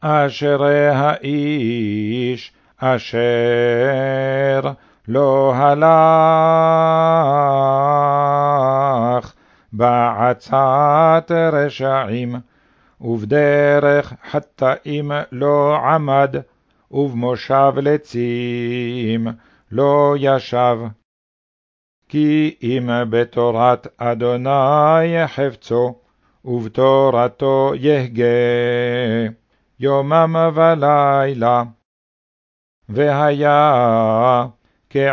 אשרי האיש אשר לא הלך בעצת רשעים, ובדרך חטאים לא עמד, ובמושב לצים לא ישב. כי אם בתורת אדוני חפצו, ובתורתו יהגה, יומם ולילה. והיה כעץ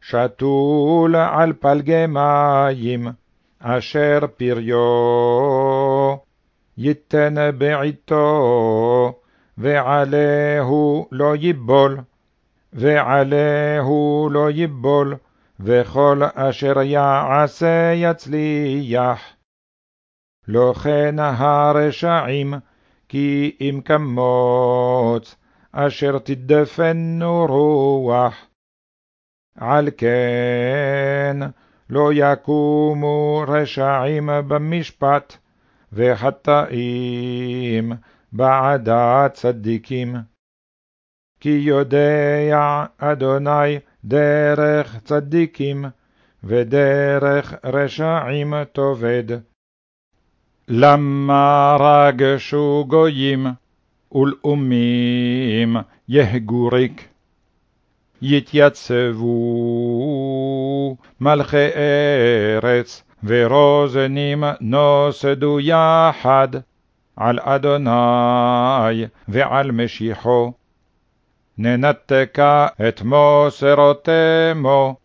שתול על פלגי מים, אשר פריו ייתן בעתו, ועלהו לא ייבול, ועלהו לא ייבול, וכל אשר יעשה יצליח. לא כן הרשעים, כי אם כמוץ, אשר תדפנו רוח. על כן לא יקומו רשעים במשפט, וחטאים בעדת צדיקים. כי יודע אדוני דרך צדיקים, ודרך רשעים תאבד. למה רגשו גויים, ולאומים יהגו ריק. יתייצבו מלכי ארץ, ורוזנים נוסדו יחד, על אדוני ועל משיחו. ננתקה את מוסרותמו,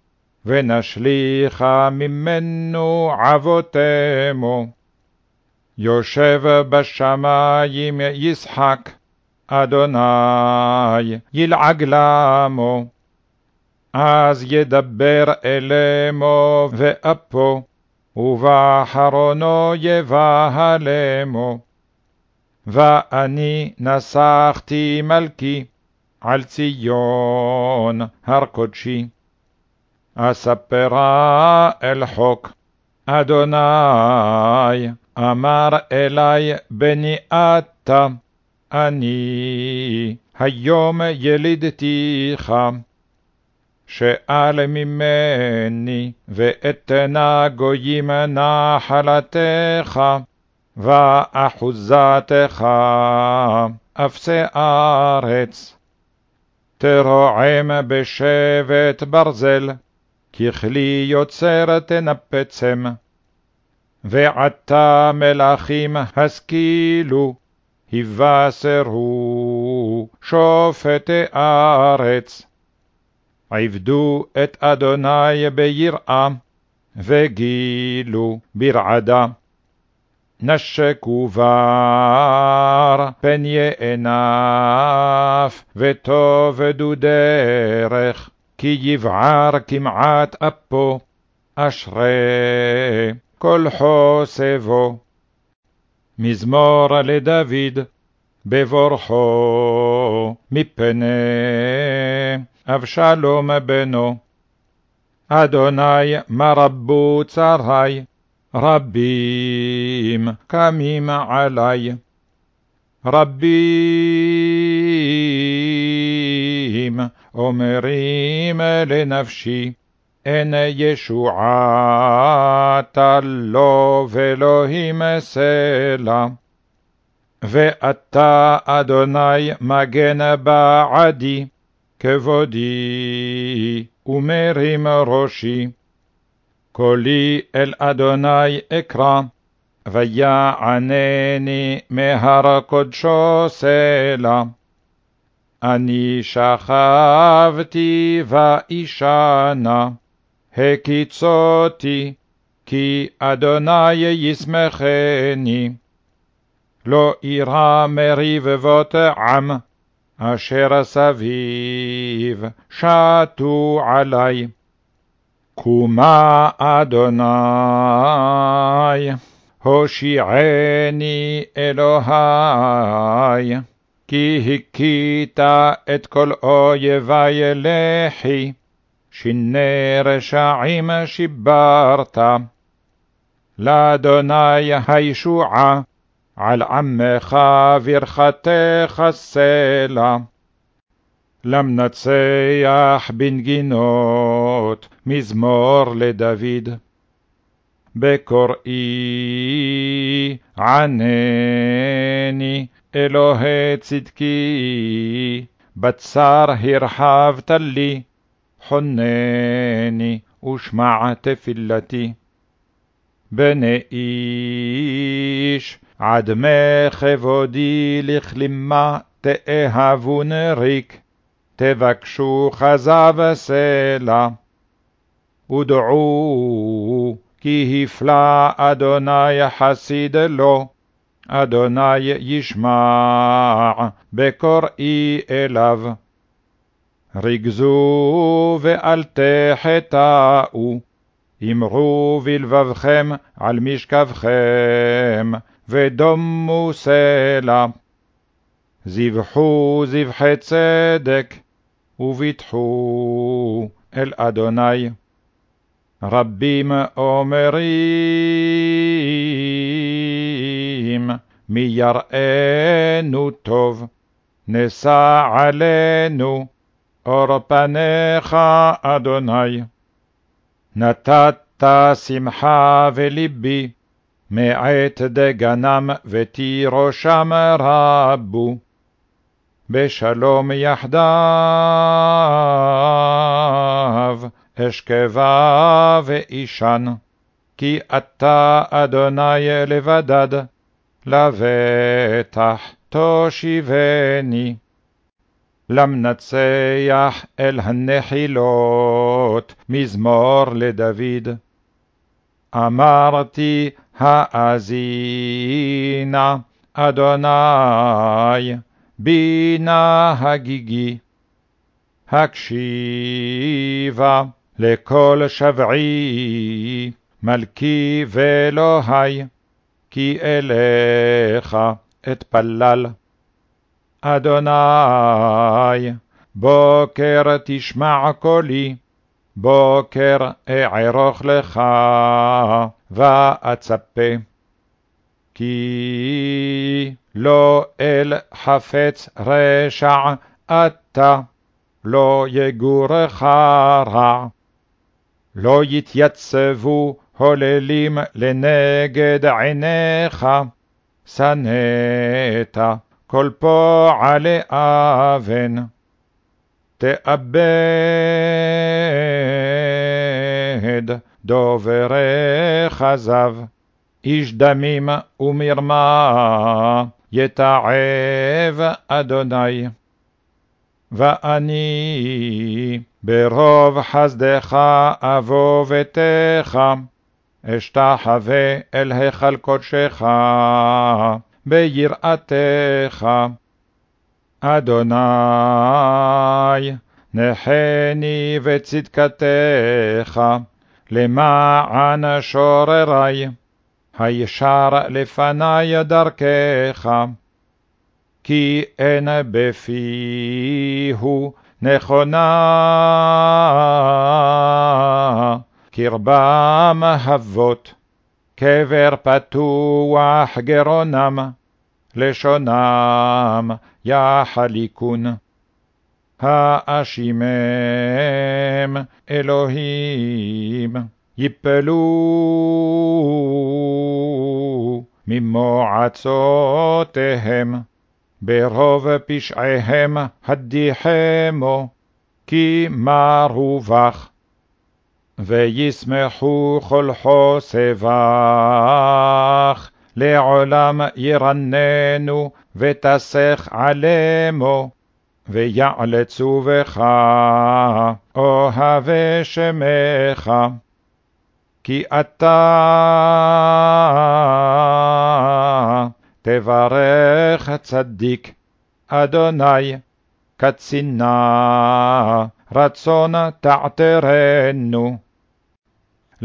ונשליכה ממנו עבותמו. יושב בשמים ישחק, אדוני ילעג למו. אז ידבר אלמו ואפו, ובאחרונו יבהלמו. ואני נסחתי מלכי על ציון הר קודשי. אספרה אל חוק, אדוני אמר אלי בני אתה, אני היום ילידתיך. שאל ממני, ואתנה גויים נחלתך, ואחוזתך אפסי ארץ. תרועם בשבט ברזל, ככלי יוצר תנפצם. ועתה מלכים השכילו, היבשרו שופטי ארץ. עבדו את אדוני ביראה, וגילו ברעדה. נשקו בר פן יענף, ותאבדו דרך, כי יבער כמעט אפו, אשרי כל חוסבו. מזמור לדוד, בבורכו, מפני אבשלום בנו. אדוני מה רבו צרי, רבים קמים עלי. רבים אומרים לנפשי, אין ישועת לו ואלוהים סלע. ואתה, אדוני, מגן בעדי, כבודי ומרים ראשי. קולי אל אדוני אקרא, ויענני מהר קודשו סלע. אני שכבתי ואישנה, הקיצותי, כי אדוני ישמחני. לא אירע מריבבות עם, אשר סביב שטו עלי. קומה אדוני, הושיעני אלוהי, כי הכית את כל אויבי לחי, שיני רשעים שיברת. לאדוני הישועה, על עמך ברכתך סלע. למנצח בנגינות, מזמור לדוד. בקוראי ענני, אלוהי צדקי, בצר הרחבת לי, חונני ושמע תפילתי. בני איש, עדמי כבודי לכלימה תאהבון ריק, תבקשו כזב סלע. ודעו כי הפלא אדוני חסיד לו, אדוני ישמע בקוראי אליו. רגזו ואל תחטאו, אמרו בלבבכם על משכבכם, ודומו סלע. זבחו זבחי צדק, וביטחו אל אדוני. רבים אומרים, מי יראנו טוב, נשא עלינו אור פניך, אדוני. נתת שמחה וליבי, מעת דגנם ותירושם רבו. בשלום יחדיו, אשכבה ואישן, כי אתה, אדוני, לבדד, לבטח תושיבני. למנצח אל הנחילות, מזמור לדוד. אמרתי, האזינה, אדוני, בינה הגיגי. הקשיבה לכל שבעי, מלכי ואלוהי, כי אליך אתפלל. אדוני, בוקר תשמע קולי, בוקר אערוך לך, ואצפה. כי לא אל חפץ רשע אתה, לא יגורך רע. לא יתייצבו הוללים לנגד עיניך, שנאת כל פועלי אבן. תאבד דוברי כזב, איש דמים ומרמה, יתעב אדוני. ואני ברוב חסדך אבוא ביתך, אשתחווה אל היכל קודשך, ביראתך. אדוני, נחני וצדקתך, למען שוררי, הישר לפני דרכך. כי אין בפיהו נכונה, קרבם אבות, קבר פתוח גרונם, לשונם יחליקון. האשימם אלוהים, יפלו ממועצותיהם. ברוב פשעיהם הדיחמו, כי מרו בך. וישמחו כל חוסבך, לעולם ירננו, ותסך עלמו, ויעלצו בך, אוהבי שמך. כי אתה תברך צדיק, אדוני, קצינה, רצון תעתרנו.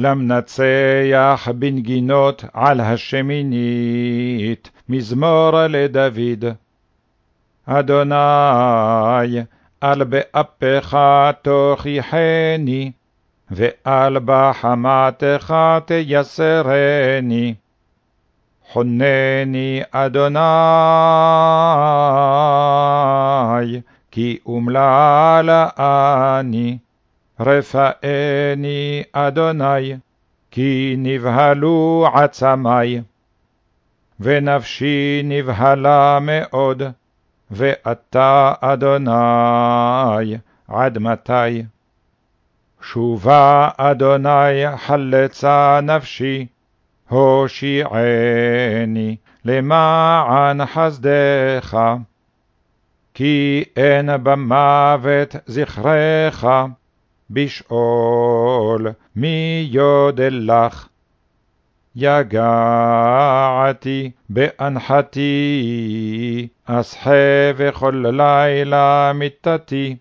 למנצח בנגינות על השמינית, מזמור לדוד. אדוני, על באפך תוכיחני, ועל בחמתך תייסרני. חונני אדוני, כי אומלל אני. רפאני אדוני, כי נבהלו עצמי. ונפשי נבהלה מאוד, ואתה, אדוני, עד מתי? שובה אדוני חלצה נפשי, הושיעני למען חסדך. כי אין במוות זכרך, בשאול מי יודל לך. יגעתי באנחתי, אסחה וכל לילה מיתתי,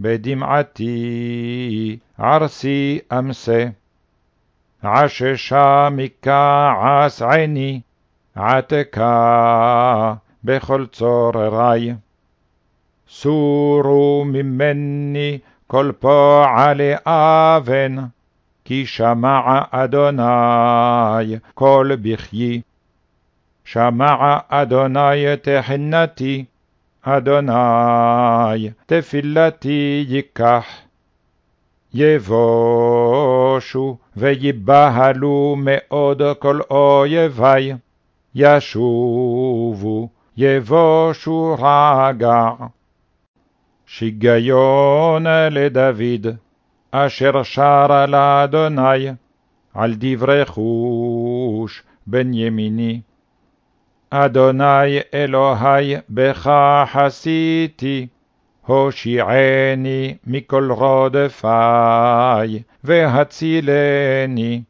בדמעתי ערסי אמסה. עששה מכעס עיני, עתקה בכל צוררי. סורו ממני כל פועלי אבן, כי שמע אדוני כל בכי. שמע אדוני תחנתי, אדוני תפילתי ייקח. יבושו ויבהלו מאוד כל אויבי, ישובו יבושו רגע. שיגיון לדוד, אשר שרה לאדוני, על דברי חוש בן ימיני. אדוני אלוהי בך חסיתי, הושיעני מכל רודפי, והצילני.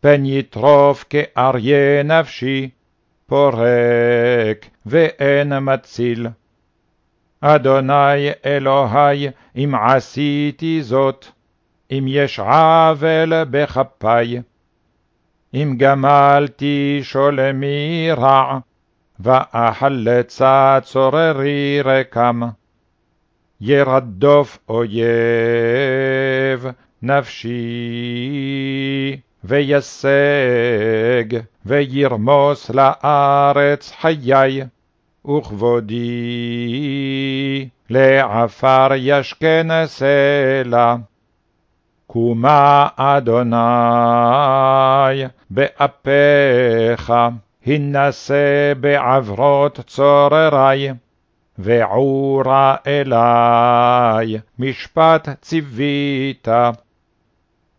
פן יטרוף כאריה נפשי, פורק ואין מציל. אדוני אלוהי, אם עשיתי זאת, אם יש עוול בכפי, אם גמלתי שולמי רע, ואחלצה צוררי רקם. ירדוף אויב נפשי, וישג, וירמוס לארץ חיי, וכבודי לעפר ישכן סלע. קומה אדוני באפיך, הנשא בעברות צוררי, ועורה אלי משפט ציווית.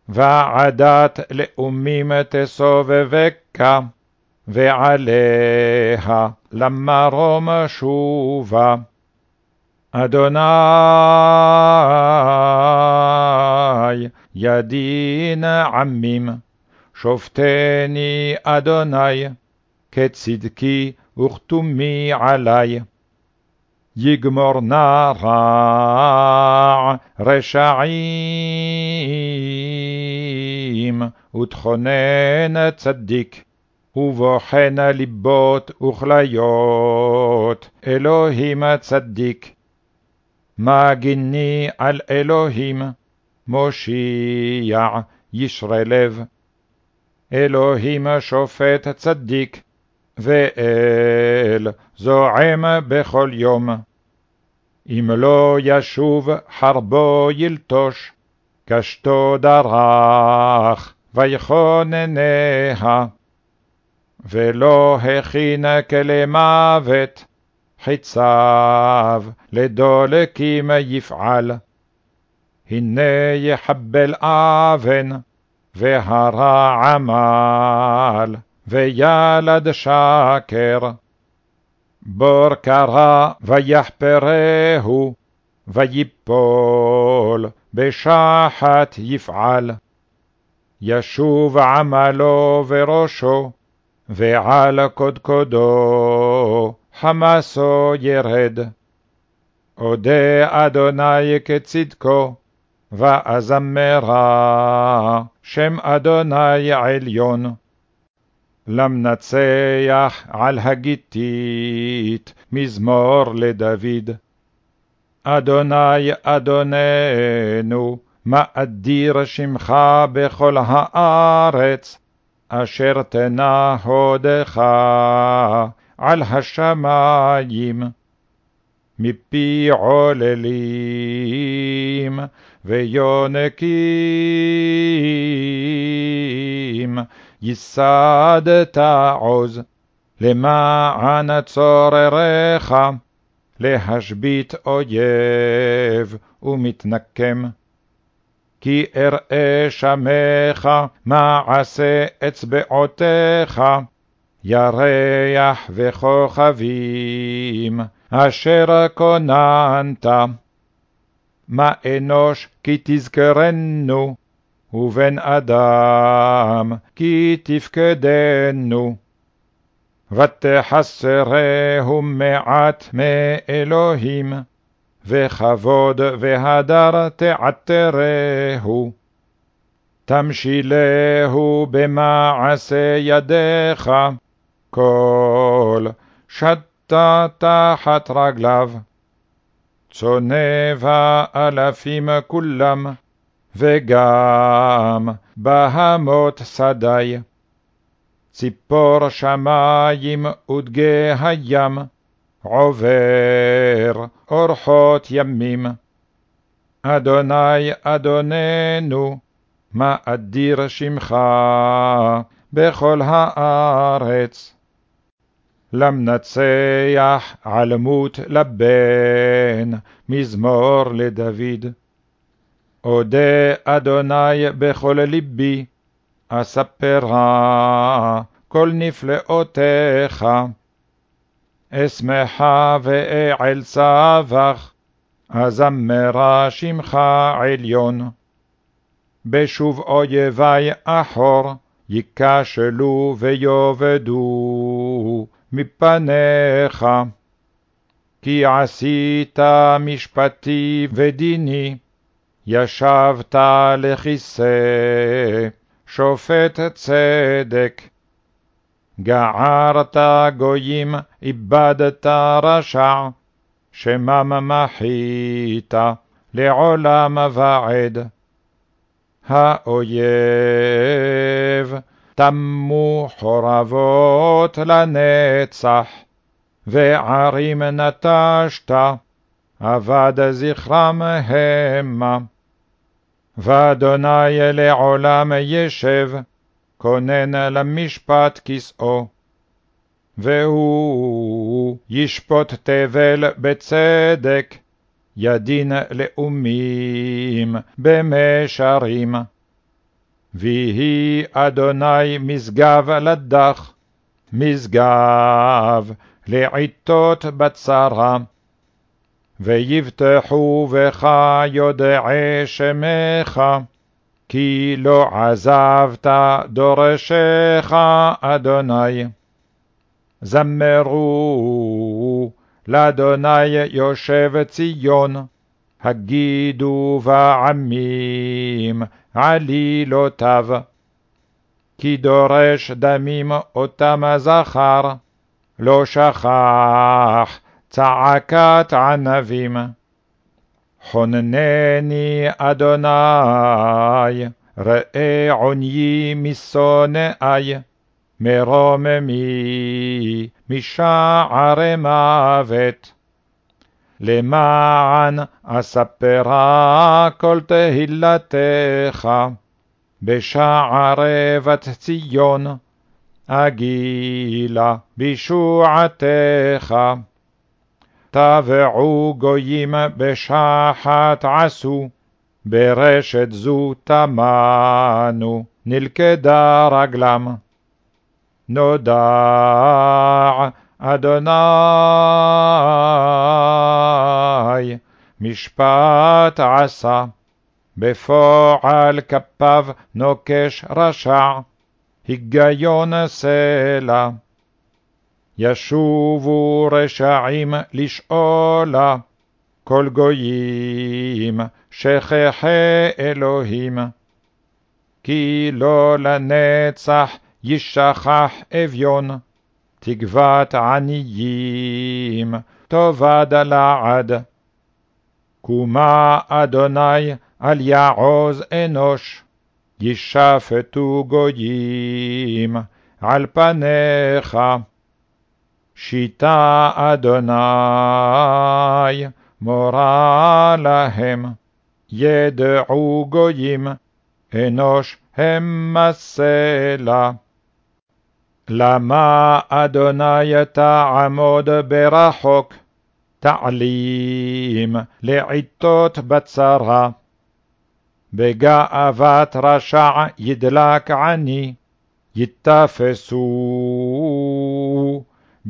ועדת לאומים תסובבך, ועליה למרום שובה. אדוני ידין עמים, שופטני אדוני, כצדקי וכתומי עלי. יגמור נא רע רשעים, ותכונן צדיק. ובוחן ליבות וכליות, אלוהים צדיק. מגיני על אלוהים, מושיע ישרי לב. אלוהים שופט צדיק, ואל זועם בכל יום. אם לא ישוב חרבו ילטוש, קשתו דרך, ויכונניה. ולא הכין כלי מוות, חיציו לדולקים יפעל. הנה יחבל אבן, והרע עמל, וילד שקר. בור קרא ויחפרהו, ויפול, בשחת יפעל. ישוב עמלו וראשו, ועל קודקודו חמסו ירד. אודה אדוני כצדקו, ואזמרה שם אדוני עליון. למנצח על הגיתית מזמור לדוד. אדוני אדוננו, מה אדיר שמך בכל הארץ, אשר תנה הודך על השמים. מפי עוללים ויונקים, ייסדת עוז, למען צורריך, להשבית אויב ומתנקם. כי אראה שמך מעשה אצבעותיך, ירח וכוכבים, אשר כוננת. מה אנוש כי תזכרנו, ובן אדם כי תפקדנו. ותחסרהו מעט מאלוהים, וכבוד והדר תעטרהו. תמשילהו במעשה ידיך, כל שתה תחת רגליו. צונא ואלפים כולם, וגם בהמות שדי. ציפור שמים ודגי הים, עובר אורחות ימים. אדוני אדוננו, מה אדיר שמך בכל הארץ. למנצח עלמות לבן, מזמור לדוד. אודה אדוני בכל ליבי, אספרה כל נפלאותיך. אשמחה ואעל צווח, אזמרה שמך עליון. בשוב אויבי אחור, ייכשלו ויאבדו מפניך. כי עשית משפטי ודיני, ישבת לכיסא, שופט צדק. גערת גויים, איבדת רשע, שמם מחית לעולם ועד. האויב תמו חורבות לנצח, וערים נטשת, אבד זכרם המה. ואדוני לעולם ישב, כונן למשפט כסאו. והוא ישפוט תבל בצדק, ידין לאומים במישרים. ויהי אדוני משגב לדח, משגב לעתות בצרה. ויבטחו בך יודעי שמך, כי לא עזבת דורשך, אדוני. זמרו לאדוני יושב ציון, הגידו בעמים עלילותיו. כי דורש דמים אותם זכר, לא שכח צעקת ענבים. חונני אדוני, ראה עוניי משונאי, מרוממי משערי מוות. למען אספרה כל תהילתך, בשערי בת ציון, אגילה בישועתך. טבעו גויים בשחת עשו, ברשת זו טמנו, נלכדה רגלם. נודע אדוני, משפט עשה, בפועל כפיו נוקש רשע, היגיון סלע. ישובו רשעים לשאולה, כל גויים שכחי אלוהים. כי לא לנצח ישכח אביון, תקוות עניים, תאבד לעד. קומה אדוני אל יעוז אנוש, ישפטו גויים על פניך. שיטה אדוני מורה להם, ידעו גויים, אנוש הם מסלע. למה אדוני תעמוד ברחוק, תעלים לעיתות בצרה. בגאוות רשע ידלק עני, יתפסו,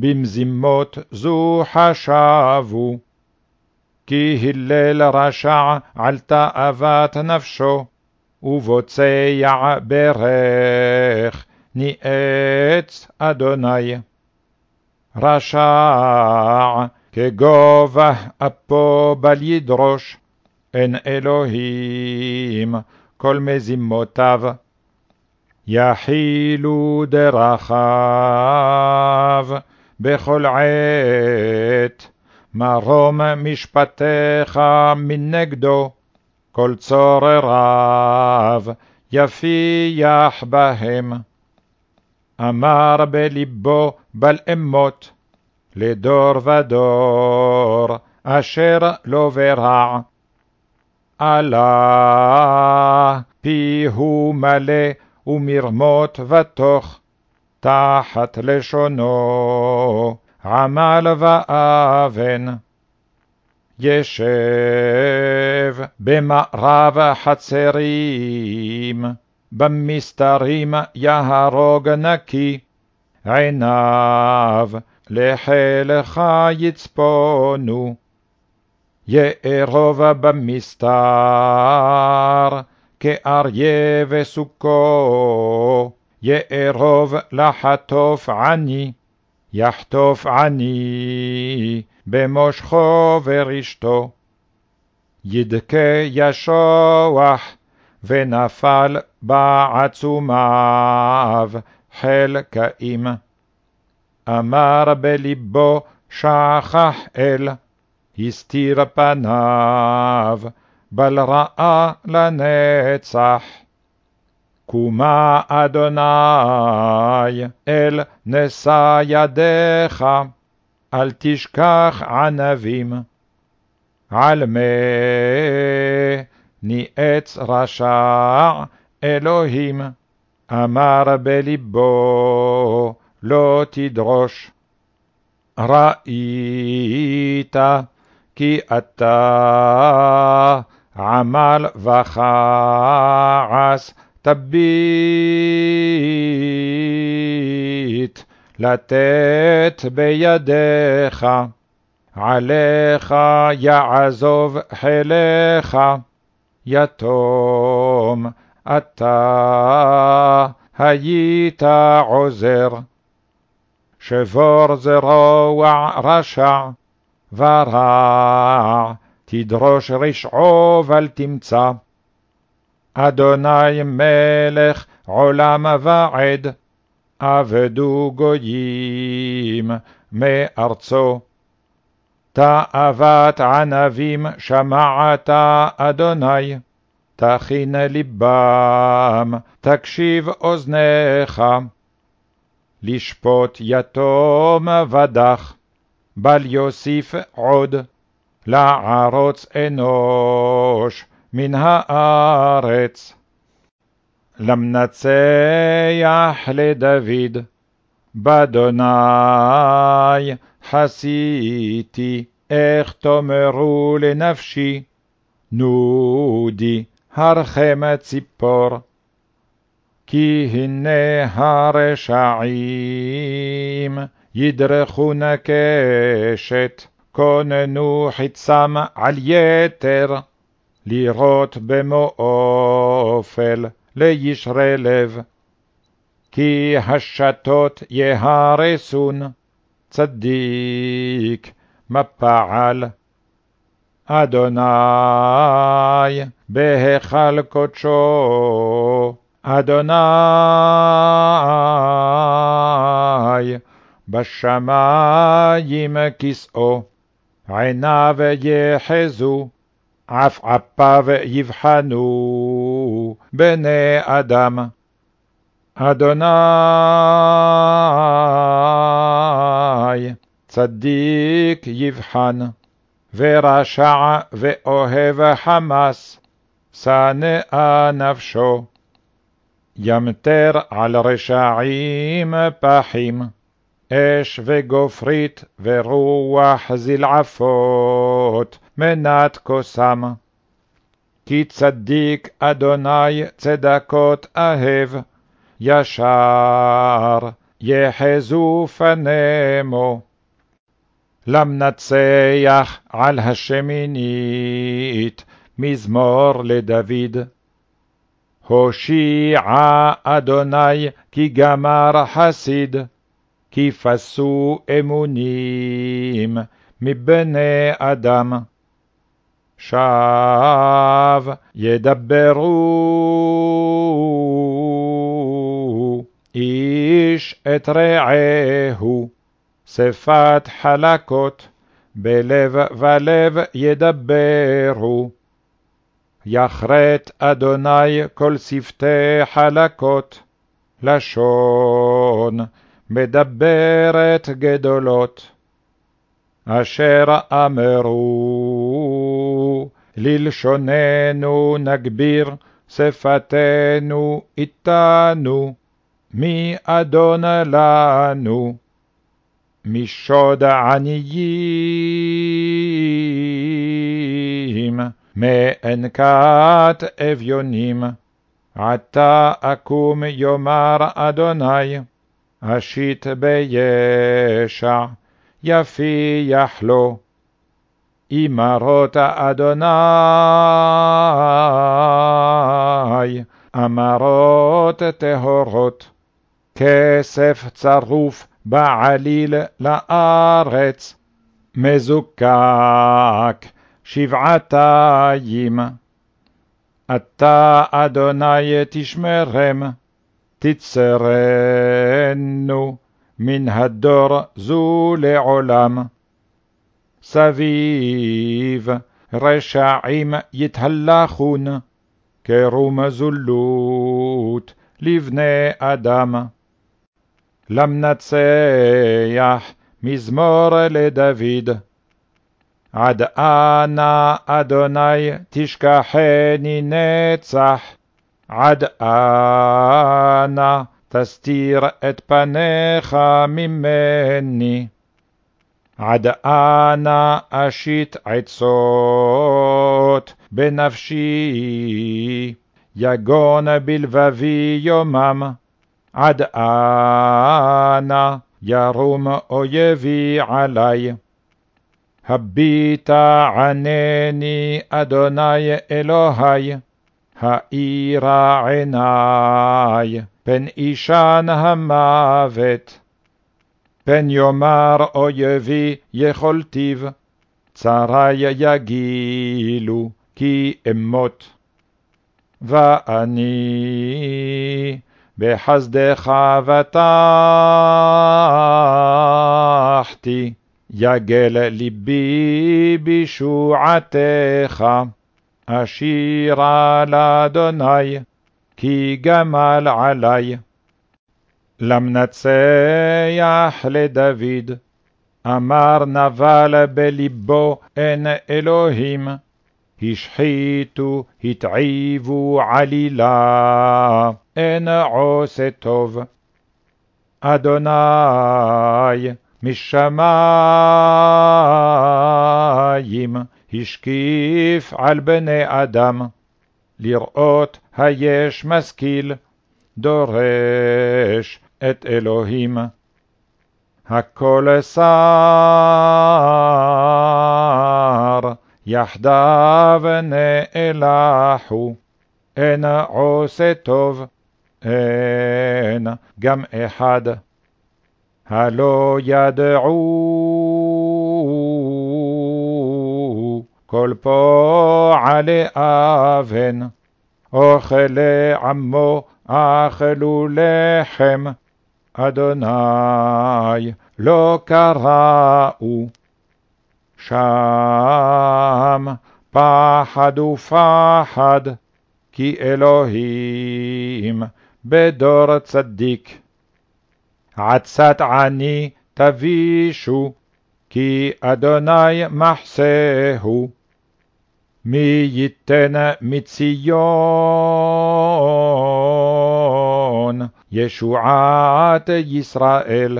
במזימות זו חשבו. כי הלל רשע על תאוות נפשו, ובוצע ברך, ניאץ אדוני. רשע כגובה אפו בל ידרוש, אין אלוהים כל מזימותיו. יחילו דרכיו בכל עת, מרום משפטיך מנגדו, כל צורריו יפיח בהם. אמר בלבו בל אמות, לדור ודור, אשר לא ברע. עלה פיהו מלא ומרמות ותוך, תחת לשונו עמל ואבן. ישב במערב חצרים, במסתרים יהרוג נקי, עיניו לחילך יצפונו. יארוב במסתר, כאריה וסוכו, יארוב לחטוף עני, יחטוף עני במושכו ורשתו. ידכה ישוח, ונפל בעצומיו חלקאים. אמר בלבו שכח אל, הסתיר פניו, בל ראה לנצח. קומה אדוני אל נשא ידיך, אל תשכח ענבים. על מה ניאץ רשע אלוהים, אמר בלבו לא תדרוש. ראית כי אתה עמל וכעס תביט לתת בידיך, עליך יעזוב חיליך, יתום אתה היית עוזר. שבור זרוע רשע, ורע תדרוש רשעו בל תמצא. אדוני מלך עולם ועד, עבדו גויים מארצו. תאוות ענבים שמעת אדוני, תכין לבם, תקשיב אוזניך. לשפוט יתום ודח, בל יוסיף עוד, לערוץ אנוש מן הארץ. למנצח לדוד, באדוני חסיתי, איך תאמרו לנפשי, נודי הרחם ציפור. כי הנה הרשעים ידרכו נקשת, כוננו חצם על יתר, לראות במו אופל לישרי לב. כי השתות יהרסון, צדיק מפעל. אדוני בהיכל קודשו, אדוני בשמים כסאו, עיניו יחזו, עפעפיו יבחנו בני אדם. אדוני צדיק יבחן, ורשע ואוהב חמס, שנאה נפשו. ימטר על רשעים פחים, אש וגופרית ורוח זלעפות, מנת כוסם. כי צדיק אדוני צדקות אהב, ישר יחזו פנמו. למנצח על השמינית, מזמור לדוד. הושיעה אדוני כי גמר חסיד, כי פסו אמונים מבני אדם. שב ידברו איש את רעהו, שפת חלקות, בלב ולב ידברו. יכרת אדוני כל שפתי חלקות, לשון מדברת גדולות. אשר אמרו, ללשוננו נגביר, שפתנו איתנו, מי אדון לנו? משוד עניים, מאנקת אביונים. עתה אקום יאמר אדוני, אשית בישע, יפיח לו. אמרות אדוני, אמרות טהורות, כסף צרוף בעליל לארץ, מזוקק שבעתיים. אתה, אדוני, תשמרם, תצרנו מן הדור זו לעולם. סביב רשעים יתהלכון, קרום זולות לבני אדם. למנצח מזמור לדוד. עד אנה אדוני תשכחני נצח, עד אנה תסתיר את פניך ממני. עד אנה אשית עצות בנפשי, יגון בלבבי יומם. עד אנה ירום אויבי עלי. הביטה ענני, אדוני אלוהי, האירה עיני, פן אישן המוות. פן יאמר אויבי יכולתיו, צרי יגילו, כי אמות. ואני בחסדך בטחתי, יגל ליבי בשועתך, אשירה לאדוני, כי גמל עלי. למנצח לדוד, אמר נבל בלבו אין אלוהים, השחיתו, התעיבו עלילה, אין עושה טוב. אדוני, משמיים, השקיף על בני אדם, לראות היש משכיל, דורש את אלוהים. הכל שר, יחדיו נאלחו, אין עושה טוב, אין גם אחד. הלא ידעו כל פועלי אבן, אוכלי עמו אכלו לחם, אדוני לא קראו. שם פחד ופחד, כי אלוהים בדור צדיק. עצת עני תבישו, כי אדוני מחסהו. מי ייתן מציון? ישועת ישראל,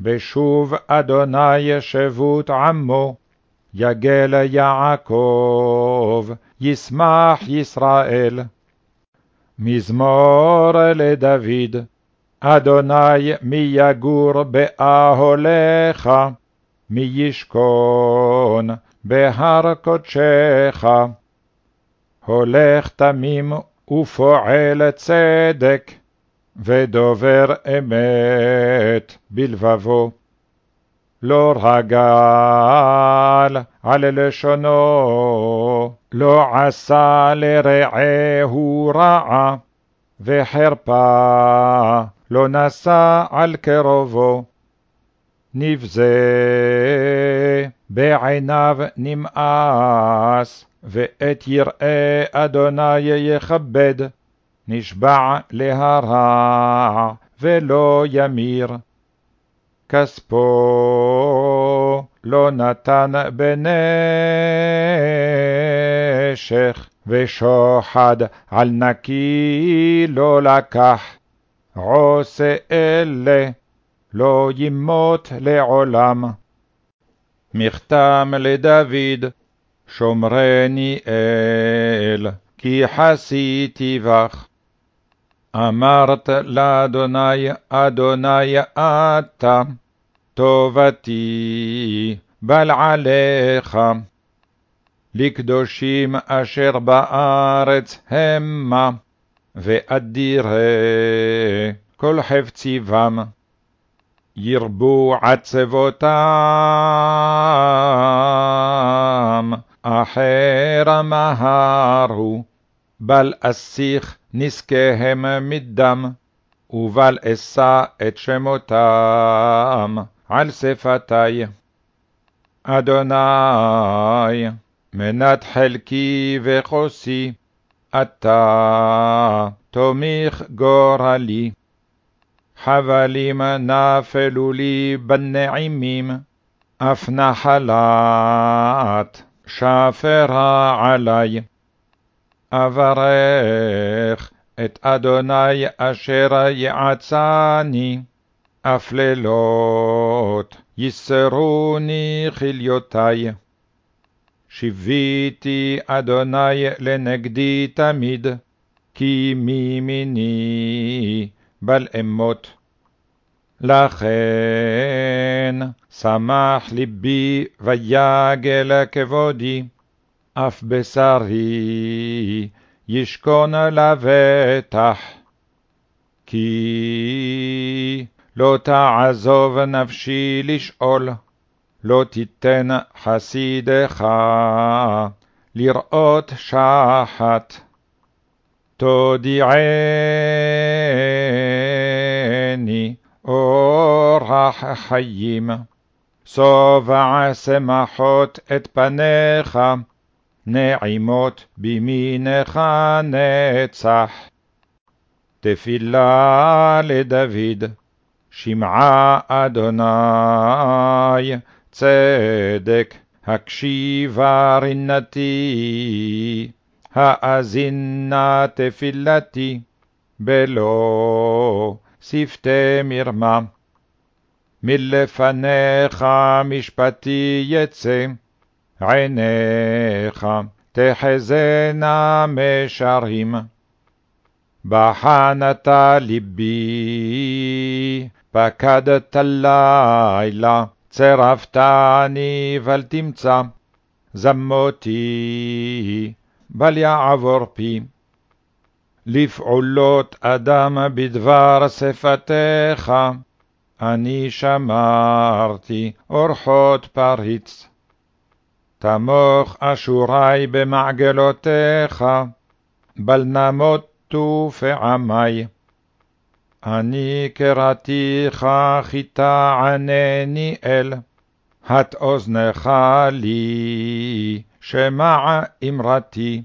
בשוב אדוני שבות עמו, יגל יעקב, ישמח ישראל. מזמור לדוד, אדוני מי יגור באהליך, מי ישכון בהר קודשך. הולך תמים ופועל צדק, ודובר אמת בלבבו. לא רגל על לשונו, לא עשה לרעהו רעה, וחרפה לא נשא על קרובו. נבזה בעיניו נמאס, ואת יראי אדוני יכבד, נשבע להרע ולא ימיר. כספו לא נתן בנשך, ושוחד על נקי לא לקח. עושה אלה, לא ימות לעולם. מכתם לדוד, שומרני אל, כי חסיתי בך. אמרת לאדוני, אדוני אתה, טובתי בל עליך. לקדושים אשר בארץ המה, ואדירי כל חפציבם. ירבו עצבותם, אחר מהרו, בל אסיך נזקיהם מדם, ובל אשא את שמותם על שפתי. אדוני, מנת חלקי וחוסי, אתה תומיך גורלי. חבלים נפלו לי בנעימים, אף נחלת שפרה עלי. אברך את אדוני אשר יעצני, אף לילות יסרוני כליותי. שיוויתי אדוני לנגדי תמיד, כי מימיני בל אמות. לכן שמח ליבי ויגל כבודי, אף בשרי ישכון לבטח. כי לא תעזוב נפשי לשאול, לא תיתן חסידך לראות שחת. תודיעני אורח חיים, שובע שמחות את פניך, נעימות בימינך נצח. תפילה לדוד, שמעה אדוני, צדק הקשיבה רינתי, האזינה תפילתי, בלא שפתי מרמה. מלפניך משפטי יצא, עיניך תחזינה משרים. בחנת ליבי, פקדת לילה, צרפתני בל תמצא, זמותי בל יעבור פי. לפעולות אדם בדבר שפתיך, אני שמרתי אורחות פריץ. תמוך אשורי במעגלותיך, בל נמותו פעמי. אני קראתיך כי תענני אל, הט אוזנך לי, שמע אמרתי.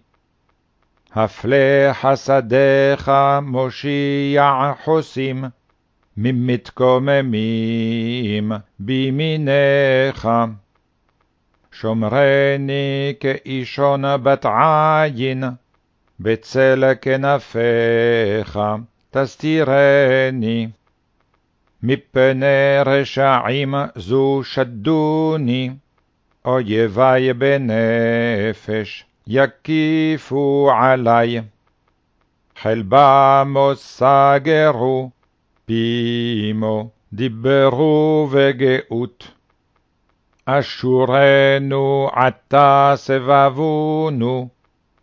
הפלא חסדיך מושיע חוסים, ממתקוממים בימינך. שומרני כאישון בת עין, בצל כנפיך תסתירני. מפני רשעים זו שדוני, אויבי בנפש יקיפו עלי. חלבמו סגרו, פימו דיברו בגאות. אשורנו עתה סבבונו,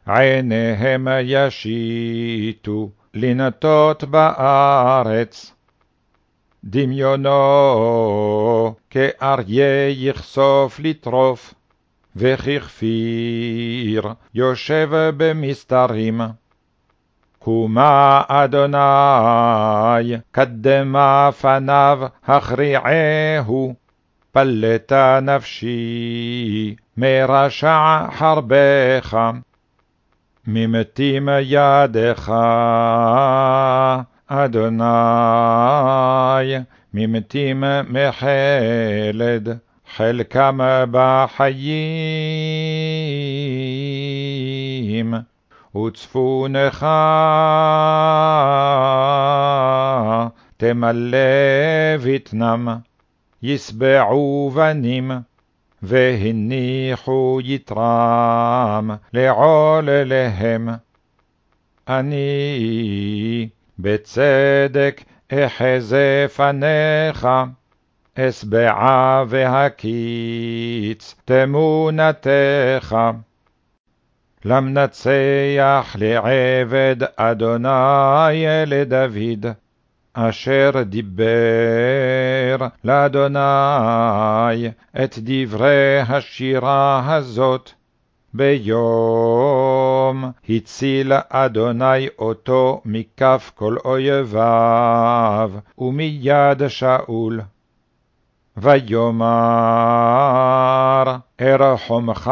עיניהם ישיתו לנטות בארץ. דמיונו כאריה יכסוף לטרוף, וככפיר יושב במסתרים. קומה אדוני, קדמה פניו, הכריעהו, פלטה נפשי, מרשע חרבך. ממתים ידך, אדוני, ממתים מחלד, חלקם בחיים, וצפונך תמלא בטנם, ישבעו בנים, והניחו יתרם לעול אליהם. אני בצדק אחזה פניך, אשבעה והקיץ תמונתך. למנצח לעבד אדוני לדוד, אשר דיבר לאדוני את דברי השירה הזאת. ביום הציל אדוני אותו מכף כל אויביו, ומיד שאול. ויאמר ארחמך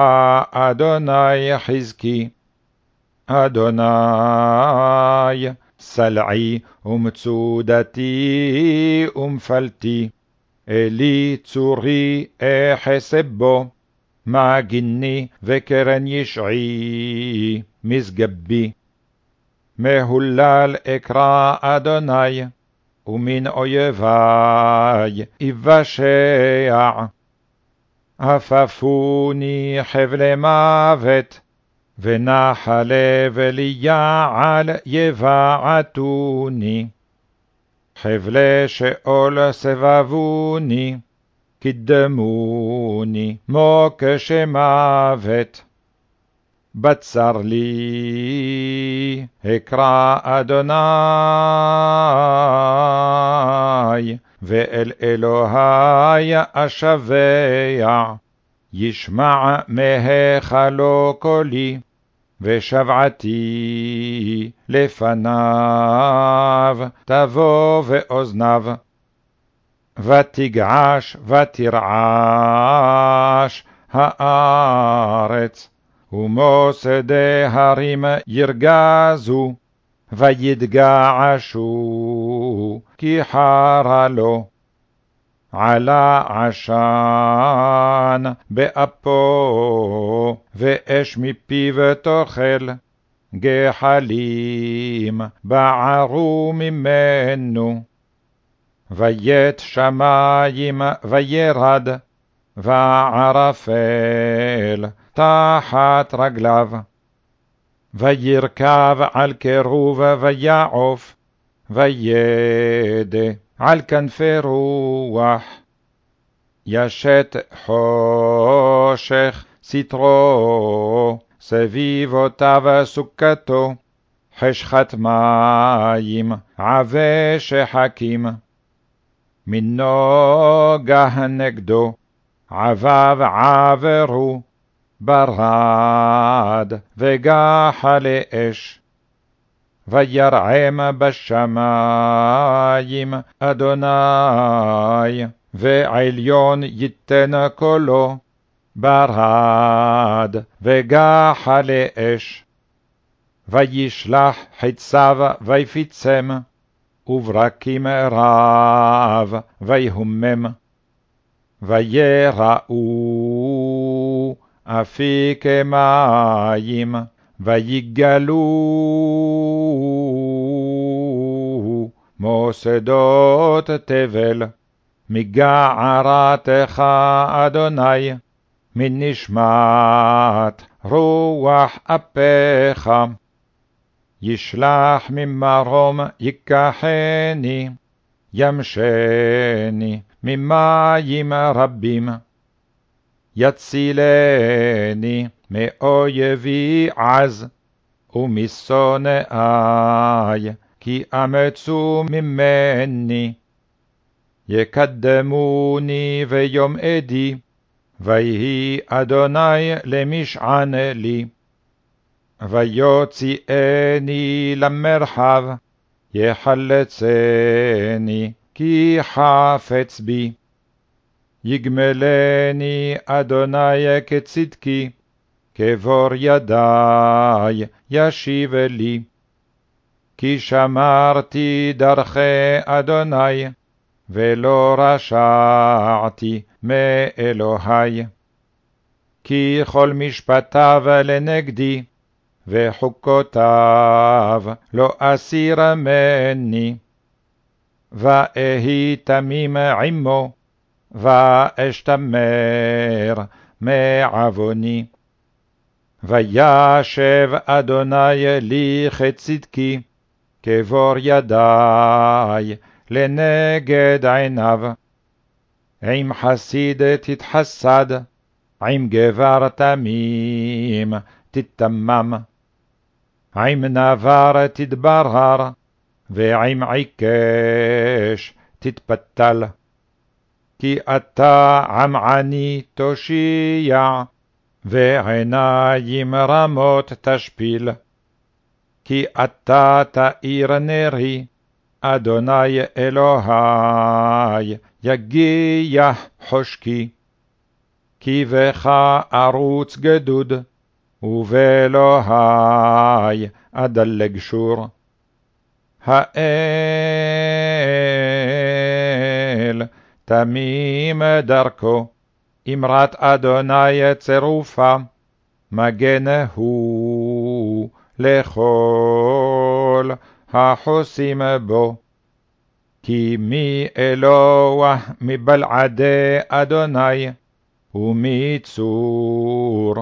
אדוני חזקי. אדוני סלעי ומצודתי ומפלתי, אלי צורי אחסב בו. מגיני וקרן ישעי, משגבי. מהולל אקרא אדוני, ומן אויבי יבשע. עפפוני חבלי מוות, ונחלי וליעל יבעטוני. חבלי שאול סבבוני, קדמוני מוקש מוות. בצר לי, אקרא אדוני, ואל אלוהי אשבע, ישמע מהיכלו קולי, ושבעתי לפניו תבוא באוזניו. ותגעש ותרעש הארץ, ומוסדי הרים ירגזו, ויתגעשו, כי חרה לו. עלה עשן באפו, ואש מפיו תאכל, גחלים בערו ממנו. ויט שמים וירד, וערפל תחת רגליו. וירכב על קירוב ויעוף, וידע על כנפי רוח. ישת חושך סטרו, סביבותיו סוכתו, חשכת מים, עבה שחקים. מנוגה נגדו, עביו עברו, ברד וגחל אש. וירעם בשמים אדוני, ועליון ייתן קולו, ברד וגחה לאש. וישלח חציו ויפיצם, וברקים רב ויהומם. ויראו אפיק מים, ויגלו מוסדות תבל, מגערתך אדוני, מנשמת רוח אפיך. ישלח ממרום ייקחני, ימשני ממים רבים. יצילני מאויבי עז, ומשונאי, כי אמצו ממני. יקדמוני ויום עדי, ויהי אדוני למשען לי. ויוציאני למרחב, יחלצני, כי חפץ בי. יגמלני אדוני כצדקי, כבור ידי ישיב לי. כי שמרתי דרכי אדוני, ולא רשעתי מאלוהי. כי כל משפטיו לנגדי, וחוקותיו לא אסיר מני. ואהי תמים עמו, ואשתמר מעווני. וישב אדוני לי כצדקי, כבור ידי לנגד עיניו. עם חסיד תתחסד, עם גבר תמים תתמם. עם נבר תתברר, ועם עיקש תתפתל. כי אתה עמעני תושיע, ועיניים רמות תשפיל. כי אתה תאיר נרי, אדוני אלוהי, יגיע חושקי. כי בך ארוץ גדוד, ובאלוהי אדלג שור. האל תמים דרכו, אמרת אדוני צירופה, מגן הוא לכל החוסים בו. כי מי אלוה מבלעדי אדוני, ומצור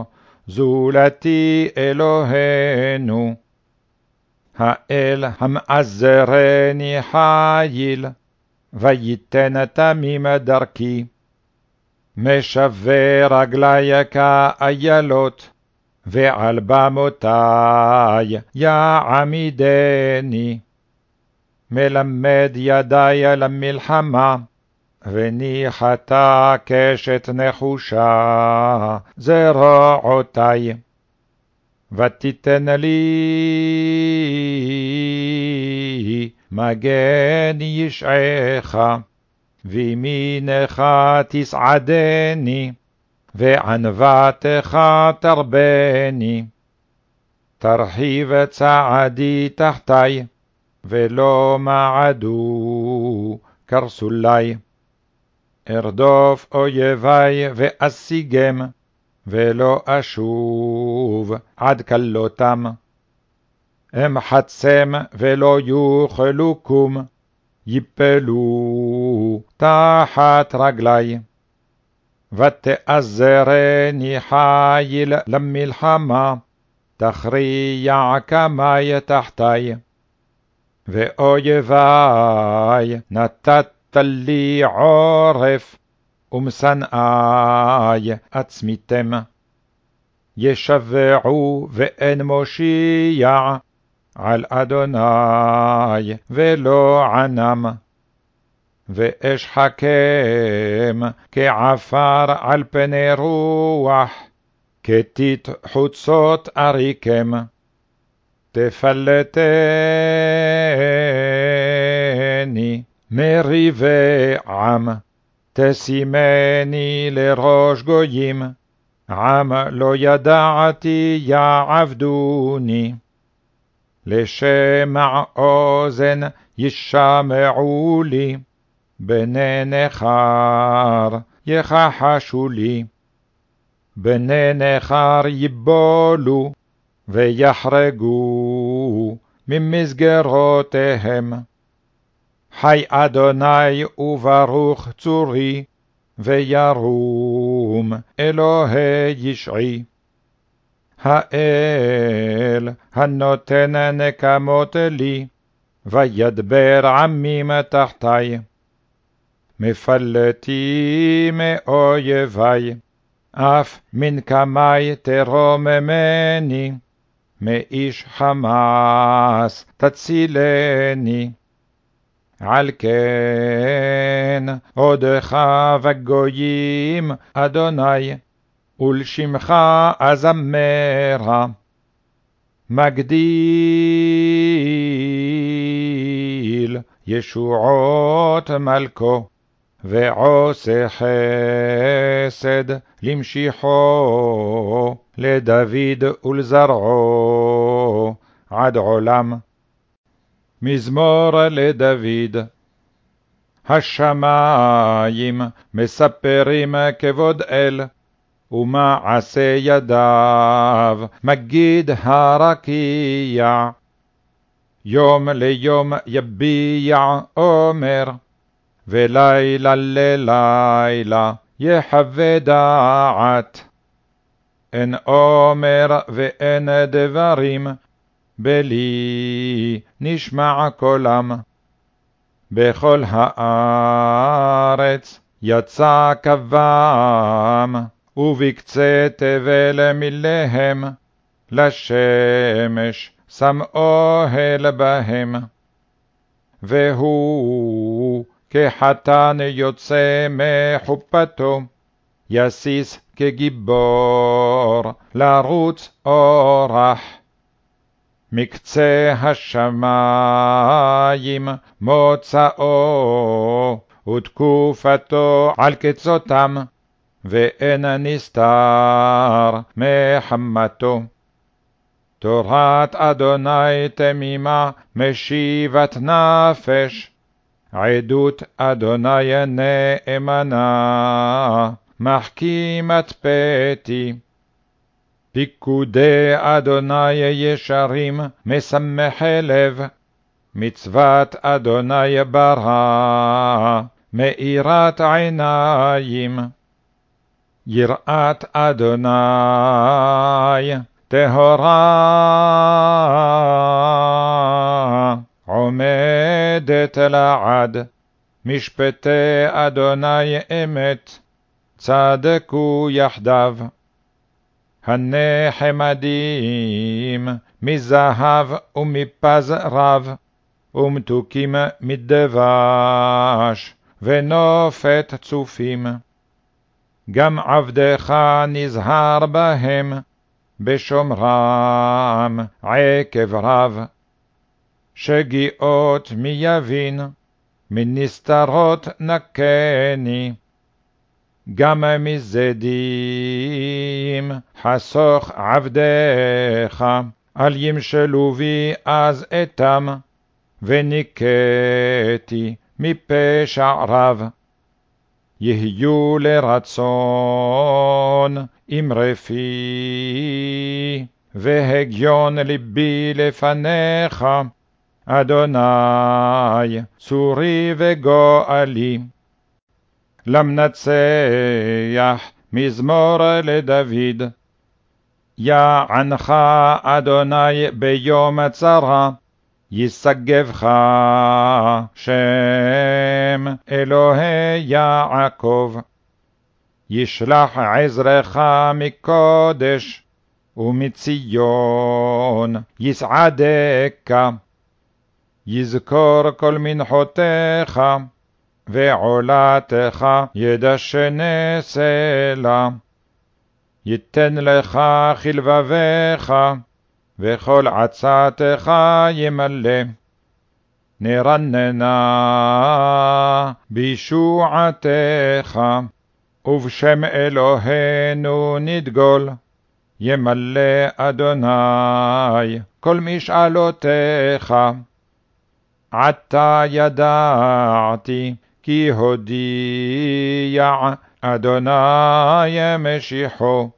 זולתי אלוהינו. האל המעזרני חיל, ויתן תמים דרכי. משווה רגלי כאיילות, ועל במותי יעמידני. מלמד ידי למלחמה, וניחתה קשת נחושה זרועותי. ותיתן לי מגן ישעך, וימינך תסעדני, וענוותך תרבני. תרחיב צעדי תחתי, ולא מעדו קרסולי. ארדוף אויבי ואשיגם, ולא אשוב עד כלותם. אמחצם ולא יוכלו קום, יפלו תחת רגלי. ותאזרני חיל למלחמה, תכריע קמי תחתי. ואויבי נתת לי עורף, ומשנאי עצמיתם. ישבעו ואין מושיע, על אדוני ולא ענם. ואשחקם כעפר על פני רוח, כתית חוצות אריקם. תפלטני מריבי עם, תשימני לראש גויים, עם לא ידעתי יעבדוני. לשמע אוזן ישמעו לי, בני נכר יכחשו לי. בני נכר יבולו, ויחרגו ממסגרותיהם. חי אדוני וברוך צורי, וירום אלוהי ישעי. האל הנותן נקמות לי, וידבר עמים תחתי. מפלטי מאויבי, אף מנקמי תרוממני, מאיש חמאס תצילני. על כן עודך וגויים, אדוני, ולשמך אזמרה. מגדיל ישועות מלכו, ועושה חסד למשיחו, לדוד ולזרעו עד עולם. מזמור לדוד השמיים מספרים כבוד אל, ומעשה ידיו מגיד הרקיע. יום ליום יביע אומר, ולילה ללילה יחווה דעת. אין אומר ואין דברים, בלי נשמע קולם. בכל הארץ יצא קוום, ובקצה תבל מילהם, לשמש שם אוהל בהם. והוא כחתן יוצא מחופתו, יסיס כגיבור לרוץ אורח. מקצה השמיים מוצאו, ותקופתו על קצותם, ואין נסתר מחמתו. תורת אדוני תמימה משיבת נפש, עדות אדוני נאמנה, מחכימת פתי. פיקודי אדוני ישרים, משמחי לב, מצוות אדוני ברא, מאירת עיניים. יראת אדוני טהורה, עומדת לעד, משפטי אדוני אמת, צדקו יחדיו. הנחמדים מזהב ומפז רב, ומתוקים מדבש, ונופת צופים. גם עבדך נזהר בהם, בשומרם עקב רב. שגיאות מי יבין, מנסתרות נקני. גם מזדים חסוך עבדך, אל ימשלו בי אז אתם, וניקאתי מפשע רב. יהיו לרצון אמרי פי, והגיון ליבי לפניך, אדוני, צורי וגואלי. למנצח מזמור לדוד. יענך אדוני ביום צרה, ישגבך שם אלוהי יעקב. ישלח עזרך מקודש, ומציון יסעדך. יזכור כל מנחותיך, ועולתך ידשנה סלע. ייתן לך כלבביך, וכל עצתך ימלא. נרננה בישועתך, ובשם אלוהינו נדגול. ימלא אדוני כל משאלותיך. עתה ידעתי כי הודיע אדוני משיחו,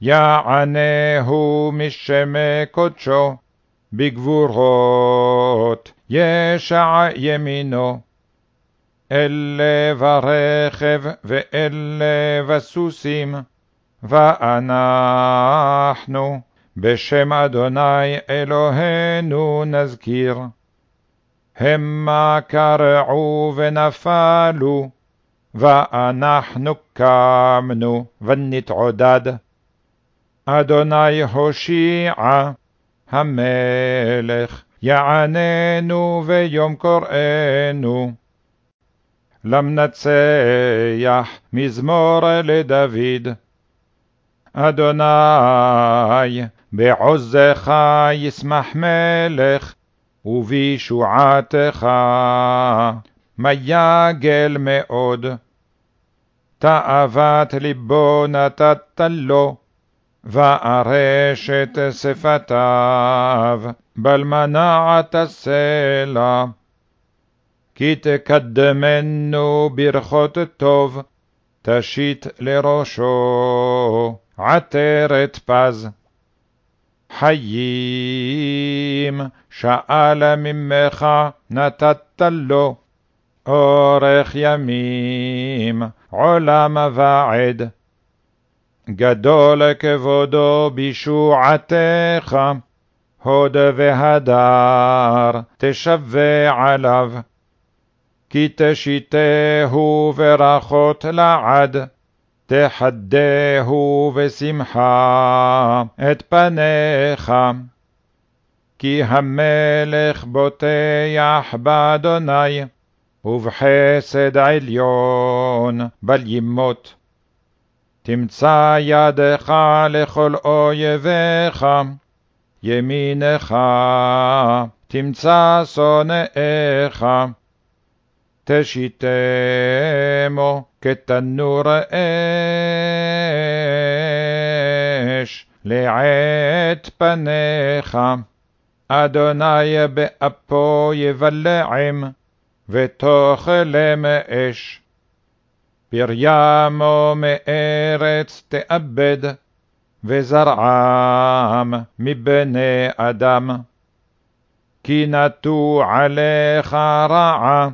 יענהו משמי קודשו, בגבורות ישע ימינו. אלה ברכב ואלה בסוסים, ואנחנו בשם אדוני אלוהינו נזכיר. המה קרעו ונפלו, ואנחנו קמנו ונתעודד. אדוני הושיע, המלך יעננו ויום קוראנו. למנצח מזמור לדוד. אדוני, בעוזך ישמח מלך, ובישועתך מייגל מאוד. תאוות ליבו נתת לו, וארשת שפתיו, בל מנעת סלע. כי תקדמנו ברכות טוב, תשית לראשו עטרת פז. חיים שאל ממך נתת לו, אורך ימים עולם ועד. גדול כבודו בישועתך, הוד והדר תשווה עליו. כי תשיתהו ברכות לעד, תחדהו בשמחה את פניך. כי המלך בוטח באדוני, ובחסד עליון בל ימות. תמצא ידך לכל אויביך, ימינך תמצא שונאיך. תשיתמו כתנור אש לעת פניך. אדוני באפו יבלעם, ותאכלם אש. פריימו מארץ תאבד, וזרעם מבני אדם. כי נטו עליך רעה,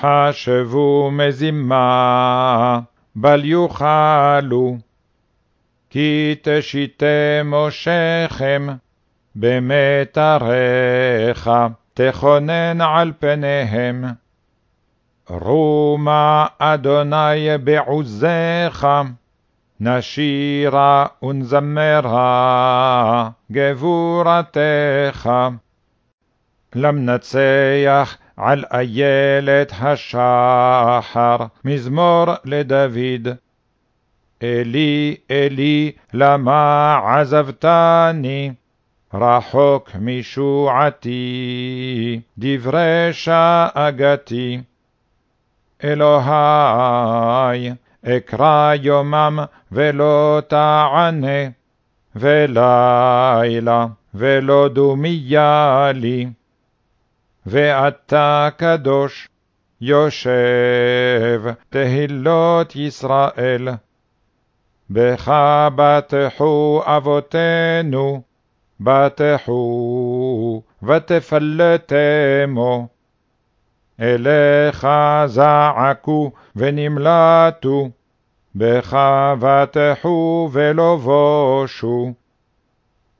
חשבו מזימה, בל יוכלו. כי תשיתמו שכם, במטריך תכונן על פניהם. רומה אדוני בעוזך, נשירה ונזמרה גבורתך. למנצח על איילת השחר, מזמור לדוד. אלי, אלי, למה עזבתני? רחוק משועתי, דברי שאגתי. אלוהי, אקרא יומם ולא תענה, ולילה ולא דומיה לי. ואתה קדוש, יושב תהילות ישראל. בך בטחו אבותינו, בטחו ותפלטמו. אליך זעקו ונמלטו, בך בטחו ולא בושו.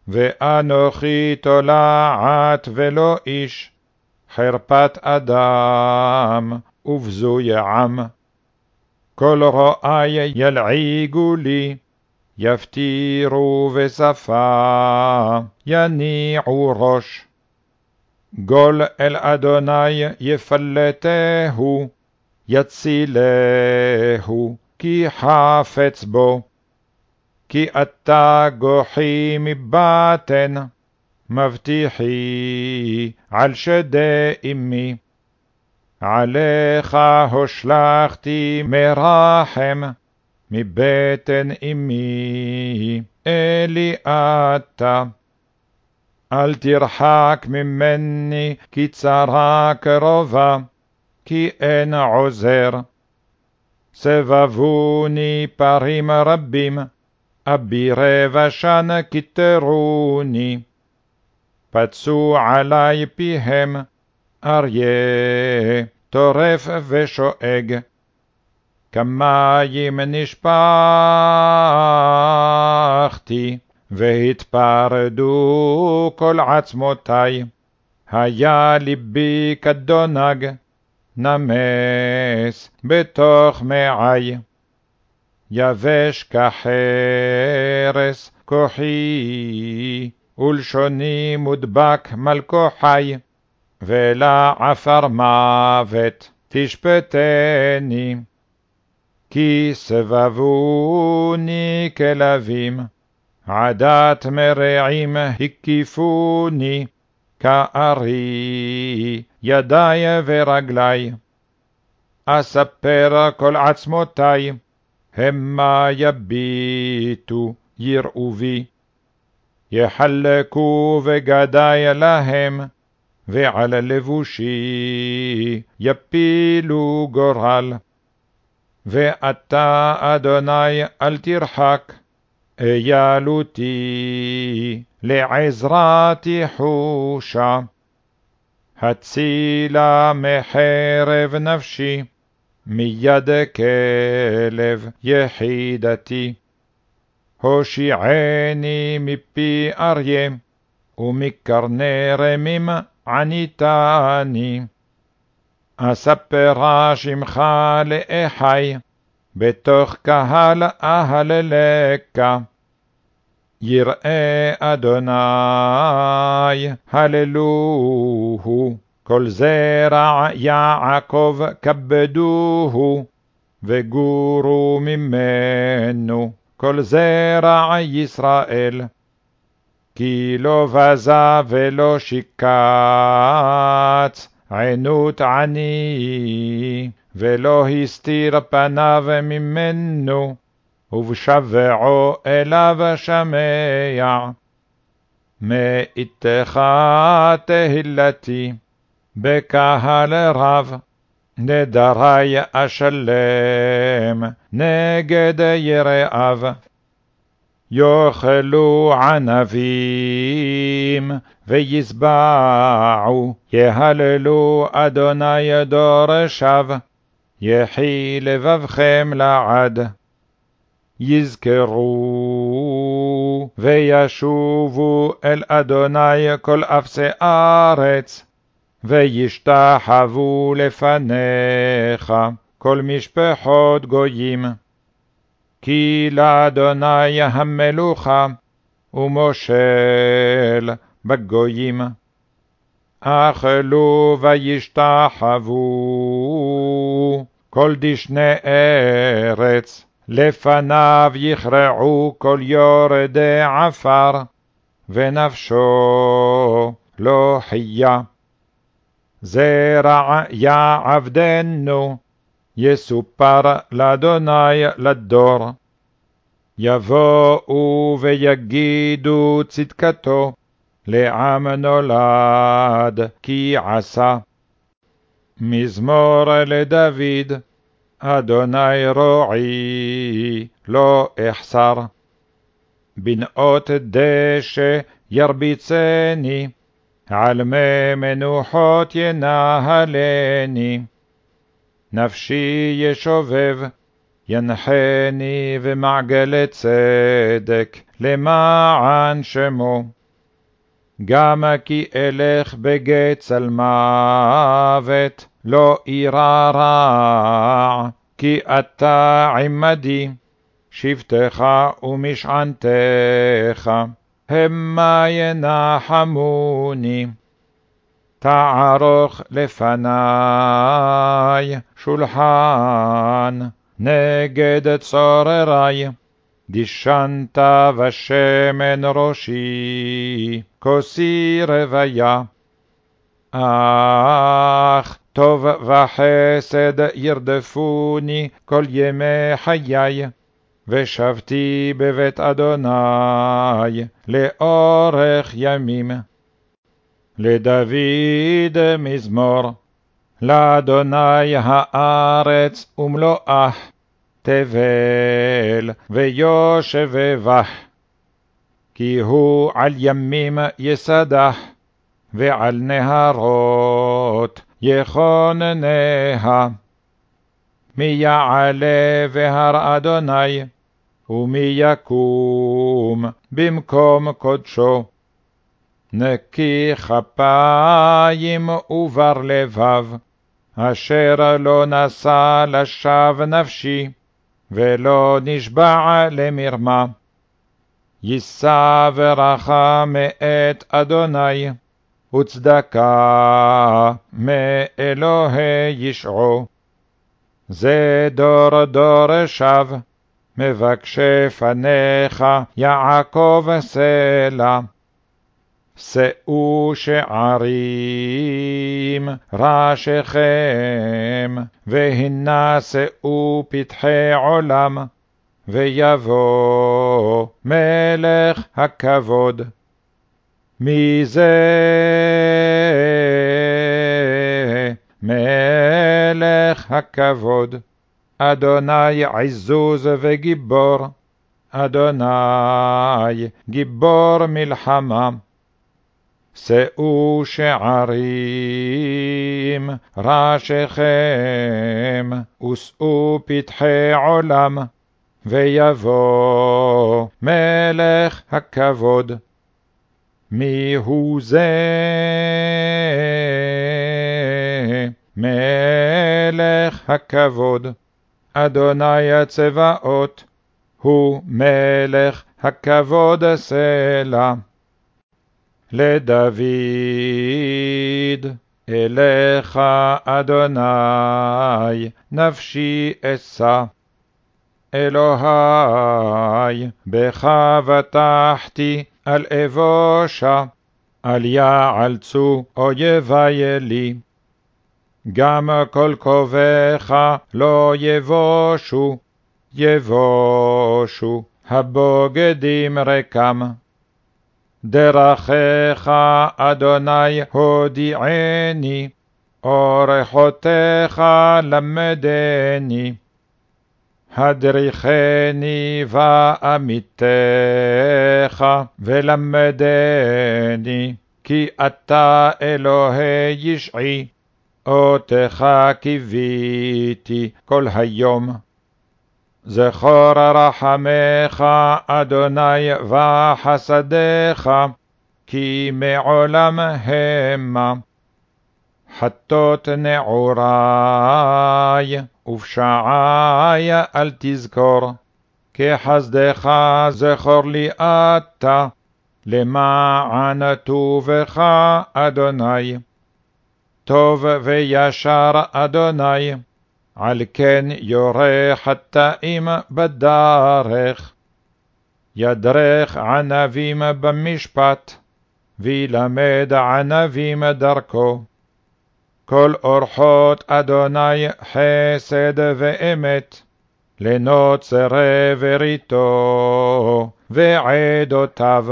ואנוכי תולעת ולא איש, חרפת אדם ובזוי עם. כל רואי ילעיגו לי, יפטירו בשפה, יניעו ראש. גול אל אדוני יפלטהו, יצילהו, כי חפץ בו. כי אתה גוחי מבטן, מבטיחי על שדי אמי. עליך הושלכתי מרחם, מבטן אמי, אלי אתה. אל תרחק ממני, כי צרה קרובה, כי אין עוזר. סבבוני פרים רבים, אבירי ושן כתרוני. פצו עלי פיהם, אריה טורף ושואג. כמים נשפכתי, והתפרדו כל עצמותי. היה ליבי כדונג, נמס בתוך מעי. יבש כחרס כוחי, ולשוני מודבק מלכו חי, ולעפר מוות תשפטני. כי סבבוני כלבים, עדת מרעים הקיפוני, כארי ידי ורגלי. אספר כל עצמותי, המה יביטו יראו בי. יחלקו בגדי להם, ועל לבושי יפילו גורל. ואתה, אדוני, אל תרחק, אילותי לעזרה תחושה. הצילה מחרב נפשי, מיד כלב יחידתי. הושיעני מפי אריה, ומקרני רמים עניתני. אספרה שמך לאחי, בתוך קהל אהללך. יראה אדוני, הללוהו, כל זרע יעקב כבדוהו, וגורו ממנו כל זרע ישראל. כי לא בזה ולא שיקץ, ענות עני, ולא הסתיר פניו ממנו, ובשבעו אליו שמע. מאיתך תהילתי, בקהל רב, נדרי אשלם נגד יראיו. יאכלו ענבים וישבעו, יהללו אדוני דורשיו, יחי לבבכם לעד. יזכרו וישובו אל אדוני כל אפסי ארץ, וישתחוו לפניך כל משפחות גויים. כי לאדוני המלוכה ומושל בגויים. אכלו וישתחוו כל דשני ארץ, לפניו יכרעו כל יורדי עפר, ונפשו לא חיה. זרע יעבדנו, יסופר לאדוני לדור. יבואו ויגידו צדקתו, לעם נולד כי עשה. מזמור לדוד, אדוני רועי, לא אחסר. בנאות דשא ירביצני, על מי מנוחות ינהלני. נפשי ישובב, ינחני ומעגלי צדק, למען שמו. גם כי אלך בגיא צלמוות, לא אירא רע, כי אתה עמדי, שבטך ומשענתך, המה ינחמוני. תערוך לפני שולחן נגד צוררי, דשנת ושמן ראשי, כוסי רוויה. אך טוב וחסד ירדפוני כל ימי חיי, ושבתי בבית אדוני לאורך ימים. לדוד מזמור, לאדוני הארץ ומלואה, תבל ויושבי בך. כי הוא על ימים יסדח, ועל נהרות יכונניה. מי יעלה בהר אדוני, ומי יקום במקום קודשו. נקי כפיים ובר לבב, אשר לא נשא לשווא נפשי, ולא נשבע למרמה. יישא ברכה מאת אדוני, וצדקה מאלוהי ישעו. זה דור דור שב, מבקשי פניך יעקב סלע. שאו שערים ראשיכם, והנשאו פתחי עולם, ויבוא מלך הכבוד. מי זה מלך הכבוד? אדוני עזוז וגיבור, אדוני גיבור מלחמה. שאו שערים ראשיכם, ושאו פתחי עולם, ויבוא מלך הכבוד. מי הוא זה? מלך הכבוד, אדוני הצבאות, הוא מלך הכבוד סלע. לדוד, אליך אדוני, נפשי אשא. אלוהי, בך בטחתי, אל אבושה, אל יעלצו אויבי לי. גם כל קובעך לא יבושו, יבושו הבוגדים רקם. דרכיך, אדוני, הודיעני, אורחותיך למדני. הדריכני ועמיתך, ולמדני, כי אתה אלוהי ישעי, אותך קיוויתי כל היום. זכור רחמך, אדוני, וחסדיך, כי מעולם המה. חטות נעורי, ופשעי אל תזכור, כחסדך זכור לי אתה, למען טובך, אדוני. טוב וישר אדוני, על כן יורה חטאים בדרך. ידרך ענבים במשפט, וילמד ענבים דרכו. כל אורחות אדוני חסד ואמת, לנוצרי בריתו ועדותיו.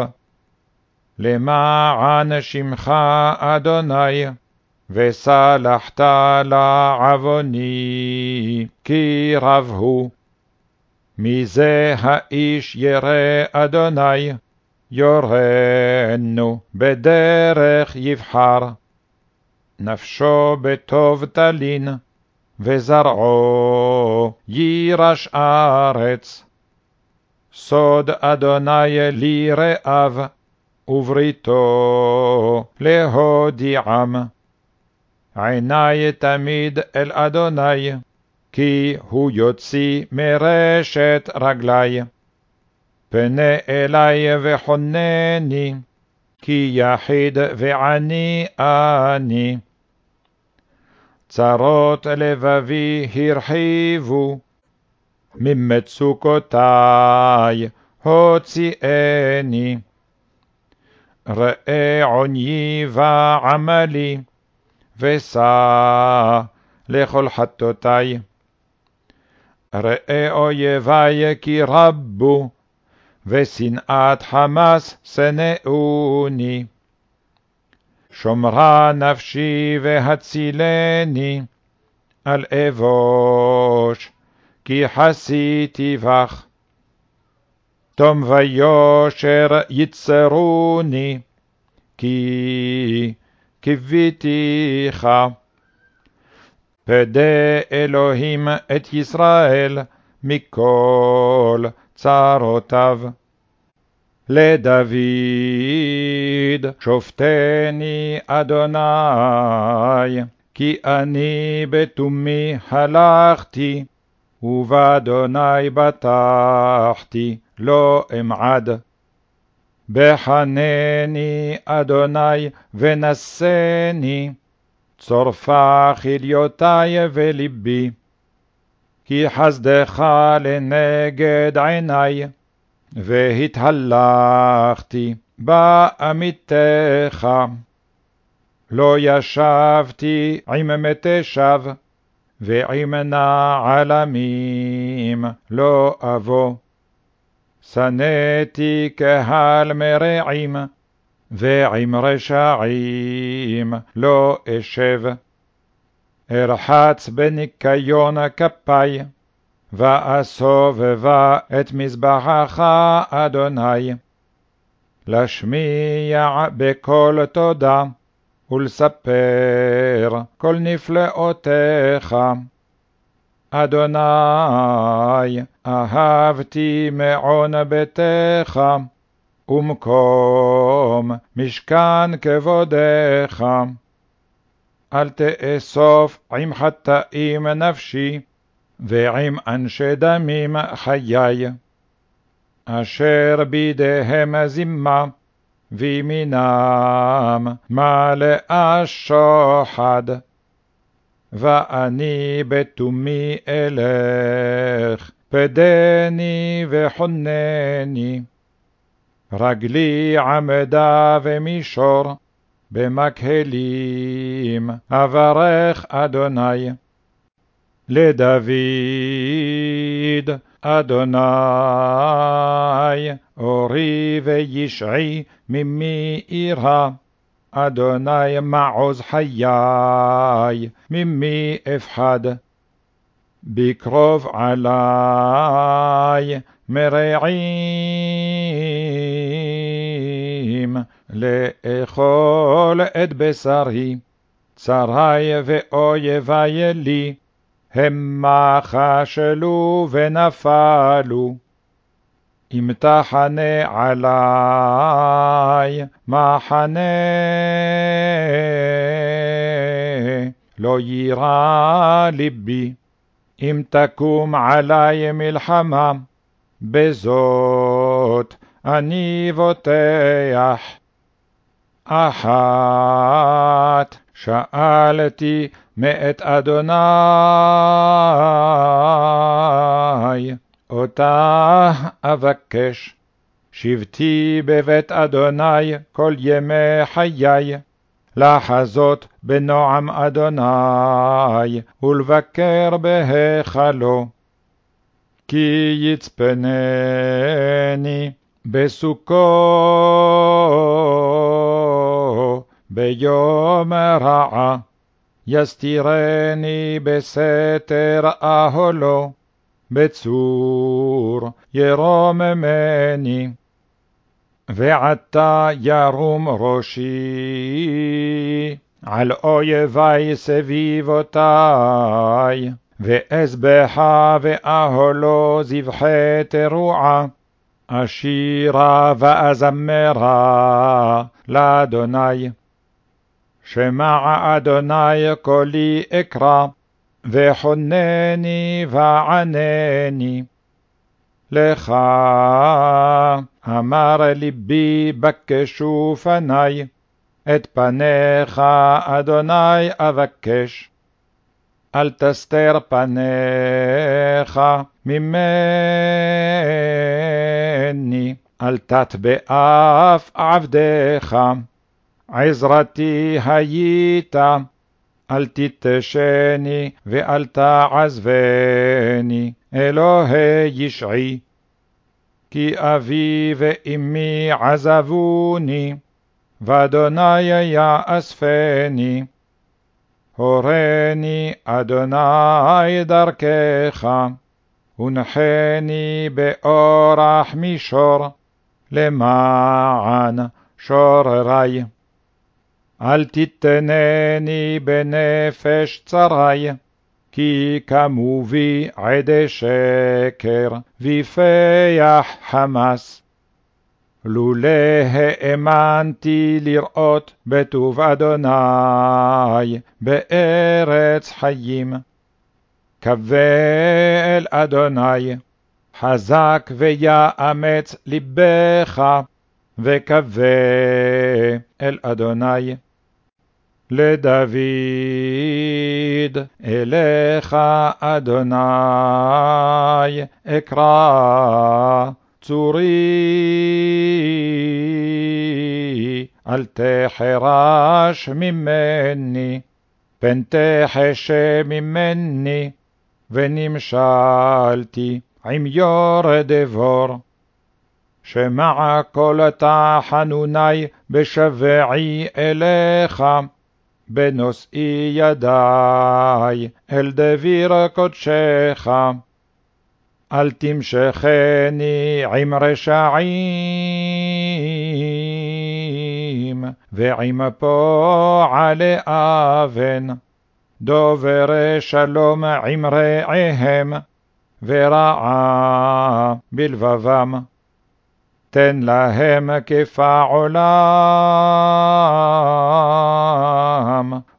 למען שמך אדוני, וסלחת לעווני, כי רב הוא. מי זה האיש ירא אדוני, יורנו בדרך יבחר. נפשו בטוב תלין, וזרעו יירש ארץ. סוד אדוני ליראיו, ובריתו להודיעם. עיני תמיד אל אדוני, כי הוא יוציא מרשת רגלי. פנה אלי וחונני, כי יחיד ועני אני. צרות לבבי הרחיבו, ממצוקותי הוציאני. ראה עוניי ועמלי, ושא לכל חטאותי. ראה אויבי כי רבו, ושנאת חמס שנאוני. שומרה נפשי והצילני, אל אבוש, כי חסיתי בך. תום ויושר יצרוני, כי קיוויתיך. פדה אלוהים את ישראל מכל צרותיו. לדוד שופטני אדוני, כי אני בתומי הלכתי, ובאדוני בטחתי, לא אמעד. בחנני אדוני ונשני, צורפה כליותי ולבי. כי חסדך לנגד עיני, והתהלכתי בעמיתך. לא ישבתי עם מתי שווא, ועם נעלמים לא אבוא. שנאתי קהל מרעים, ועם רשעים לא אשב. ארחץ בניקיון כפי, ואסובבה את מזבחך, אדוני. להשמיע בקול תודה, ולספר כל נפלאותיך. אדוני, אהבתי מעון ביתך, ומקום משכן כבודך. אל תאסוף עם חטאים נפשי, ועם אנשי דמים חיי. אשר בידיהם זימה, וימינם מלאה שוחד. ואני בתומי אלך, פדני וחונני. רגלי עמדה ומישור, במקהלים אברך אדוני. לדוד אדוני אורי וישעי ממי אירא. אדוני מעוז חיי, ממי אפחד? בקרוב עלי מרעים, לאכול את בשרי, צרי ואויבי לי, המה כשלו ונפלו. אם תחנה עלי מחנה, לא יירא ליבי. אם תקום עלי מלחמה, בזאת אני בוטח. אחת שאלתי מאת אדוני, אותה אבקש. שבתי בבית אדוני כל ימי חיי, לחזות בנועם אדוני, ולבקר בהיכלו. כי יצפנני בסוכו ביום רעה, יסתירני בסתר אהלו. בצור ירוממני. ועתה ירום ראשי על אויבי סביבותי, ואזבחה ואהלו זבחי תרועה, אשירה ואזמרה לאדוני. שמע אדוני קולי אקרא, וחונני וענני. לך אמר ליבי בקשו פני, את פניך אדוני אבקש. אל תסתר פניך ממני, אל תת באף עבדך. עזרתי היית, אל תתשני ואל תעזבני, אלוהי ישעי. כי אבי ואמי עזבוני, ואדוני יאספני. הורני אדוני דרכך, ונחני באורח מישור, למען שוררי. אל תתנני בנפש צרי, כי קמו בי עדי שקר, ויפח חמס. לולא האמנתי לראות בטוב אדוני בארץ חיים. אל אדוני, חזק ויאמץ לבך, וקווה אל אדוני. לדוד אליך אדוני אקרא צורי אל תחרש ממני פן תחשה ממני ונמשלתי עם יורד בור שמע כל תחנוני בשבעי אליך בנושאי ידי אל דביר קודשך. אל תמשכני עם רשעים, ועם פועלי אבן, דוברי שלום עם רעיהם, ורעה בלבבם. תן להם כפעולם,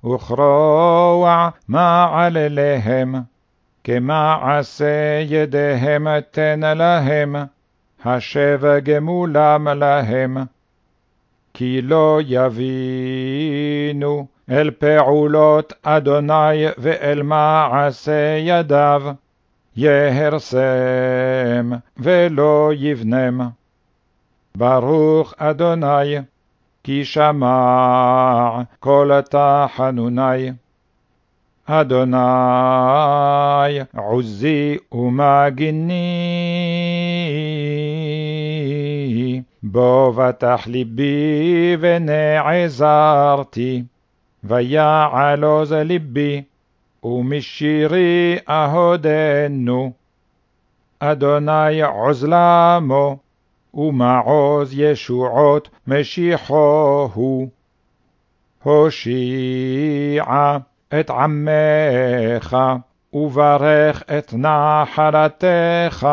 וכרוע מעלליהם, כמעשה ידיהם תן להם, השב גמולם להם. כי לא יבינו אל פעולות אדוני ואל מעשה ידיו, יהרסם ולא יבנם. ברוך אדוני, כי שמע כל תחנוני. אדוני עוזי ומגיני, בו בטח ליבי ונעזרתי, ויעלוז ליבי, ומשירי אהודנו. אדוני עוז למו, ומעוז ישועות משיחו הוא. הושיע את עמך, וברך את נחלתך,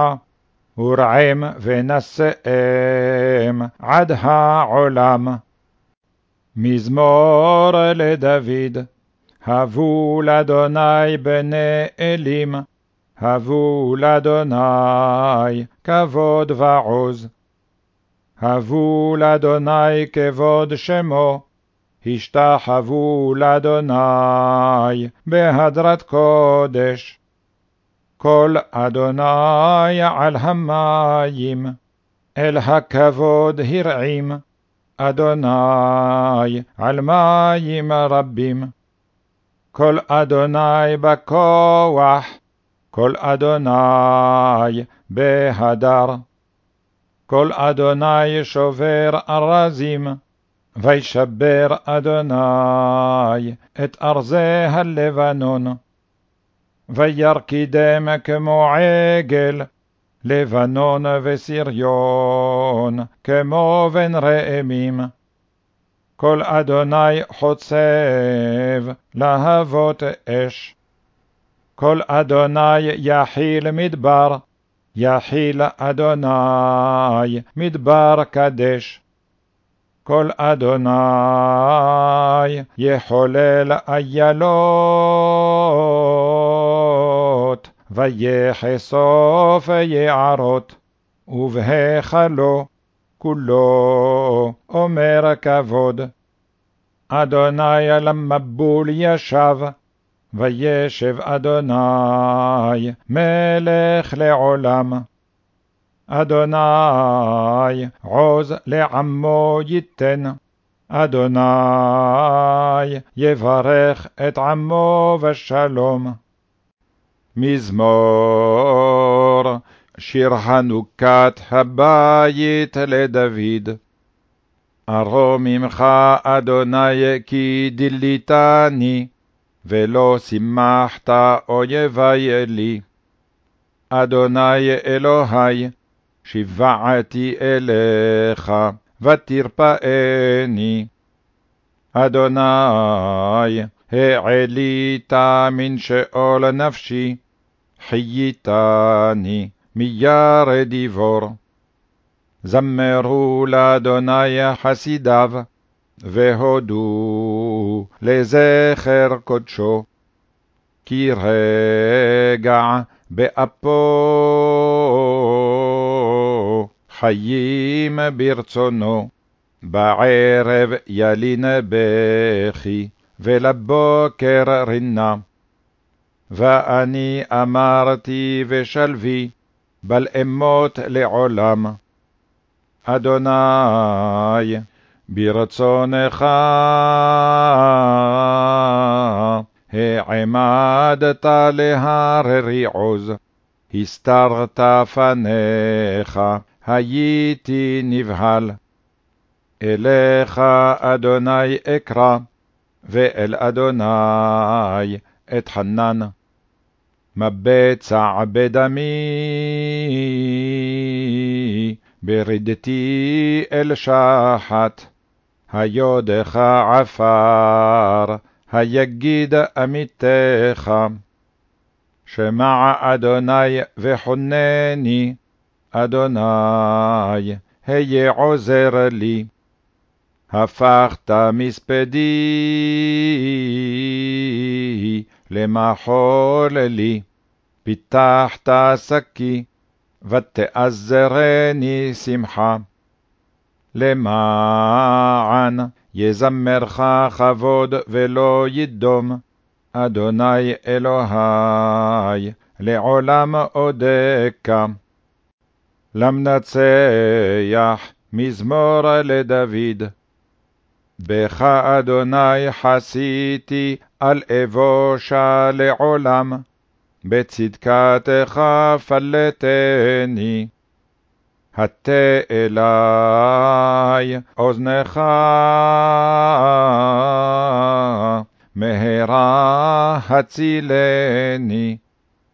ורעם ונשאם עד העולם. מזמור לדוד, הבו לאדוני בני אלים, הבו לאדוני כבוד ועוז. הבו לאדוני כבוד שמו, השתחוו לאדוני בהדרת קודש. כל אדוני על המים, אל הכבוד הרעים, אדוני על מים רבים. כל אדוני בכוח, כל אדוני בהדר. כל אדוני שובר ארזים, וישבר אדוני את ארזי הלבנון. וירקידם כמו עגל, לבנון וסריון, כמו בן ראמים. כל אדוני חוצב להבות אש. כל אדוני יחיל מדבר, יחיל אדוני מדבר קדש. כל אדוני יחולל איילות, ויחשוף יערות, ובהיכלו כולו אומר כבוד. אדוני על המבול ישב, וישב אדוני מלך לעולם. אדוני עוז לעמו ייתן, אדוני יברך את עמו בשלום. מזמור שיר חנוכת הבית לדוד. ארום ממך, אדוני, כי דיליתני, ולא שימחת אויבי לי. אדוני אלוהי, שיוועתי אליך, ותרפאני. אדוני, העלית מן שאול נפשי, חייתני מירד דיבור. זמרו לאדוני חסידיו, והודו לזכר קודשו. כי רגע באפו חיים ברצונו, בערב ילין בכי, ולבוקר רינה. ואני אמרתי ושלוי, בל אמות לעולם. אדוני, ברצונך העמדת להררי עוז, הסתרת פניך, הייתי נבהל. אליך, אדוני, אקרא, ואל אדוני אתחנן. מבצע בדמי, ברדתי אל שחת. היודך עפר, היגיד עמיתך. שמע אדוני וחונני, אדוני, היה עוזר לי. הפכת מספדי למחול לי, פיתחת שקי, ותעזרני שמחה. למען יזמרך כבוד ולא ידום, אדוני אלוהי, לעולם אודקה. למנצח מזמור לדוד. בך אדוני חסיתי על אבושה לעולם, בצדקתך פלטני. הטה אלי אוזנך, מהרה הצילני,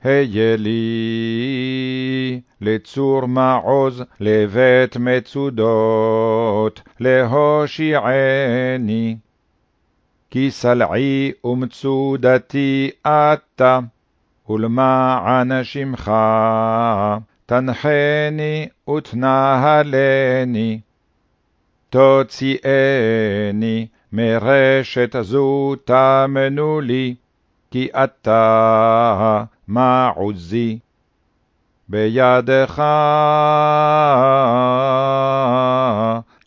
היה לי לצור מעוז, לבית מצודות, להושיעני. כי סלעי ומצודתי אתה, ולמען שמך תנחני ותנהלני. תוציאני מרשת זו תאמנו לי, כי אתה מעוזי. בידך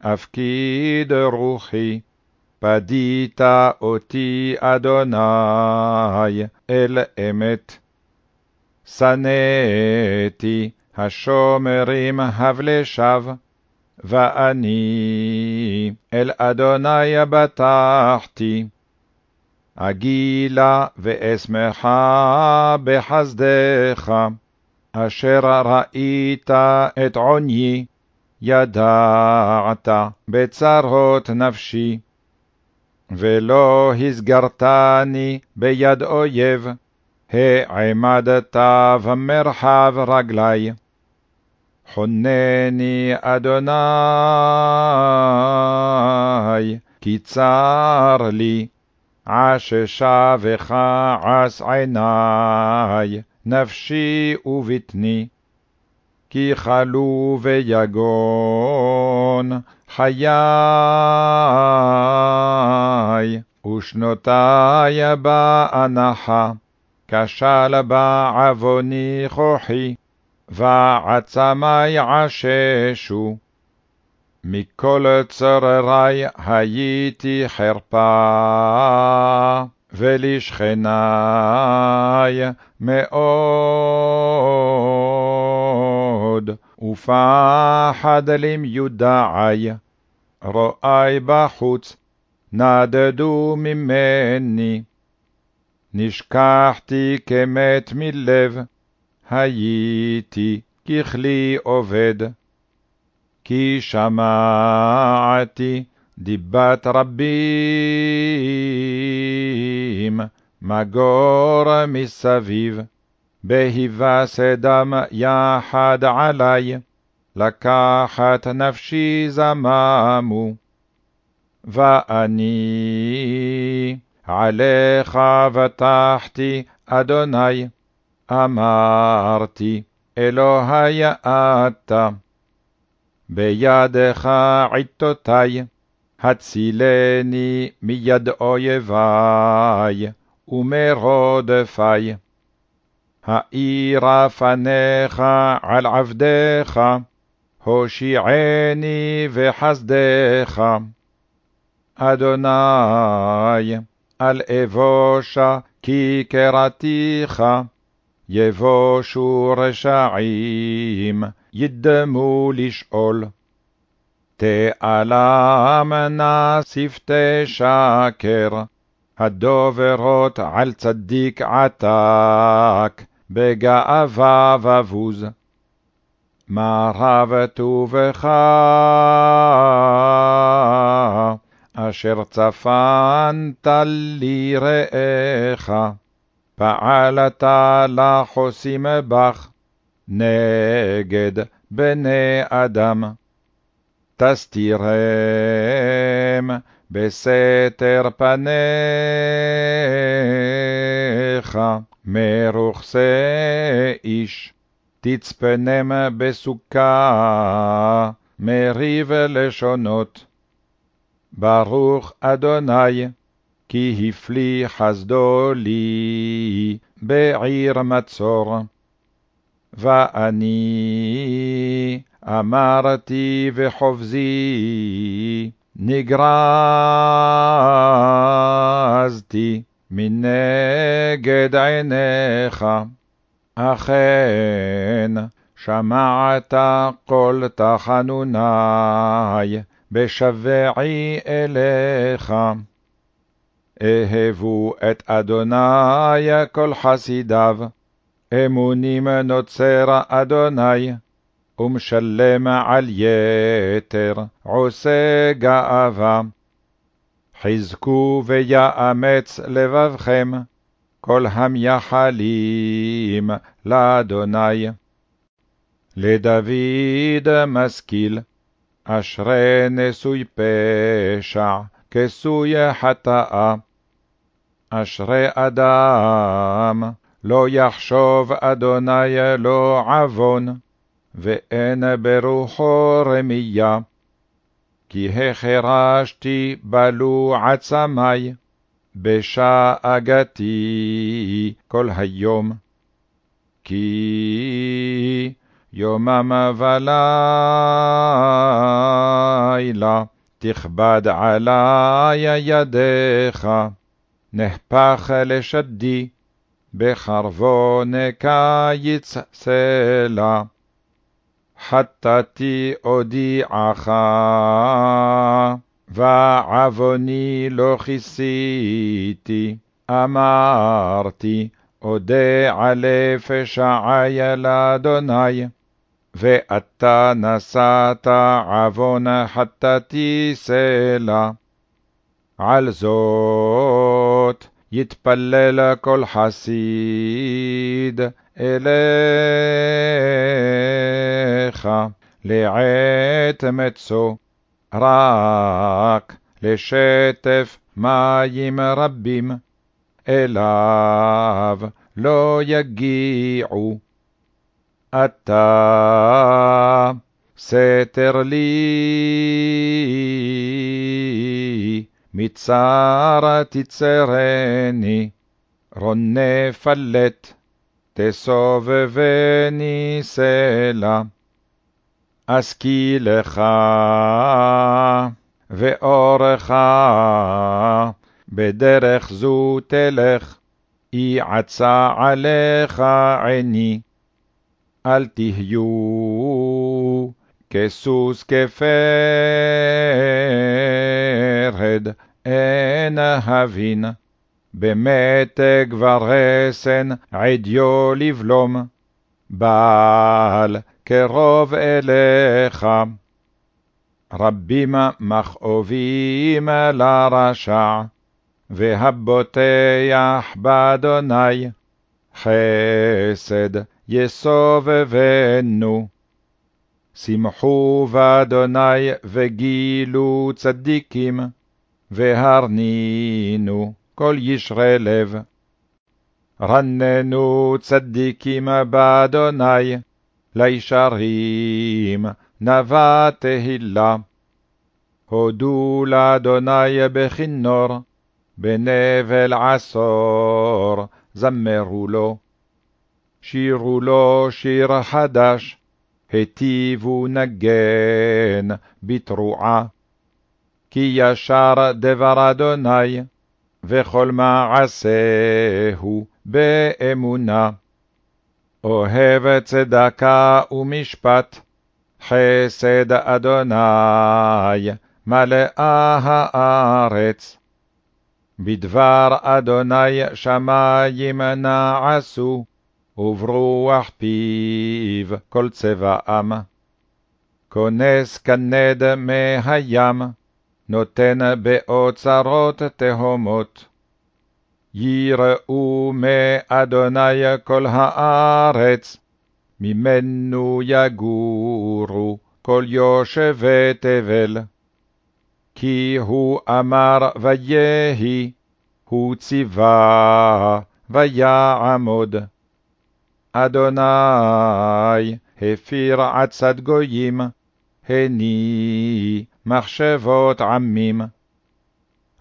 אפקיד רוחי, פדית אותי, אדוני, אל אמת. שנאתי השומרים הבלי שווא, ואני אל אדוני בטחתי. אגילה ואשמחה בחסדך, אשר ראית את עוניי, ידעת בצרות נפשי. ולא הסגרתני ביד אויב, העמדת במרחב רגלי. חונני אדוני, כי צר לי, עששה וכעס עיני, נפשי ובטני. כי כלו ויגון חיי, ושנותי באנחה, כשל בעווני כוחי. ועצמי עששו. מכל צוררי הייתי חרפה, ולשכני מאוד, ופחד למיודעי. רואי בחוץ, נדדו ממני. נשכחתי כמת מלב, הייתי ככלי עובד. כי שמעתי דיבת רבים, מגור מסביב, בהיבס דם יחד עלי, לקחת נפשי זממו. ואני עליך בטחתי, אדוני, אמרתי, אלוהי אתה. בידך עיתותי, הצילני מיד אויבי ומרודפי. האירה פניך על עבדיך, הושיעני בחסדך. אדוני, אל אבושה כי קראתיך, יבושו רשעים, ידמו לשאול. תעלם נא שפתי שקר, הדוברות על צדיק עתק, בגאווה ובוז. מה רב טובך, אשר צפנת לי רעך, פעלת לחוסים בך, נגד בני אדם. תסתירם בסתר פניך, מרוכסי איש, תצפנם בסוכה, מריב לשונות. ברוך אדוני, כי הפליא חסדו לי בעיר מצור. ואני אמרתי וחובזי, נגרזתי מנגד עיניך. אכן, שמעת קול תחנוני, בשבעי אליך. אהבו את אדוני כל חסידיו, אמונים נוצר אדוני, ומשלם על יתר, עושה גאווה. חזקו ויאמץ לבבכם, כל המייחלים לאדוני. לדוד משכיל, אשרי נשוי פשע, כסוי חטאה. אשרי אדם, לא יחשוב אדוני לא עוון, ואין ברוחו רמיה. כי החרשתי בלו עצמי, בשאגתי כל היום. כי יומם ולילה, תכבד עלי ידיך, נחפך לשדי, בחרבון קיץ סלע. חטאתי אודיעך, ועווני לא כיסיתי, אמרתי, אודה על פשעי לאדוני. ואתה נשאת עוון חטאתי סלע. על זאת יתפלל כל חסיד אליך לעת מצו, רק לשטף מים רבים, אליו לא יגיעו. אתה סתר לי, מצר תצרני, רונה פלט, תסובבני סלע. אשכילך ואורך, בדרך זו תלך, יעצה עליך עיני. אל תהיו כסוס כפרד, אין הבין, במתג ורסן עדיו לבלום, בעל קרוב אליך. רבים מכאובים לרשע, והבוטח באדוני, חסד יסובבנו. שמחו באדוני וגילו צדיקים, והרנינו כל ישרי לב. רננו צדיקים באדוני, לישרים נבע תהילה. הודו לאדוני בכינור, בנבל עשור, זמרו לו. שירו לו שיר חדש, היטיבו נגן בתרועה. כי ישר דבר אדוני, וכל מעשהו באמונה. אוהב צדקה ומשפט, חסד אדוני, מלאה הארץ. בדבר אדוני שמים נעשו, וברוח פיו כל צבאם. כונס כנד מהים, נותן באוצרות תהומות. יראו מאדוני כל הארץ, ממנו יגורו כל יושבי תבל. כי הוא אמר ויהי, הוא ציווה ויעמוד. אדוני הפיר עצת גויים, הני מחשבות עמים.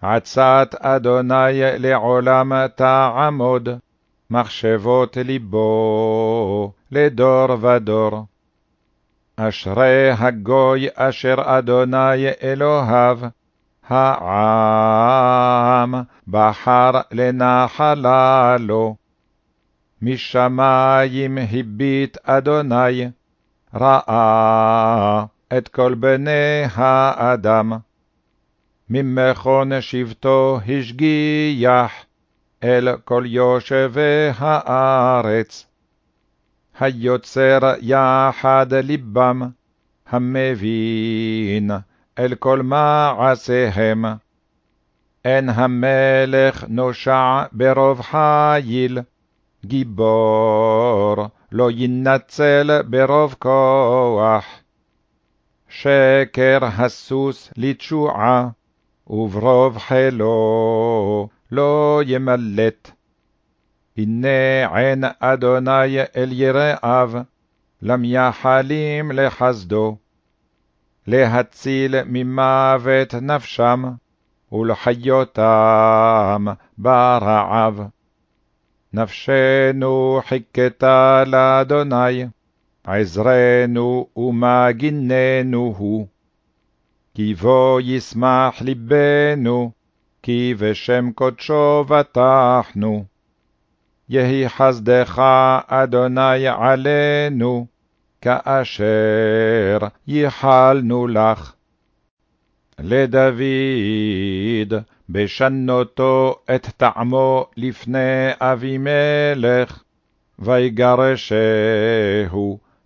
עצת אדוני לעולם תעמוד, מחשבות ליבו לדור ודור. אשרי הגוי אשר אדוני אלוהיו, העם בחר לנחלה לו. משמים הביט אדוני, ראה את כל בני האדם. ממכון שבטו השגיח אל כל יושבי הארץ. היוצר יחד ליבם, המבין אל כל מעשיהם. אין המלך נושע ברוב חיל, גיבור לא ינצל ברוב כוח. שקר הסוס לתשועה, וברוב חילו לא ימלט. הנה עין אדוני אל יראיו, למייחלים לחסדו. להציל ממוות נפשם, ולחיותם ברעב. נפשנו חיכתה לאדוני, עזרנו ומגיננו הוא. כי בו ישמח לבנו, כי בשם קודשו בטחנו. יהי חסדך, אדוני, עלינו, כאשר ייחלנו לך. לדוד, בשנותו את טעמו לפני אבימלך, ויגרשהו,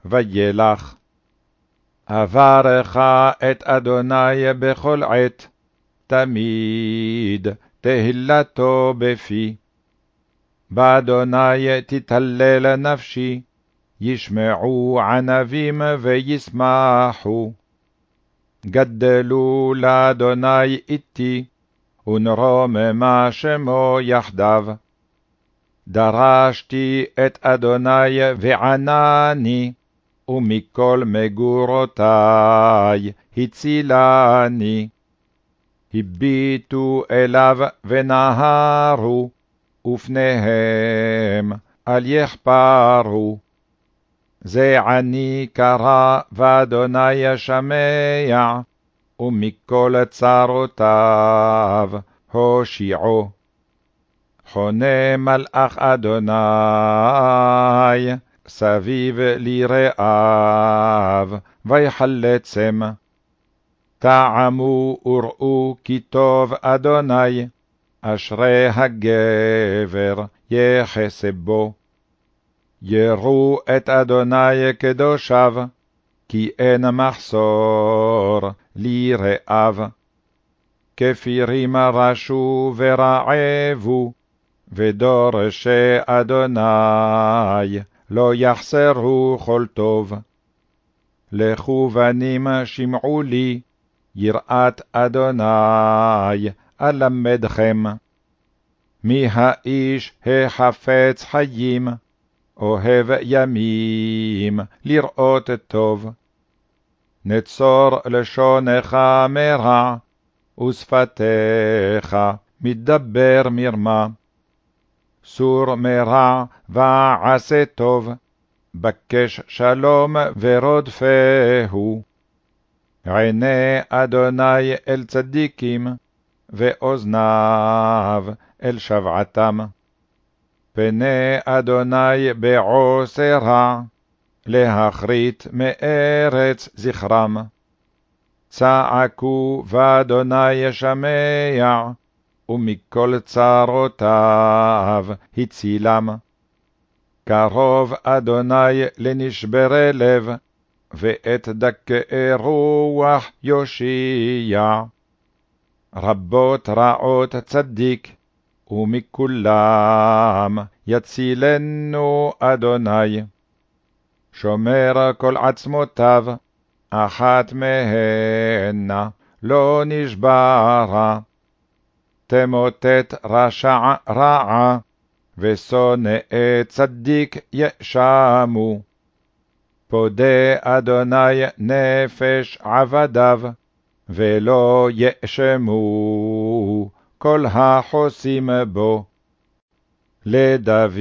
וילך. אברך את אדוני בכל עת, תמיד תהילתו בפי. באדוני תתהלל נפשי, ישמעו ענבים וישמחו. גדלו לאדוני איתי, ונרוממה שמו יחדיו. דרשתי את אדוני וענני, ומכל מגורותי הצילני. הביטו אליו ונהרו, ופניהם אל יחפרו. זה עני קרא ואדוני ישמע, ומכל צרותיו הושיעו. חונה מלאך אדוני, סביב ליראיו, ויחלצם. טעמו וראו כי טוב אדוני, אשרי הגבר יחסה בו. יראו את אדוני קדושיו, כי אין מחסור ליראיו. כפירים רשו ורעבו, ודורשי אדוני לא יחסרו כל טוב. לכו בנים שמעו לי, יראת אדוני אלמדכם. מי האיש החפץ חיים, אוהב ימים לראות טוב. נצור לשונך מרע, ושפתיך מדבר מרמה. סור מרע ועשה טוב, בקש שלום ורודפהו. עיני אדוני אל צדיקים, ואוזניו אל שבעתם. פני אדוני בעושה רע, להכרית מארץ זכרם. צעקו ואדוני ישמע, ומכל צרותיו הצילם. קרוב אדוני לנשברי לב, ואת דכאי רוח יושיע. רבות רעות צדיק, ומכולם יצילנו אדוני. שומר כל עצמותיו, אחת מהנה לא נשברה. תמוטט רשע רעה, ושונאי צדיק ישמו. פודה אדוני נפש עבדיו, ולא יאשמו כל החוסים בו. לדוד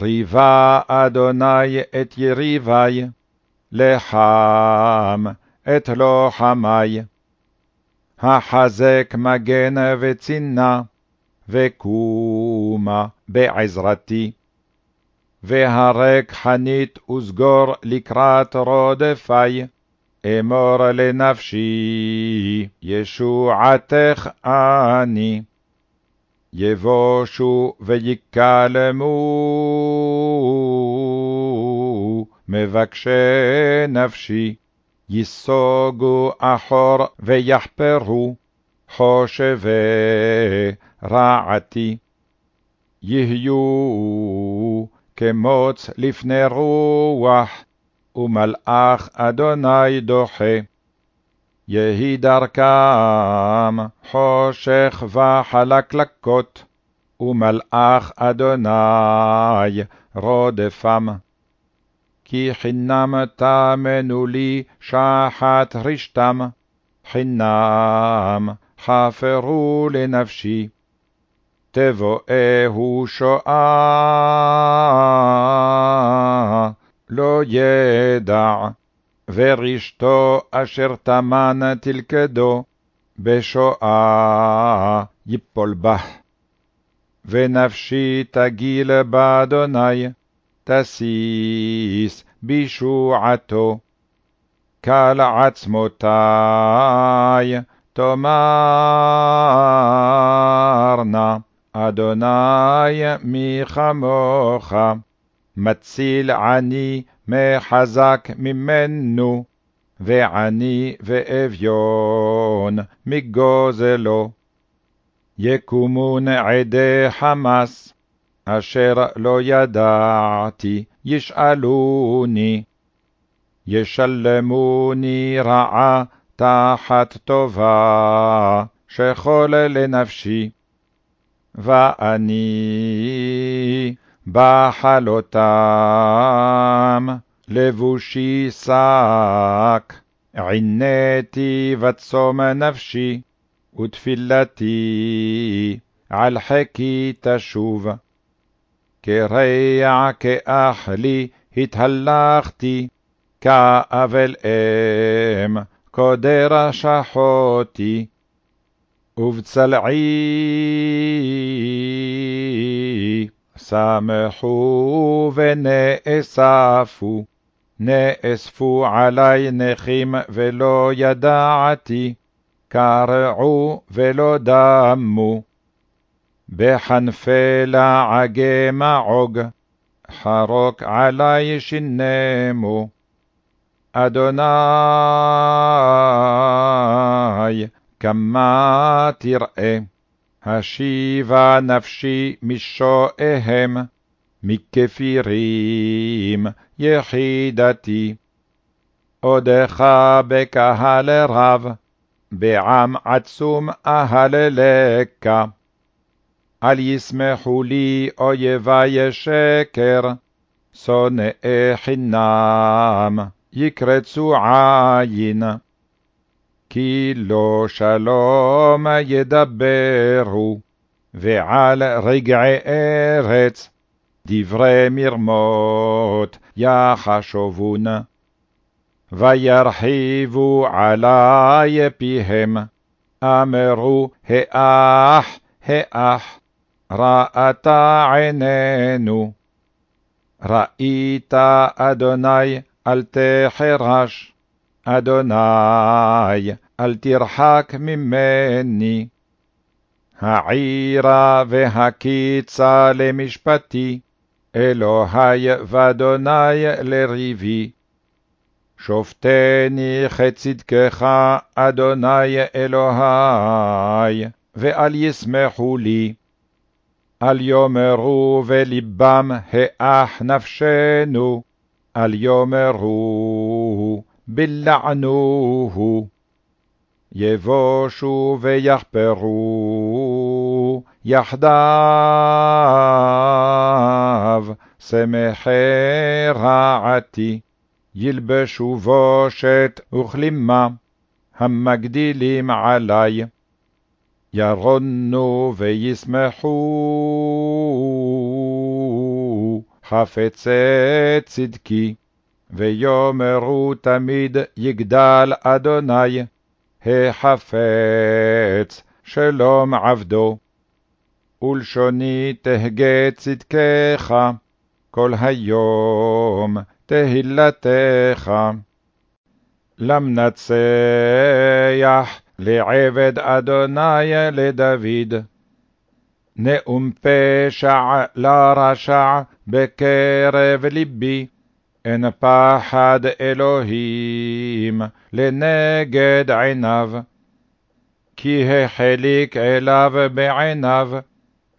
ריבה אדוני את יריבי, לחם את לוחמי. החזק מגן וצינה, וקומה בעזרתי. והרק חנית וסגור לקראת רודפי, אמור לנפשי, ישועתך אני. יבושו ויקלמו, מבקשי נפשי, ייסוגו אחור ויחפרו, חושבי רעתי. יהיו כמוץ לפני רוח, ומלאך אדוני דוחה. יהי דרכם חושך וחלקלקות, ומלאך אדוני רודפם. כי חינם תאמנו לי שחת רשתם, חינם חפרו לנפשי. תבואהו שואה, לא ידע, ורשתו אשר תמן תלכדו, בשואה יפול בה. ונפשי תגיל באדוני, תסיס בישועתו. קל עצמותי תאמרנה, אדוני מי כמוך, מציל עני מחזק ממנו, ועני ואביון מגוזלו. יקומון עדי חמס, אשר לא ידעתי, ישאלוני. ישלמוני רעה תחת טובה, שכל לנפשי. ואני בחלותם, לבושי שק, עיניתי וצום נפשי, ותפילתי על חכי תשוב. כרע כאחלי התהלכתי, כאבל אם, קודר שחותי, ובצלעי שמחו ונאספו, נאספו עלי נכים ולא ידעתי, קרעו ולא דמו. בחנפי לעגי מעוג, חרוק עלי שינמו. אדוני, כמה תראה, השיבה נפשי משואיהם, מכפירים יחידתי. עודך בקהל רב, בעם עצום אהללך. אל ישמחו לי אויבי שקר, שונאי חינם, יקרצו עין. כי לא שלום ידברו, ועל רגעי ארץ דברי מרמות יחשובון. וירחיבו עלי פיהם, אמרו האח, האח, ראתה עינינו. ראית, אדוני, אל תחרש, אדוני, אל תרחק ממני. העירה והקיצה למשפטי, אלוהי ואדוני לריבי. שופטני כצדקך, אדוני אלוהי, ואל ישמחו לי. אל יאמרו בלבם האח נפשנו, אל יאמרו בלענוהו. יבושו ויחפרו יחדיו, שמחי רעתי, ילבשו בושת וכלימה, המגדילים עלי. ירונו וישמחו, חפצי צדקי, ויאמרו תמיד יגדל אדוני, החפץ שלום עבדו. ולשוני תהגה צדקך, כל היום תהילתך. למנצח לעבד אדוני לדוד. נאום פשע לרשע בקרב ליבי, אין פחד אלוהים לנגד עיניו. כי החליק אליו בעיניו,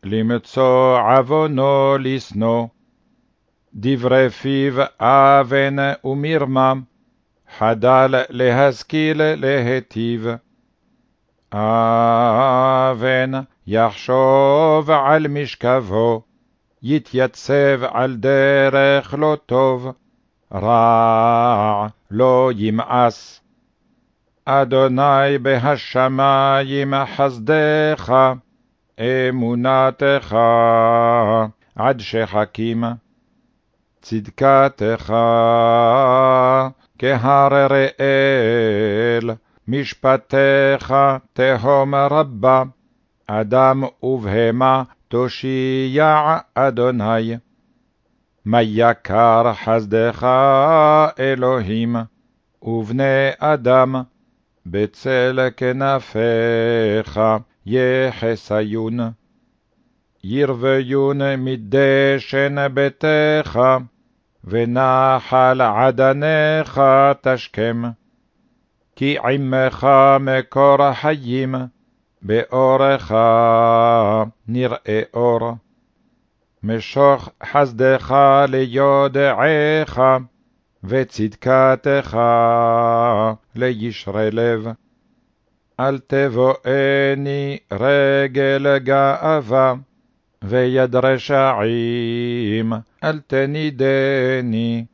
למצוא עוונו לשנוא. דברי פיו אבן ומרמם, חדל להשכיל להיטיב. אבן יחשוב על משכבו, יתייצב על דרך לא טוב, רע לא ימאס. אדוני בהשמים חסדך, אמונתך עד שחכים. צדקתך כהר אראל, משפטיך תהום רבה, אדם ובהמה תושיע אדוני. מה יקר חסדך אלוהים, ובני אדם, בצל כנפיך יחסיון. ירוויון מדשן ביתך, ונחל עדניך תשכם. כי עמך מקור החיים, באורך נראה אור. משוך חסדך ליודעך, וצדקתך לישרי לב. אל תבואני רגל גאווה, ויד רשעים אל תנידני.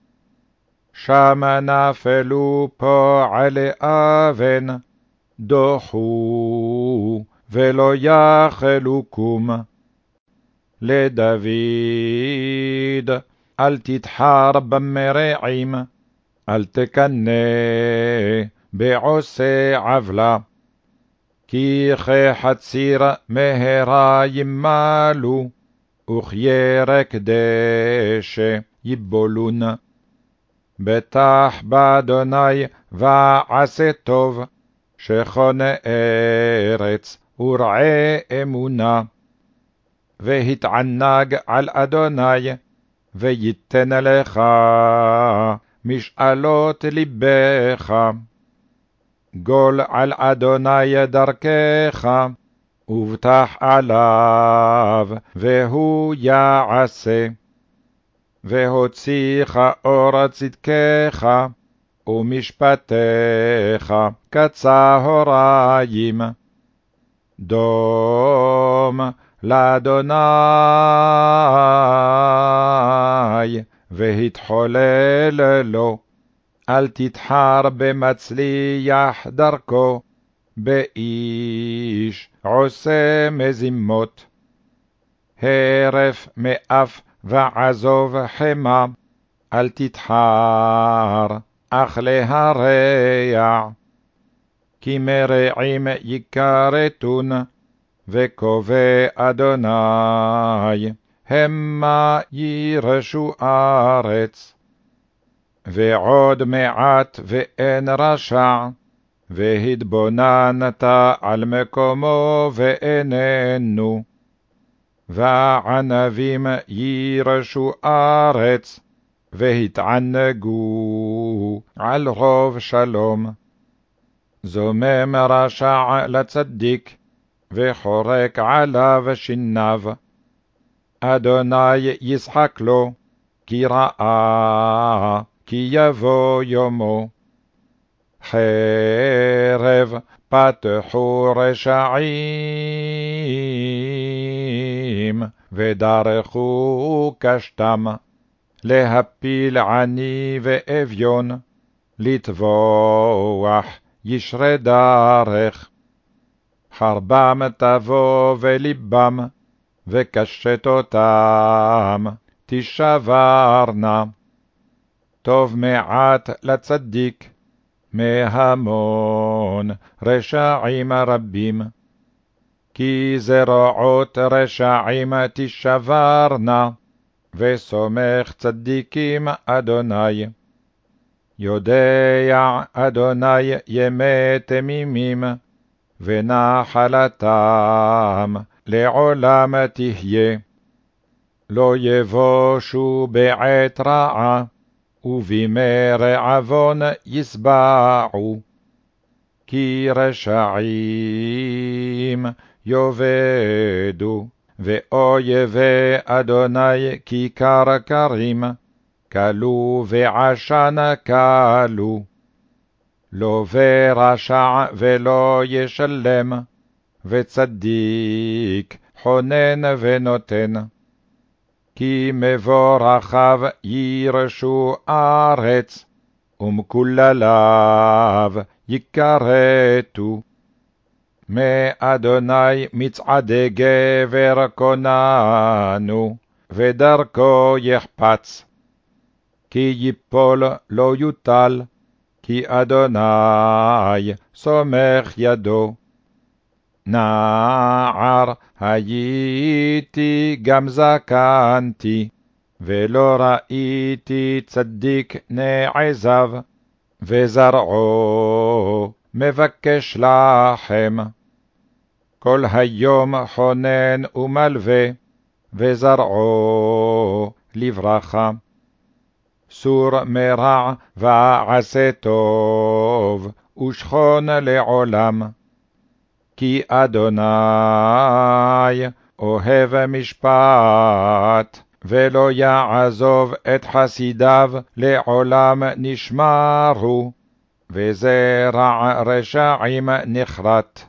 שמה נפלו פועלי אבן, דוחו ולא יכלו קום. לדוד, אל תתחר במרעים, אל תקנא בעושה עוולה. כי כחציר מהרה ימלו, וכירק דשא יבולון. בטח באדוני ועשה טוב, שכונה ארץ ורעה אמונה. והתענג על אדוני, ויתן לך משאלות לבך. גול על אדוני דרכך, ובטח עליו, והוא יעשה. והוציאך אור צדקך, ומשפטיך כצהריים. דום לאדוני, והתחולל לו. אל תתחר במצליח דרכו, באיש עושה מזימות. הרף מאף ועזוב חמה, אל תתחר, אך להרע. כי מרעים יכרתון, וקובע אדוני, המה ירשו ארץ. ועוד מעט ואין רשע, והתבוננת על מקומו ואיננו. וענבים ירשו ארץ, והתענגו על רוב שלום. זומם רשע לצדיק, וחורק עליו שיניו. אדוני ישחק לו, כי ראה, כי יבוא יומו. חרב פתחו רשעים, ודרכו קשתם, להפיל עני ואביון, לטבוח ישרי דרך. חרבם תבוא ולבם, וקשתותם תשברנה. טוב מעט לצדיק, מהמון רשעים רבים. כי זרועות רשעים תשברנה, וסומך צדיקים אדוני. יודע אדוני ימי תמימים, ונחלתם לעולם תהיה. לא יבושו בעת רעה, ובימי רעבון יסבעו. כי רשעים יאבדו, ואויבי אדוני כיכר כרים, כלו ועשן כלו. לווה רשע ולא ישלם, וצדיק חונן ונותן. כי מבורחיו ירשו ארץ, ומקולליו יכרתו. מאדוני מצעדי גבר כוננו, ודרכו יחפץ. כי יפול לא יוטל, כי אדוני סומך ידו. נער הייתי גם זקנתי, ולא ראיתי צדיק נעזב, וזרעו מבקש לחם. כל היום חונן ומלווה, וזרעו לברכה. סור מרע ועשה טוב, ושכון לעולם. כי אדוני אוהב משפט, ולא יעזוב את חסידיו לעולם נשמרו, וזרע רשעים נחרט.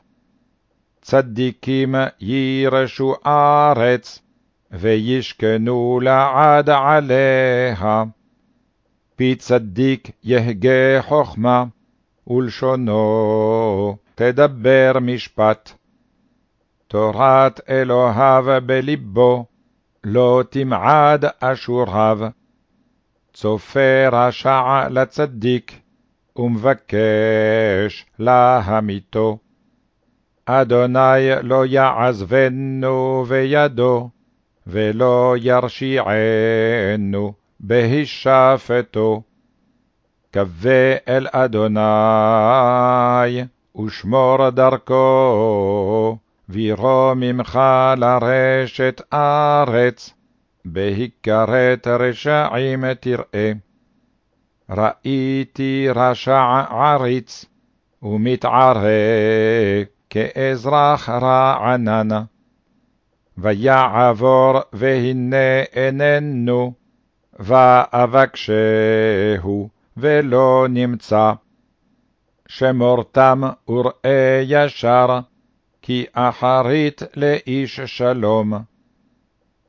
צדיקים ירשו ארץ, וישכנו לעד עליה. פי צדיק יהגה חכמה, ולשונו תדבר משפט. תורת אלוהיו בלבו, לא תמעד אשוריו. צופה רשע לצדיק, ומבקש להמיתו. אדוני לא יעזבנו וידו, ולא ירשיענו בהישפטו. קווה אל אדוני, ושמור דרכו, וירו ממך לרשת ארץ, בהיכרת רשעים תראה. ראיתי רשע עריץ, ומתערה כאזרח רענן. ויעבור והנה איננו, ואבקשהו ולא נמצא. שמורתם וראה ישר, כי אחרית לאיש שלום.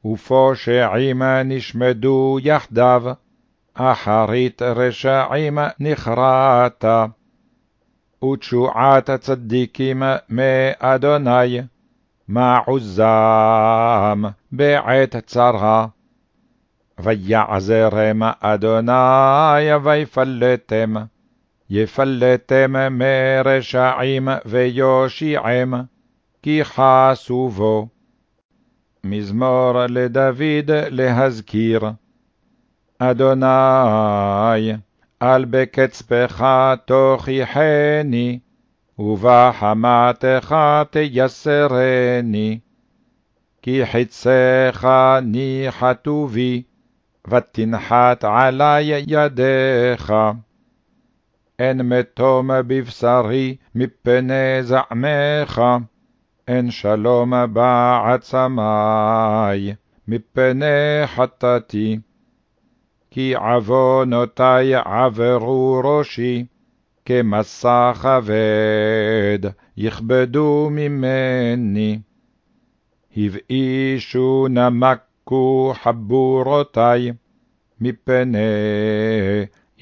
ופושעים נשמדו יחדיו, אחרית רשעים נכרעת. ותשועת הצדיקים מאדוני, מעוזם בעת צרה. ויעזרם אדוני ויפלטם, יפלטם מרשעים ויושיעם, כי חסו בו. מזמור לדוד להזכיר. אדוני, על בקצפך תוכיחני, ובחמתך תייסרני. כי חצך ניחתו בי, ותנחת עלי ידך. אין מתום בבשרי מפני זעמך, אין שלום בעצמי מפני חטאתי. כי עוונותי עברו ראשי, כמסע כבד יכבדו ממני. הבאישו נמקו חבורותי, מפני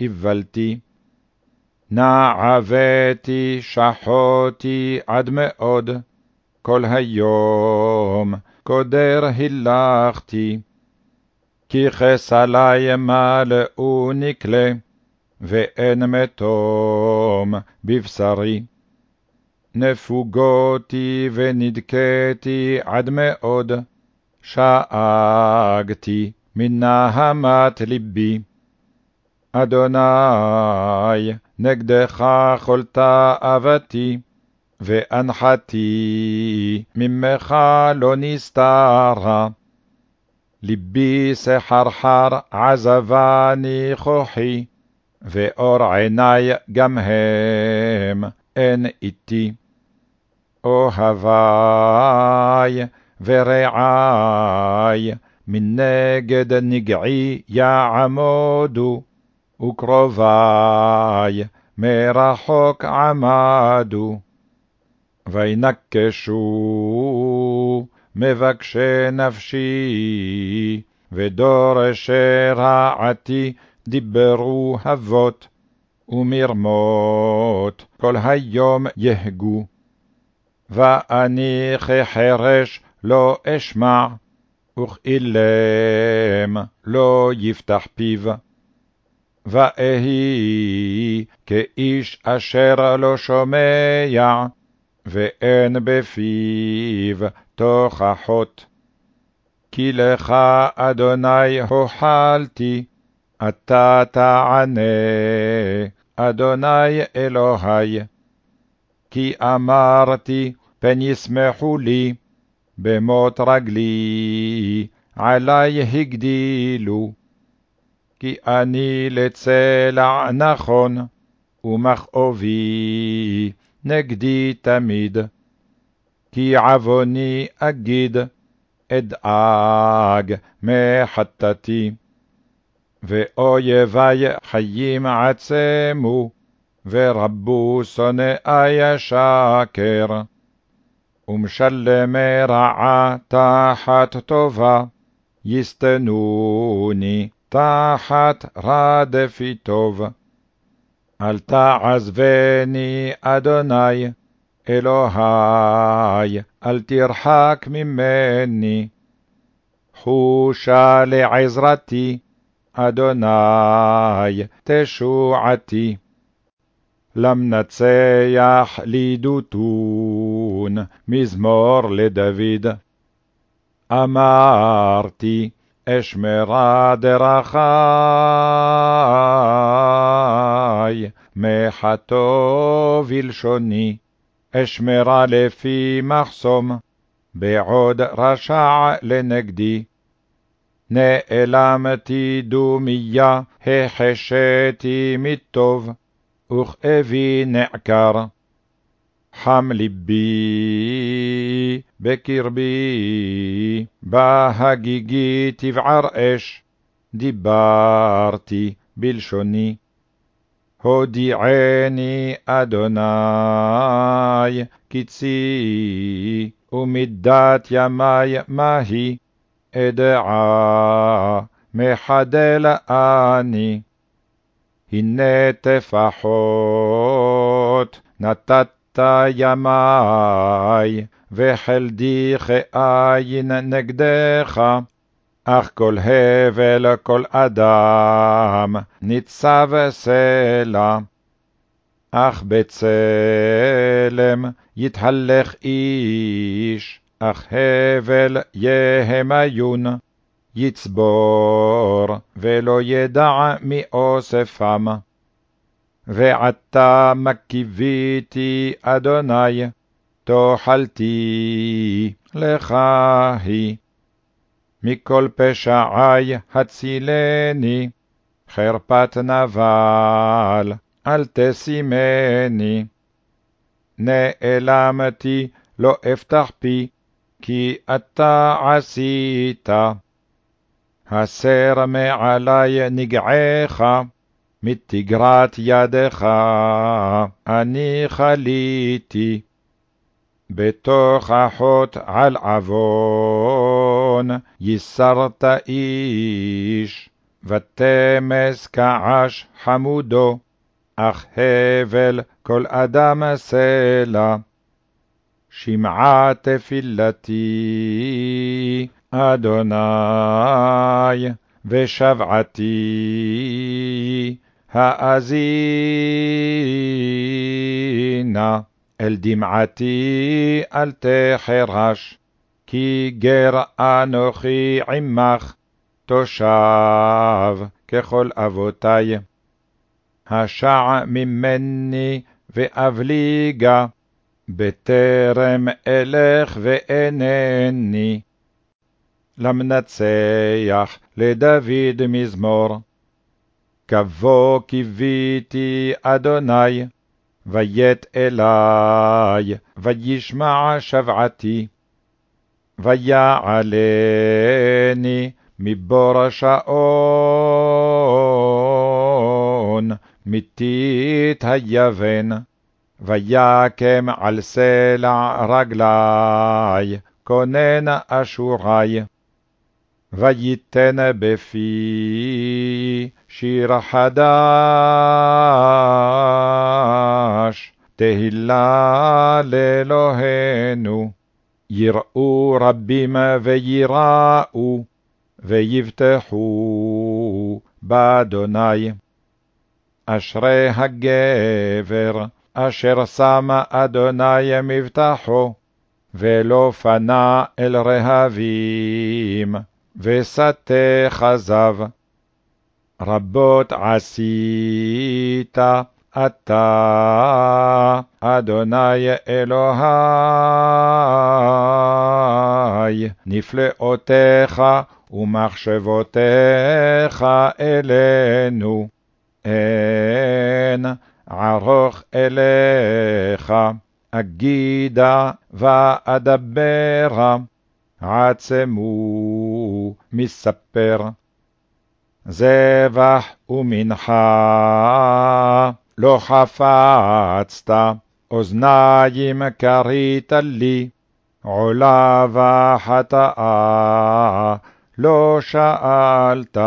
איוולתי. נעבתי שחותי עד מאוד, כל היום קודר הילכתי. כי חסלי מלאו נקלה, ואין מתום בבשרי. נפוגותי ונדכאתי עד מאוד, שאגתי מנהמת ליבי. אדוני, נגדך כל תאוותי, ואנחתי ממך לא נסתרה. ליבי סחרחר עזבני כוחי, ואור עיני גם הם אין איתי. אוהבי ורעי מנגד נגעי יעמודו, וקרובי מרחוק עמדו. וינקשו מבקשי נפשי, ודורשי רעתי דיברו אבות, ומרמות כל היום יהגו. ואני כחרש לא אשמע, וכאילם לא יפתח פיו. ואהי כאיש אשר לא שומע, ואין בפיו תוכחות. כי לך, אדוני, הוחלתי, אתה תענה, אדוני אלוהי. כי אמרתי, פן ישמחו לי, במות רגלי, עלי הגדילו. כי אני לצלע נכון, ומכאובי נגדי תמיד. כי עווני אגיד, אדאג מחטאתי. ואויבי חיים עצמו, ורבו שונאי שקר. ומשלמי רעה תחת טובה, יסתנוני תחת רדפי טוב. אל תעזבני, אדוני, אלוהי, אל תרחק ממני. חושה לעזרתי, אדוני, תשועתי. למנצח לידותון, מזמור לדוד. אמרתי, אשמרה דרכי, מחתו בלשוני, אשמרה לפי מחסום, בעוד רשע לנגדי. נעלמתי דומיה, החשיתי מטוב, וכאבי נעקר. חם ליבי בקרבי, בהגיגי תבער אש, דיברתי בלשוני. הודיעני אדוני קצי, ומידת ימי מהי, אדעה מחדל אני. הנה טפחות נתת ימי, וחלדי כעין נגדך, אך כל הבל כל אדם ניצב סלע. אך בצלם יתהלך איש, אך הבל יהמיון, יצבור ולא ידע מי אוספם. ועתה מקיביתי אדוני, תאכלתי לך היא. מכל פשעי הצילני, חרפת נבל, אל תשימני. נעלמתי, לא אפתח פי, כי אתה עשית. הסר מעלי נגעך, מתגרת ידך אני חליתי. בתוך אחות על עוון ייסרת איש, ותמס כעש חמודו, אך הבל כל אדם סלע. שמעה תפילתי, אדוני, ושבעתי, האזינה. אל דמעתי אל תחרש, כי גר אנוכי עמך, תושב ככל אבותי. השע ממני ואבליגה, בטרם אלך ואינני. למנצח לדוד מזמור. כבוא קיוויתי אדוני, ויט אלי, וישמע שבעתי. ויעלני מבור השעון, מתית היבן, ויקם על סלע רגלי, כונן אשורי. ויתן בפי שיר חדש, תהילה לאלוהינו. יראו רבים ויראו, ויבטחו באדוני. אשרי הגבר, אשר שם אדוני מבטחו, ולא פנה אל רהבים, ושטה כזב. רבות עשית אתה, אדוני אלוהי, נפלאותיך ומחשבותיך אלינו. אין ערוך אליך, אגידה ואדברה, עצמו מספר. זבח ומנחה לא חפצת, אוזניים כרית לי, עולה וחטאה לא שאלת.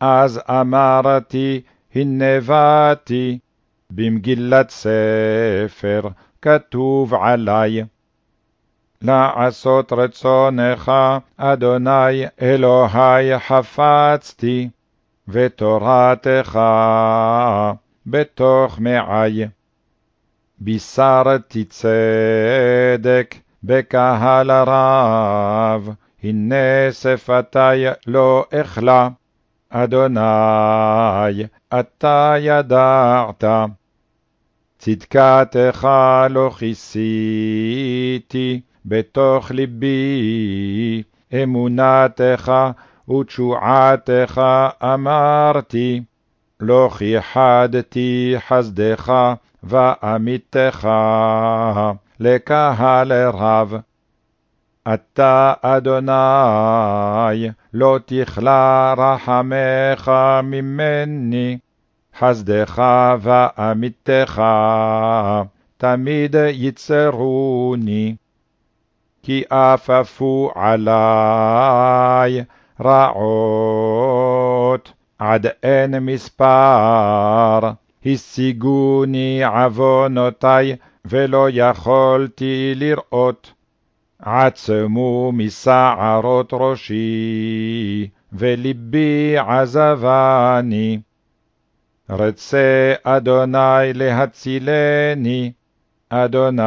אז אמרתי, הנה באתי, במגילת ספר כתוב עלי. לעשות רצונך, אדוני אלוהי חפצתי, ותורתך בתוך מעי. בישרתי צדק בקהל רב, הנה שפתי לא אכלה. אדוני, אתה ידעת. צדקתך לא כיסיתי בתוך ליבי, אמונתך ותשועתך אמרתי. לא כיחדתי חסדך ואמיתך לקהל רב. אתה, אדוני, לא תכלה רחמך ממני, חסדך ואמיתך תמיד יצרוני. כי אפפו עלי רעות עד אין מספר, השיגוני עוונותי ולא יכולתי לראות. עצמו משערות ראשי, ולבי עזבני. רצה אדוני להצילני, אדוני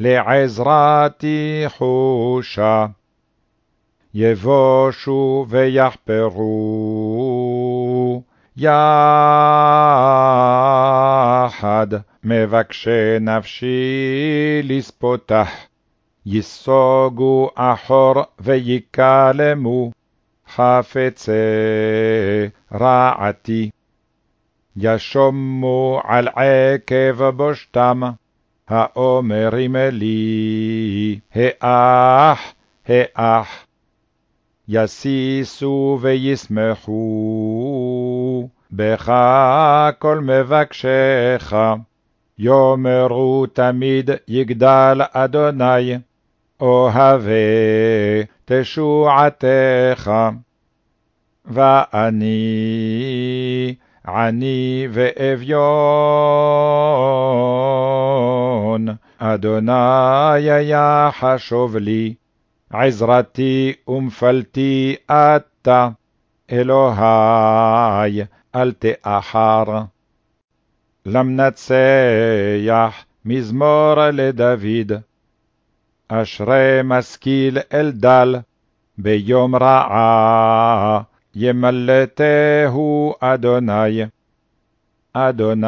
לעזרתי חושה. יבושו ויחפרו יחד, מבקשי נפשי לספותח. ייסוגו אחור ויקלמו, חפצי רעתי. ישומו על עקב בושתם, האומרים לי, האח, האח. יסיסו וישמחו, בך כל מבקשך. יאמרו תמיד יגדל אדוני, אוהבי תשועתך. ואני עני ואביון, אדוני היה חשוב לי, עזרתי ומפלתי אתה, אלוהי, אל תאחר. למנצח מזמור לדוד, אשרי משכיל אל דל, ביום רעה ימלטהו אדוני. אדוני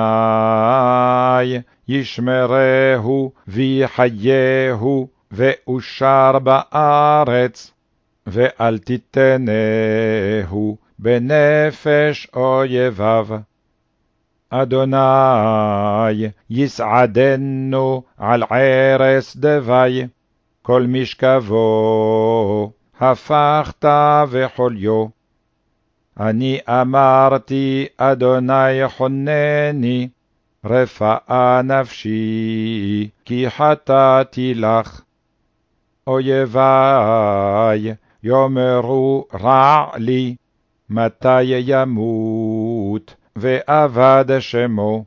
ישמרהו ויחייהו, ואושר בארץ, ואל תיתנהו בנפש אויביו. אדוני יסעדנו על ערש דווי, כל משכבו הפכת וחוליו. אני אמרתי, אדוני חונני, רפאה נפשי, כי חטאתי לך. אויבי יאמרו רע לי, מתי ימות, ואבד שמו.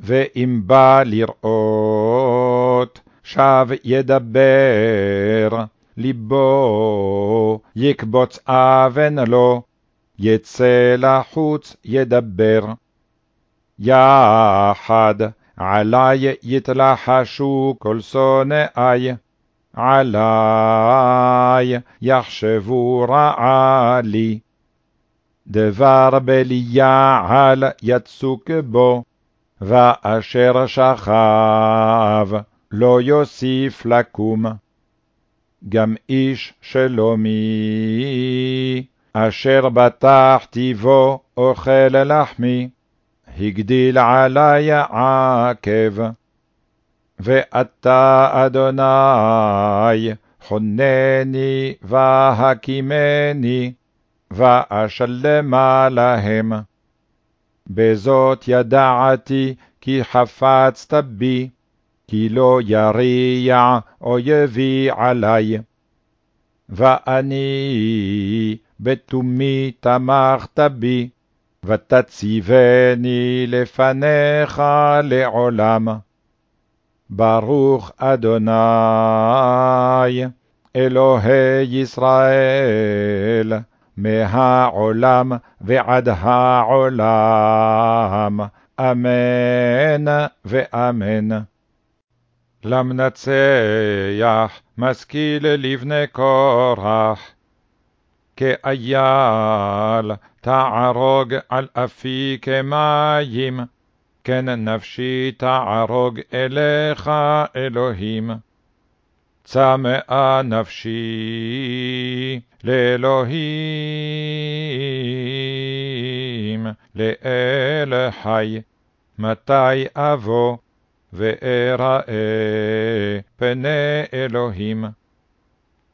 ואם בא לראות, שב ידבר, ליבו יקבוץ אבן לו, יצא לחוץ ידבר. יחד עלי יתלחשו כל שונאי, עלי יחשבו רעה לי. דבר בליעל יצוק בו, ואשר שכב לא יוסיף לקום. גם איש שלומי, אשר בטחתי בו אוכל לחמי, הגדיל עלי עקב. ואתה, אדוני, חונני והקימני, ואשלמה להם. בזאת ידעתי כי חפצת בי, כי לא יריע אויבי עלי. ואני בתומי תמכת בי, ותציבני לפניך לעולם. ברוך אדוני, אלוהי ישראל, מהעולם ועד העולם, אמן ואמן. למנצח משכיל לבני קורח. כאייל תערוג על אפיק מים, כן נפשי תערוג אליך אלוהים. צמאה נפשי לאלוהים, לאל חי, מתי אבוא ואראה פני אלוהים.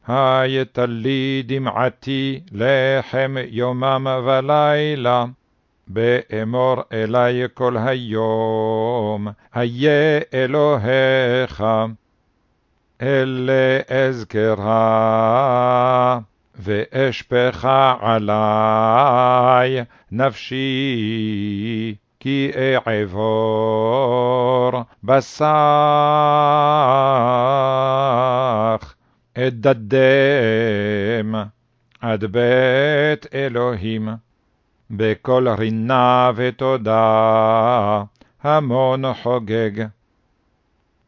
הייתה לי דמעתי לחם יומם ולילה, באמור אלי כל היום, איה אלוהיך. אלה אזכרה, ואשפך עלי נפשי, כי אעבור בסך, אדדם עד בית אלוהים, בכל רינה ותודה, המון חוגג.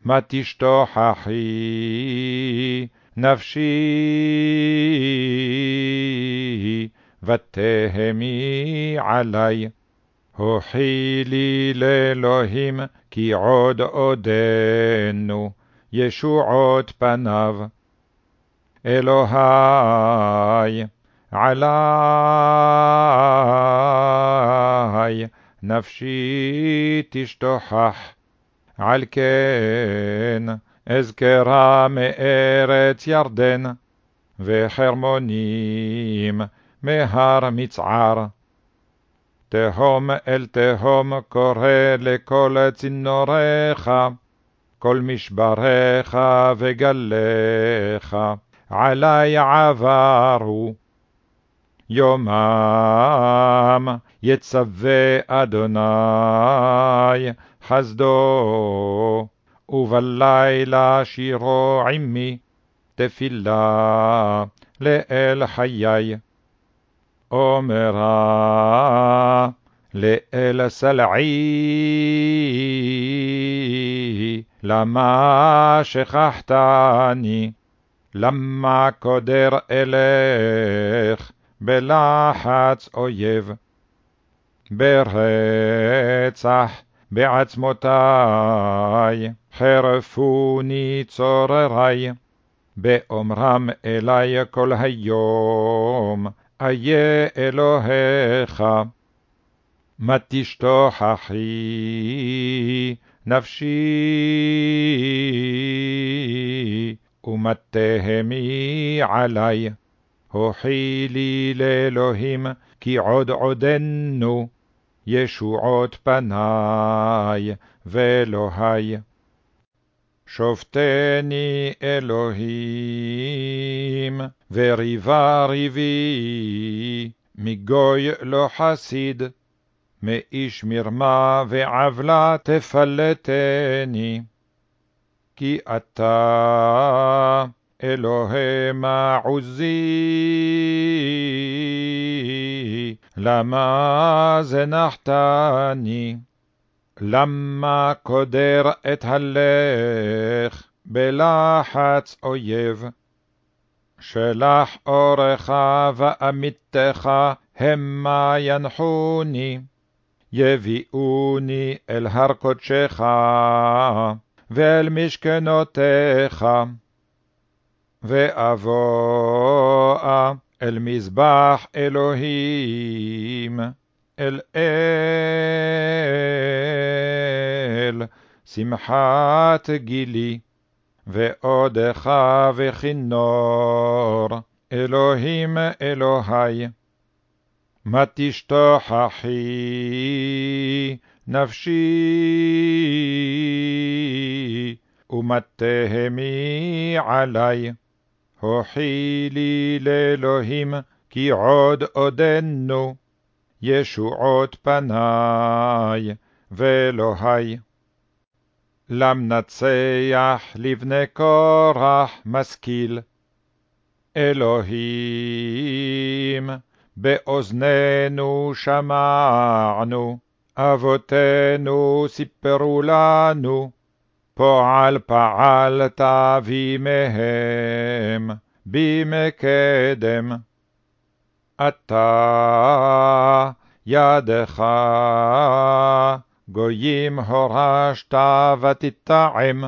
מה תשתוכחי נפשי, ותהמי עלי. הוכי לי לאלוהים, כי עוד עודנו, ישועות פניו. אלוהי, עלי, נפשי תשתוכח. על כן אזכרה מארץ ירדן, וחרמונים מהר מצער. תהום אל תהום קורא לכל צינוריך, כל משבריך וגליך, עלי עברו. יומם יצווה אדוני חסדו, ובלילה שירו עמי, תפילה לאל חיי. אומרה לאל סלעי, למה שכחתני? למה קודר אלך בלחץ אויב? ברצח בעצמותי, חרפוני צוררי, באומרם אלי כל היום, איה אלוהיך. מה תשתוכחי נפשי, ומה תהמי עלי. הוכי לי לאלוהים, כי עוד עודנו, ישועות פני ואלוהי. שופטני אלוהים, וריבה ריבי, מגוי לא חסיד, מאיש מרמה ועוולה תפלטני. כי אתה אלוהי מעוזי, למה זנחתני? למה קודר את הלך בלחץ אויב? שלח אורך ואמיתך המה ינחוני, יביאוני אל הר קודשך ואל משכנותיך. ואבואה אל מזבח אלוהים, אל אל שמחת גילי, ועודך וכינור, אלוהים אלוהי. מה תשתוכחי נפשי, ומה תהמי עלי. הוכי לי לאלוהים, כי עוד עודנו, ישועות פני ואלוהי. למנצח לבני קורח משכיל. אלוהים, באוזנינו שמענו, אבותינו סיפרו לנו, פועל פעלת בימיהם, במקדם. אתה ידך גויים הורשת ותטעם,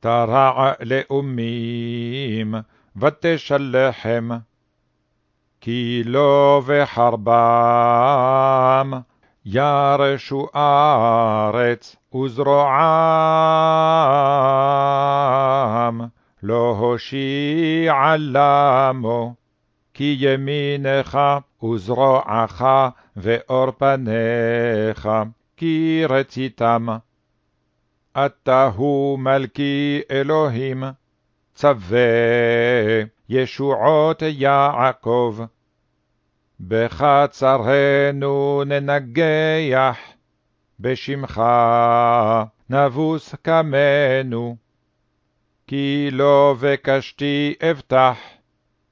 תרע לאומים ותשלחם. כי לא בחרבם ירשו ארץ וזרועם, לא הושיע למו, כי ימינך וזרועך ואור פניך, כי רציתם. אתה הוא מלכי אלוהים, צווה ישועות יעקב. בחצרנו ננגח, בשמך נבוס קמנו. כי לא בקשתי אבטח,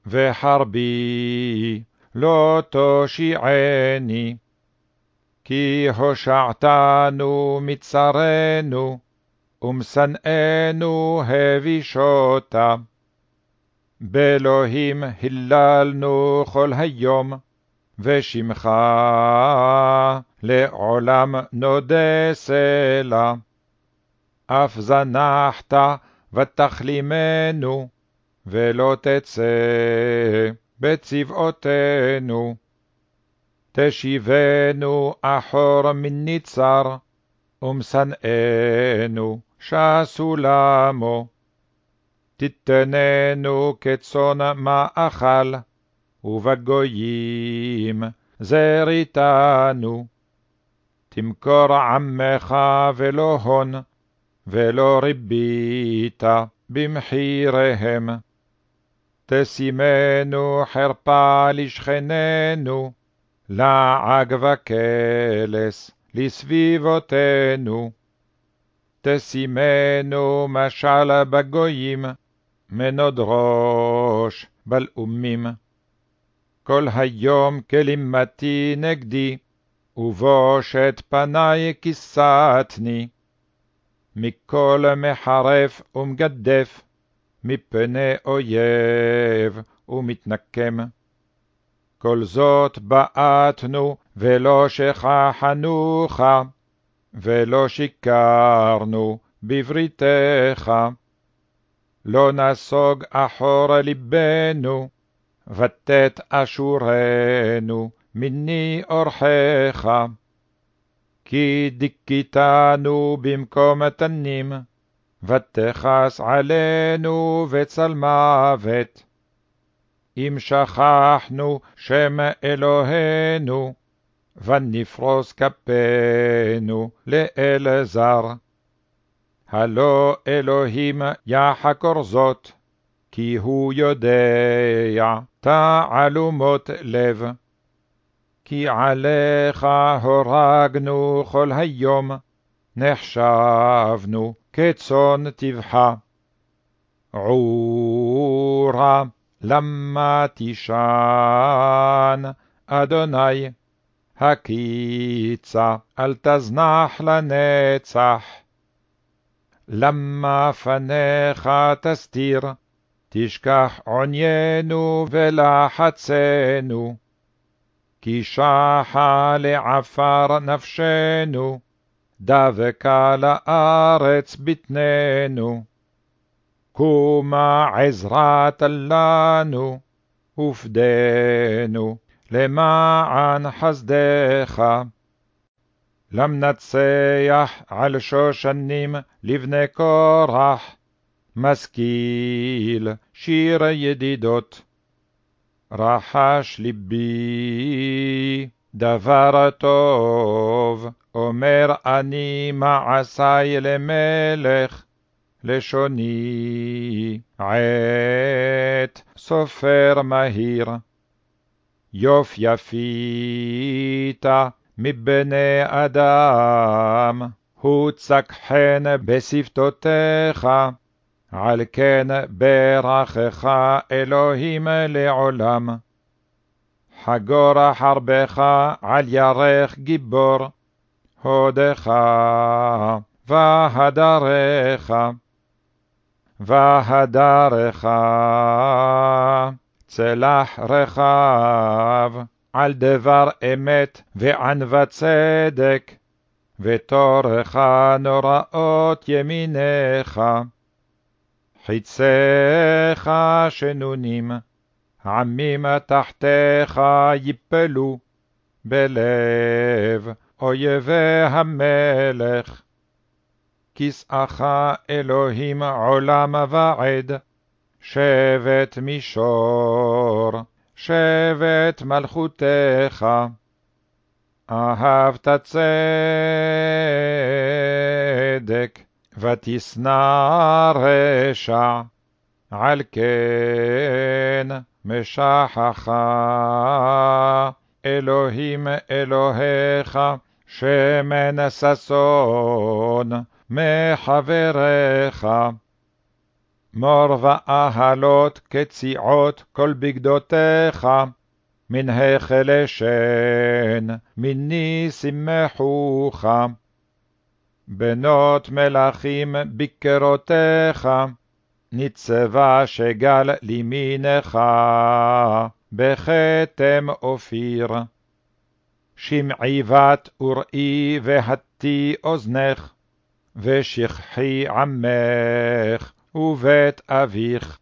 וחרבי לא תושיעני. כי הושעתנו מצרנו, ומשנאנו הבישותה. באלוהים היללנו כל היום, ושמך לעולם נודה סלע. אף זנחת ותכלימנו, ולא תצא בצבאותינו. תשיבנו אחור מניצר, ומשנאנו שסו למו. תתננו כצאן מאכל, ובגויים זריתנו. תמכור עמך ולא הון, ולא ריבית במחיריהם. תשימנו חרפה לשכננו, לעג וקלס לסביבותינו. תשימנו משל בגויים, מנוד ראש בלאומים. כל היום כלימתי נגדי, ובושת פני כיסתני. מכל מחרף ומגדף, מפני אויב ומתנקם. כל זאת בעטנו ולא שכחנוך, ולא שיקרנו בבריתך. לא נסוג אחור לבנו, ותת אשורנו מני אורחך. כי דיכיתנו במקום תנים, ותכס עלינו בצל מוות. אם שכחנו שם אלוהינו, ונפרוס כפינו לאל זר. הלא אלוהים יחקור זאת, כי הוא יודע תעלומות לב. כי עליך הורגנו כל היום, נחשבנו כצאן טבחה. עורה למה תישן, אדוני, הקיצה אל תזנח לנצח. למה פניך תסתיר, תשכח עוניינו ולחצנו. כי שחה לעפר נפשנו, דבקה לארץ בטננו. קומה עזרת לנו, ופדנו למען חסדך. למנצח על שושנים לבני קורח, משכיל שיר ידידות. רחש ליבי דבר טוב, אומר אני מעשי למלך, לשוני עת סופר מהיר. יוף יפית מבני אדם, הוצק חן בשפתותיך, על כן ברכך אלוהים לעולם. חגור חרבך על ירך גיבור, הודך והדרך, והדרך, צלח רחב, על דבר אמת וענוות צדק, ותורך נוראות ימיניך. חיציך שנונים, עמים תחתיך יפלו, בלב אויבי המלך. כסאך אלוהים עולם ועד, שבט מישור, שבט מלכותך. אהבת צדק, ותשנא רשע, על כן משחך אלוהים אלוהיך, שמן ששון מחבריך. מור ואהלות כציעות כל בגדותיך, מן החלה שן, מיני שמחוך. בנות מלכים ביקרותיך, ניצבה שגל לימינך, בכתם אופיר. שמעי בת וראי והטי אוזנך, ושכחי עמך ובית אביך.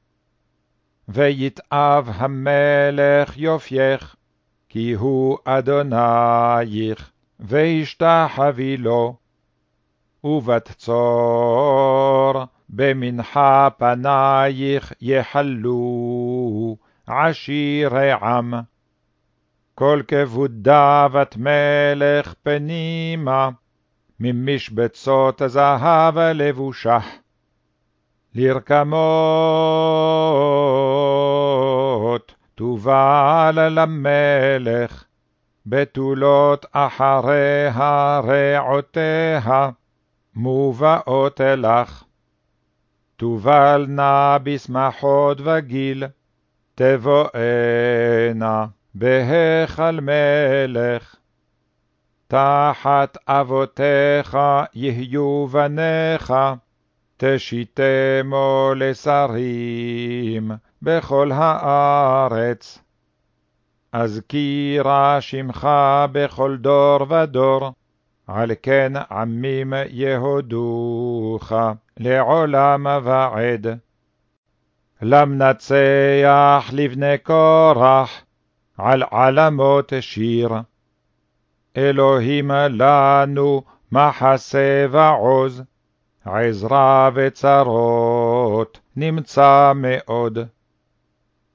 ויתאב המלך יופייך, כי הוא אדונייך, והשתחווי לו. ובתצור במנחה פנייך יחלו עשירי עם. כל כבודת מלך פנימה, ממשבצות זהב לבושה. לרקמות תובל למלך, בתולות אחריה רעותיה, מובאות לך. תובלנה בשמחות וגיל, תבואנה בהיכל מלך. תחת אבותיך יהיו בניך, תשיתמו לשרים בכל הארץ. אזכירה שמך בכל דור ודור, על כן עמים יהודוך לעולם ועד. למנצח לבני קורח, על עלמות שיר. אלוהים לנו מחסה ועוז, עזרה וצרות נמצא מאוד.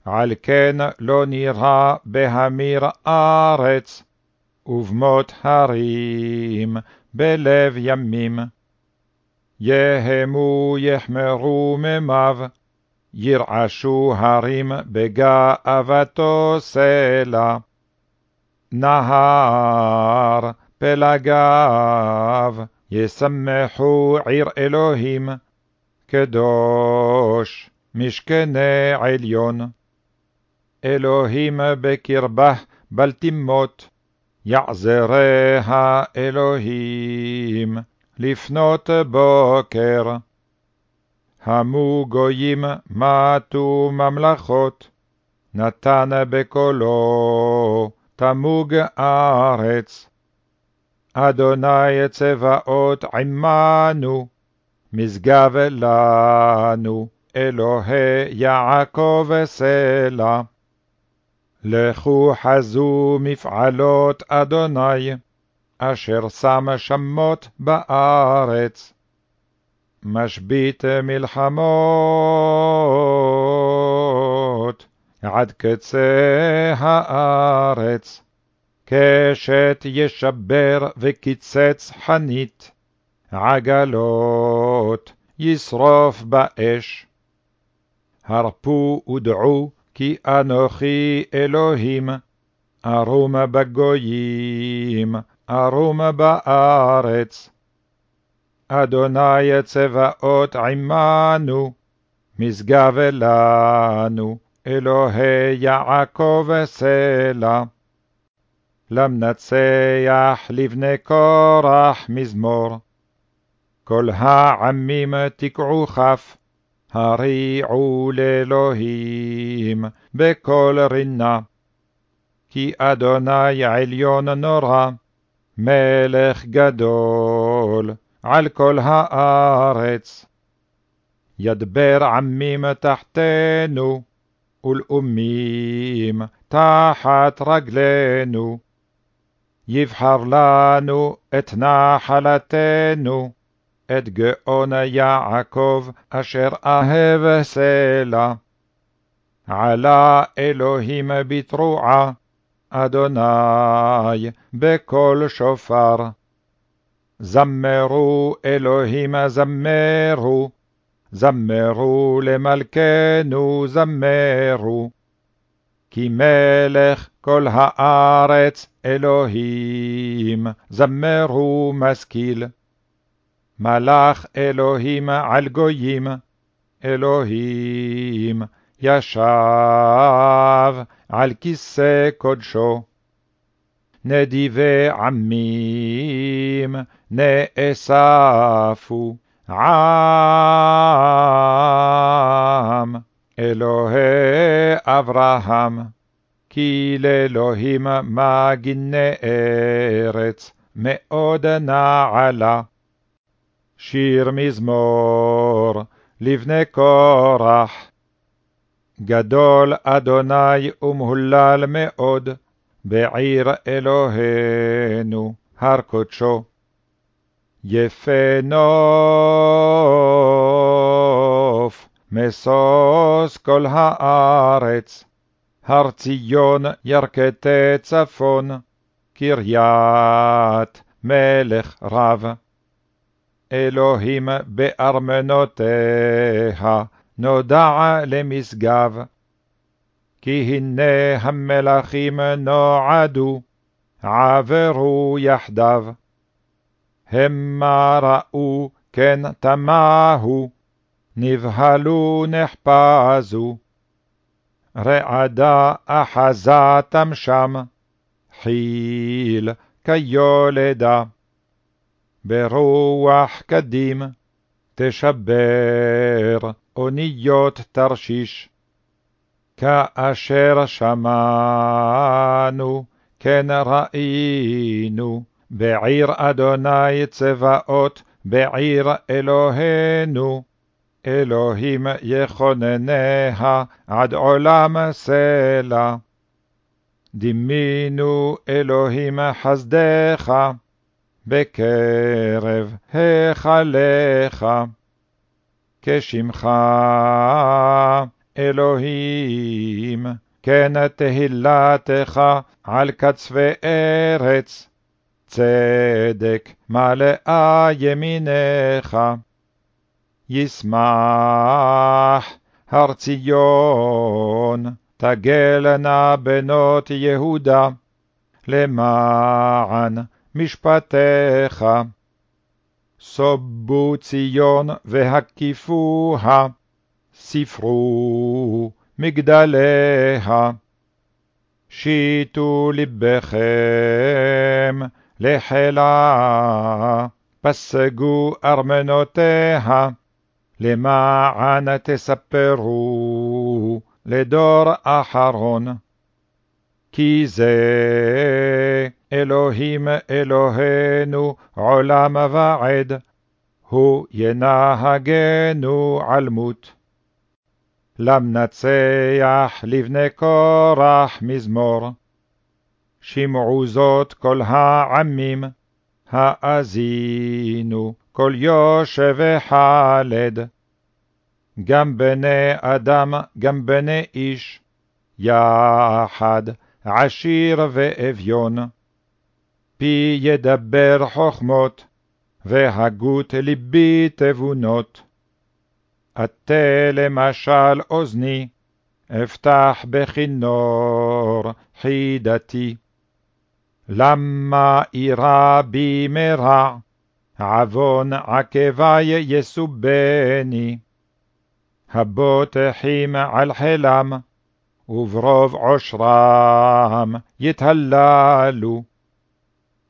על כן לא נראה בהמיר ארץ, ובמות הרים בלב ימים. יהמו יחמרו ממיו, ירעשו הרים בגאוותו סלע. נהר פלגיו, ישמחו עיר אלוהים, קדוש משכני עליון. אלוהים בקרבה בל תמות, יעזריה אלוהים לפנות בוקר. המו גויים מתו ממלכות, נתן בקולו תמוג ארץ. אדוני צבאות עמנו, משגב לנו, אלוהי יעקב סלע. לכו חזו מפעלות אדוני, אשר שם שמות בארץ. משבית מלחמות עד קצה הארץ. קשת ישבר וקיצץ חנית, עגלות ישרוף באש. הרפו ודעו כי אנוכי אלוהים, ערום בגויים, ערום בארץ. אדוני צבאות עמנו, משגב לנו, אלוהי יעקב סלע. למנצח לבני קורח מזמור. כל העמים תקעו כף, הריעו לאלוהים בקול רינה. כי אדוני עליון נורא, מלך גדול על כל הארץ. ידבר עמים תחתנו, ולאומים תחת רגלינו. יבחר לנו את נחלתנו, את גאון יעקב אשר אהב סלע. עלה אלוהים בתרועה, אדוני בקול שופר. זמרו אלוהים זמרו, זמרו למלכנו זמרו. כי מלך כל הארץ אלוהים, זמרו משכיל. מלך אלוהים על גויים, אלוהים ישב על כיסא קודשו. נדיבי עמים נאספו, עם אלוהי אברהם, כי לאלוהים מגיני ארץ מאוד נעלה. שיר מזמור לבני קורח. גדול אדוני ומהולל מאוד, בעיר אלוהינו, הר קודשו. יפה נוף, משוש כל הארץ, הר ציון ירכתי צפון, קריית מלך רב. אלוהים בארמנותיה, נודע למשגב. כי הנה המלכים נועדו, עברו יחדיו. המה ראו כן תמהו, נבהלו נחפזו. רעדה אחזתם שם, חיל כיולדה. ברוח קדים תשבר אוניות תרשיש. כאשר שמענו, כן ראינו, בעיר אדוני צבאות, בעיר אלוהינו. אלוהים יכונניה עד עולם סלע. דימינו אלוהים חסדך, בקרב היכליך. כשמך אלוהים, כן תהילתך על קצווי ארץ, צדק מלאה ימינך. ישמח הר ציון, תגלנה בנות יהודה, למען משפטיך. סובו ציון והקיפוה, ספרו מגדליה. שיתו לבכם לחילה, פסגו ארמנותיה, למען תספרו לדור אחרון. כי זה אלוהים אלוהינו עולם ועד, הוא ינהגנו על מות. למנצח לבני קורח מזמור. שמעו זאת כל העמים, האזינו כל יושבי חלד. גם בני אדם, גם בני איש, יחד עשיר ואביון. פי ידבר חכמות, והגות ליבי תבונות. עטה למשל אוזני, אפתח בכינור חידתי. למה אירע בי מרע, עוון עקבי יסובני. הבוטחים על חילם, וברוב עושרם יתהללו.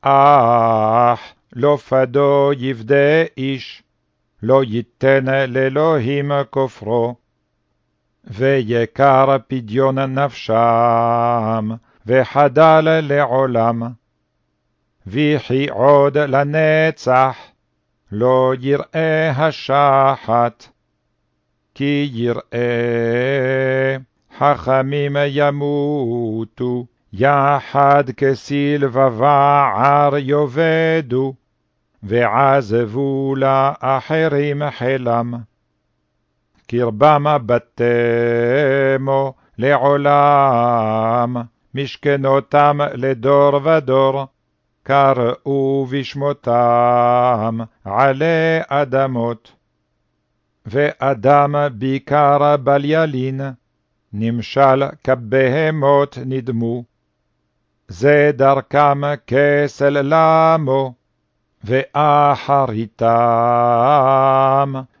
אך לא פדו יפדה איש, לא ייתן לאלוהים כופרו. ויקר פדיון נפשם, וחדל לעולם. וכי עוד לנצח, לא יראה השחת, כי יראה חכמים ימותו, יחד כסיל ובער יאבדו, ועזבו לאחרים חילם. קרבם בתמו לעולם, משכנותם לדור ודור, קראו בשמותם עלי אדמות. ואדם ביקר בלילין, נמשל כבהמות נדמו. זה דרכם כסל למו, ואחריתם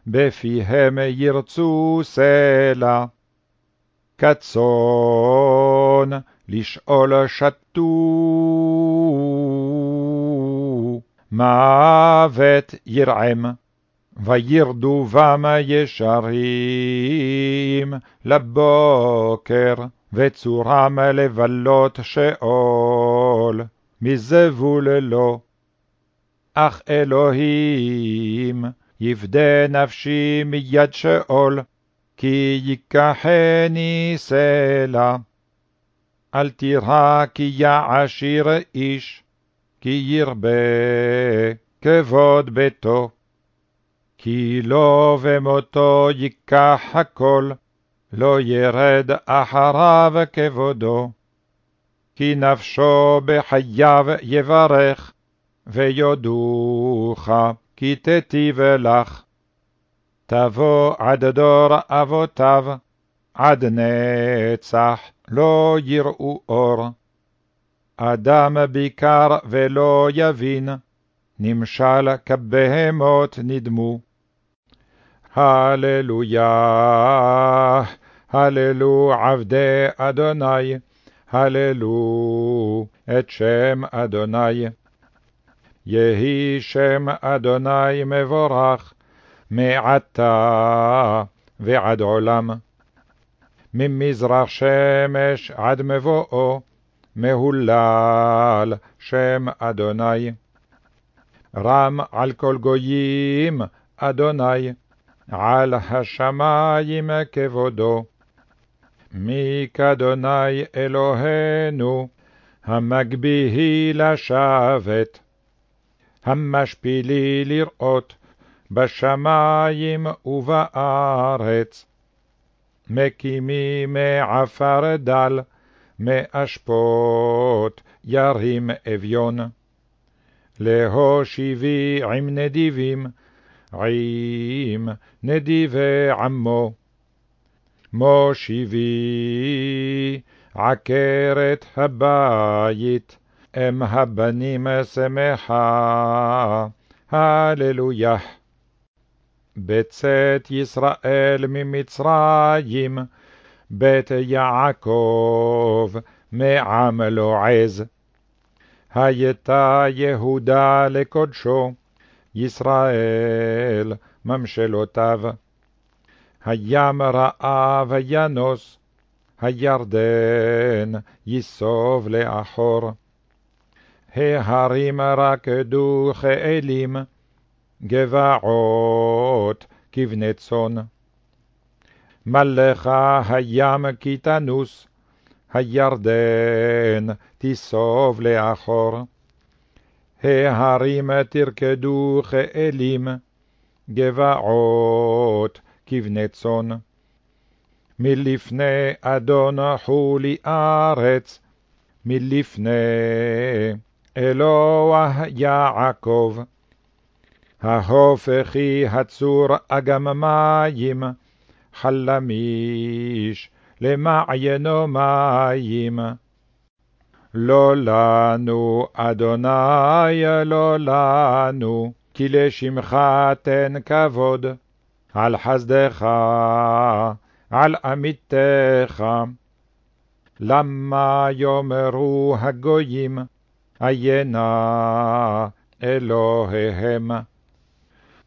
בפיהם ירצו סלע. כצאן לשאול שתו, מוות ירעם. וירדו בם ישרים לבוקר, וצורם לבלות שאול, מזבול לו. אך אלוהים יפדה נפשי מיד שאול, כי ייקחני סלע. אל תירא כי יעשיר איש, כי ירבה כבוד ביתו. כי לא במותו ייקח הכל, לא ירד אחריו כבודו. כי נפשו בחייו יברך, ויודוך כי תיטיב לך. תבוא עד דור אבותיו, עד נצח לא יראו אור. אדם ביקר ולא יבין, נמשל כבהמות נדמו. הללויה, הללו עבדי אדוני, הללו את שם אדוני. יהי שם אדוני מבורך, מעתה ועד עולם. ממזרח שמש עד מבואו, מהולל שם אדוני. רם על כל גויים, אדוני, על השמים כבודו. מי כאדוני אלוהינו, המגביהי לשבת, המשפילי לראות בשמים ובארץ. מקימי מעפר דל, מאשפות ירים אביון. להושיבי עם נדיבים, עם נדיבי עמו. מושיבי עקרת הבית, אם הבנים שמחה, הללויה. בצאת ישראל ממצרים, בית יעקב מעם לועז. הייתה יהודה לקודשו, ישראל ממשלותיו. הים ראה וינוס, הירדן יסוב לאחור. ההרים רקדו כאלים, גבעות כבני צאן. מלכה הים כי תנוס, הירדן תסוב לאחור. ההרים תרקדו כאלים, גבעות כבני צאן. מלפני אדון חולי ארץ, מלפני אלוה יעקב. ההופכי הצור אגם מים, חלמיש למעיינו מים. לא לנו, אדוני, לא לנו, כי לשמך תן כבוד, על חסדך, על עמיתך. למה יאמרו הגויים, עיינה אלוהיהם.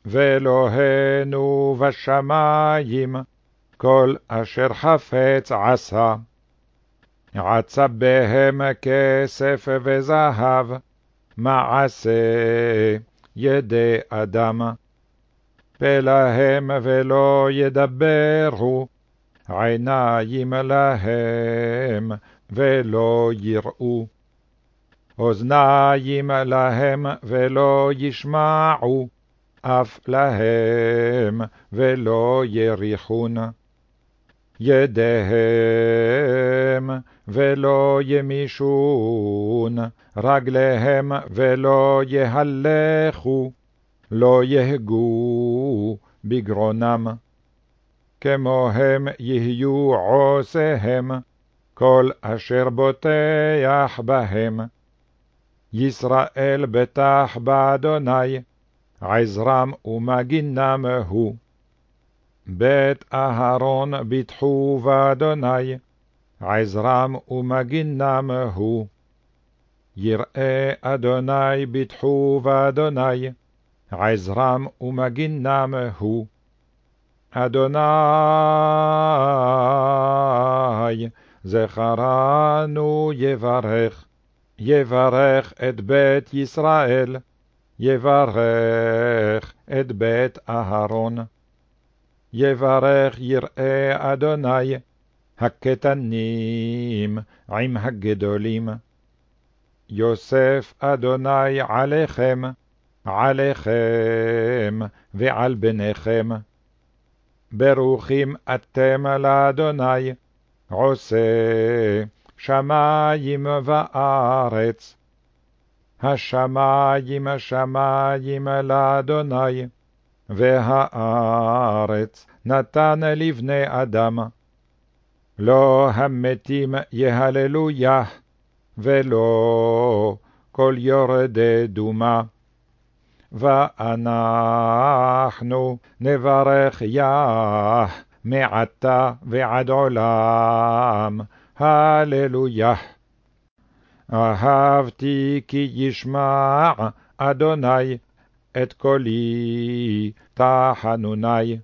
ואלוהינו בשמיים, כל אשר חפץ עשה. עצב בהם כסף וזהב, מעשה ידי אדם. פלהם ולא ידברו, עיניים להם ולא יראו. אוזניים להם ולא ישמעו, אף להם ולא יריחון. ידיהם ולא ימישון, רגליהם ולא יהלכו, לא יהגו בגרונם. כמוהם יהיו עושיהם, כל אשר בוטח בהם. ישראל בטח באדוני, עזרם ומגינם הוא. בית אהרון ביטחו באדוני, עזרם ומגינם הוא. יראי אדוני ביטחו באדוני, עזרם ומגינם הוא. אדוני, זכרנו יברך, יברך את בית ישראל, יברך את בית אהרון. יברך יראה אדוני, הקטנים עם הגדולים. יוסף אדוני עליכם, עליכם ועל בניכם. ברוכים אתם לאדוני, עושה שמים וארץ. השמים השמים לאדוני, והארץ נתן לבני אדם. לא המתים יהללויה, ולא כל יורדי דומה. ואנחנו נברך יה מעתה ועד עולם, הללויה. אהבתי כי ישמע אדוני את קולי תחנוני.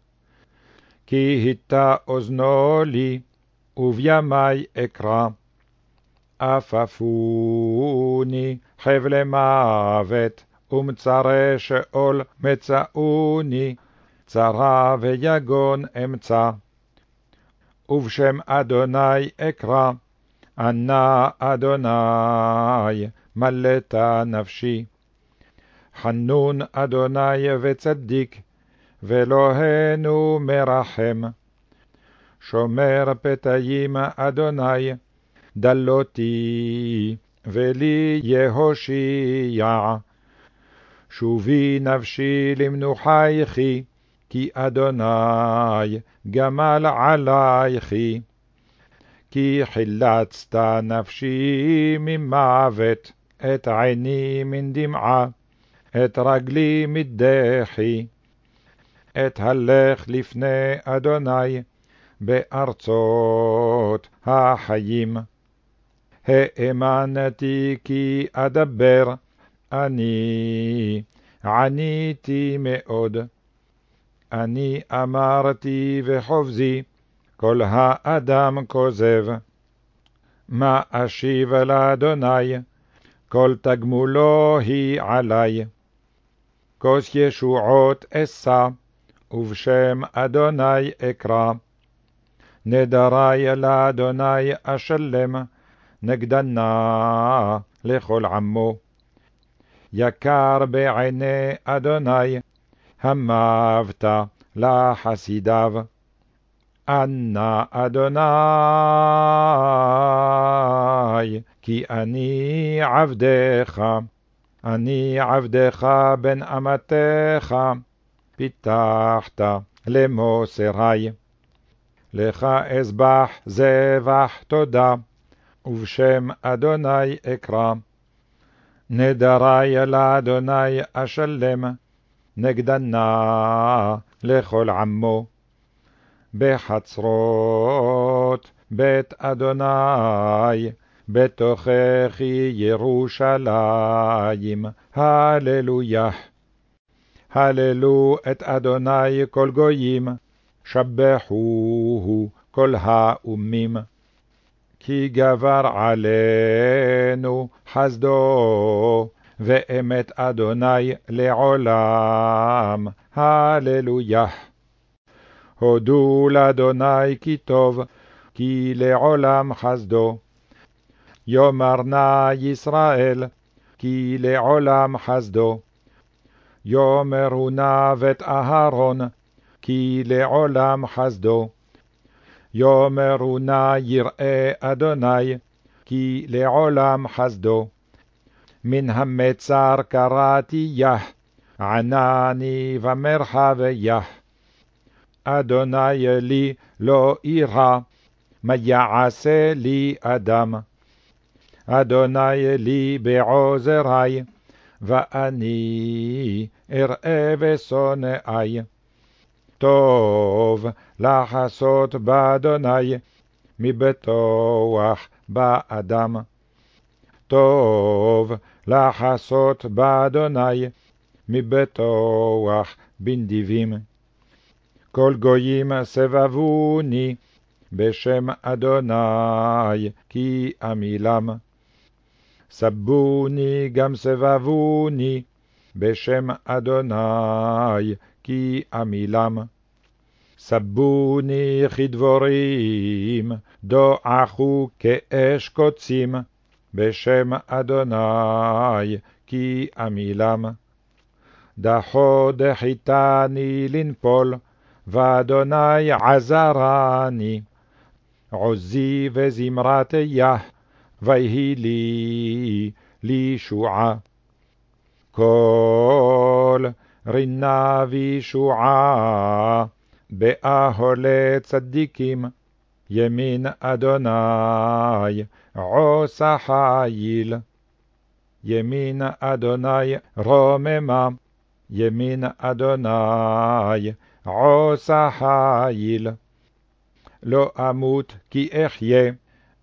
כי היטה אוזנו לי, ובימי אקרא. עפפוני חבלי מוות, ומצרי שאול מצאוני, צרה ויגון אמצא. ובשם אדוני אקרא, ענה אדוני, מלאת נפשי. חנון אדוני וצדיק, ואלוהינו מרחם. שומר פתאים אדוני, דלותי, ולי יהושיע. שובי נפשי למנוחייכי, כי אדוני גמל עלייכי. כי חילצת נפשי ממוות, את עיני מן דמעה, את רגלי מדחי. את הלך לפני אדוני בארצות החיים. האמנתי כי אדבר, אני עניתי מאוד. אני אמרתי וחובזי, כל האדם כוזב. מה אשיב לאדוני, כל תגמולו היא עלי. כוס ישועות אשא, ובשם אדוני אקרא. נדרי לאדוני אשלם, נגדנה לכל עמו. יקר בעיני אדוני, המבת לחסידיו. אנא אדוני, כי אני עבדך, אני עבדך בן אמתך, פיתחת למוסרי. לך אזבח זבח תודה, ובשם אדוני אקרא. נדרי לאדוני אשלם, נגדנה לכל עמו. בחצרות בית אדוני, בתוככי ירושלים, הללויה. הללו את אדוני כל גויים, שבחוהו כל האומים. כי גבר עלינו חסדו, ואמת אדוני לעולם. הללויה. הודו לאדוני כי טוב, כי לעולם חסדו. יאמר נא ישראל, כי לעולם חסדו. יאמרו נא בית אהרון, כי לעולם חסדו. יאמרו נא יראה אדוני, כי לעולם חסדו. מן המצר קראתי יח, ענני במרחב יח. אדוני לי לא אירא, מה יעשה לי אדם? אדוני לי בעוזרי, ואני אראה בשונאי. טוב לחסות באדוני, מבטוח באדם. טוב לחסות באדוני, מבטוח בנדיבים. כל גויים סבבוני, בשם אדוני, כי עמילם. סבוני גם סבבוני, בשם אדוני, כי עמילם. סבוני כדבורים, דועכו כאש קוצים, בשם אדוני, כי עמילם. דחו דחיתני לנפול, ואדוני עזרני. עוזי וזמרת יח, ויהי לי לישועה. כל רינה וישועה, באהולי צדיקים, ימין אדוני עושה חיל. ימין אדוני רוממה, ימין אדוני עושה חיל. לא אמות כי אחיה,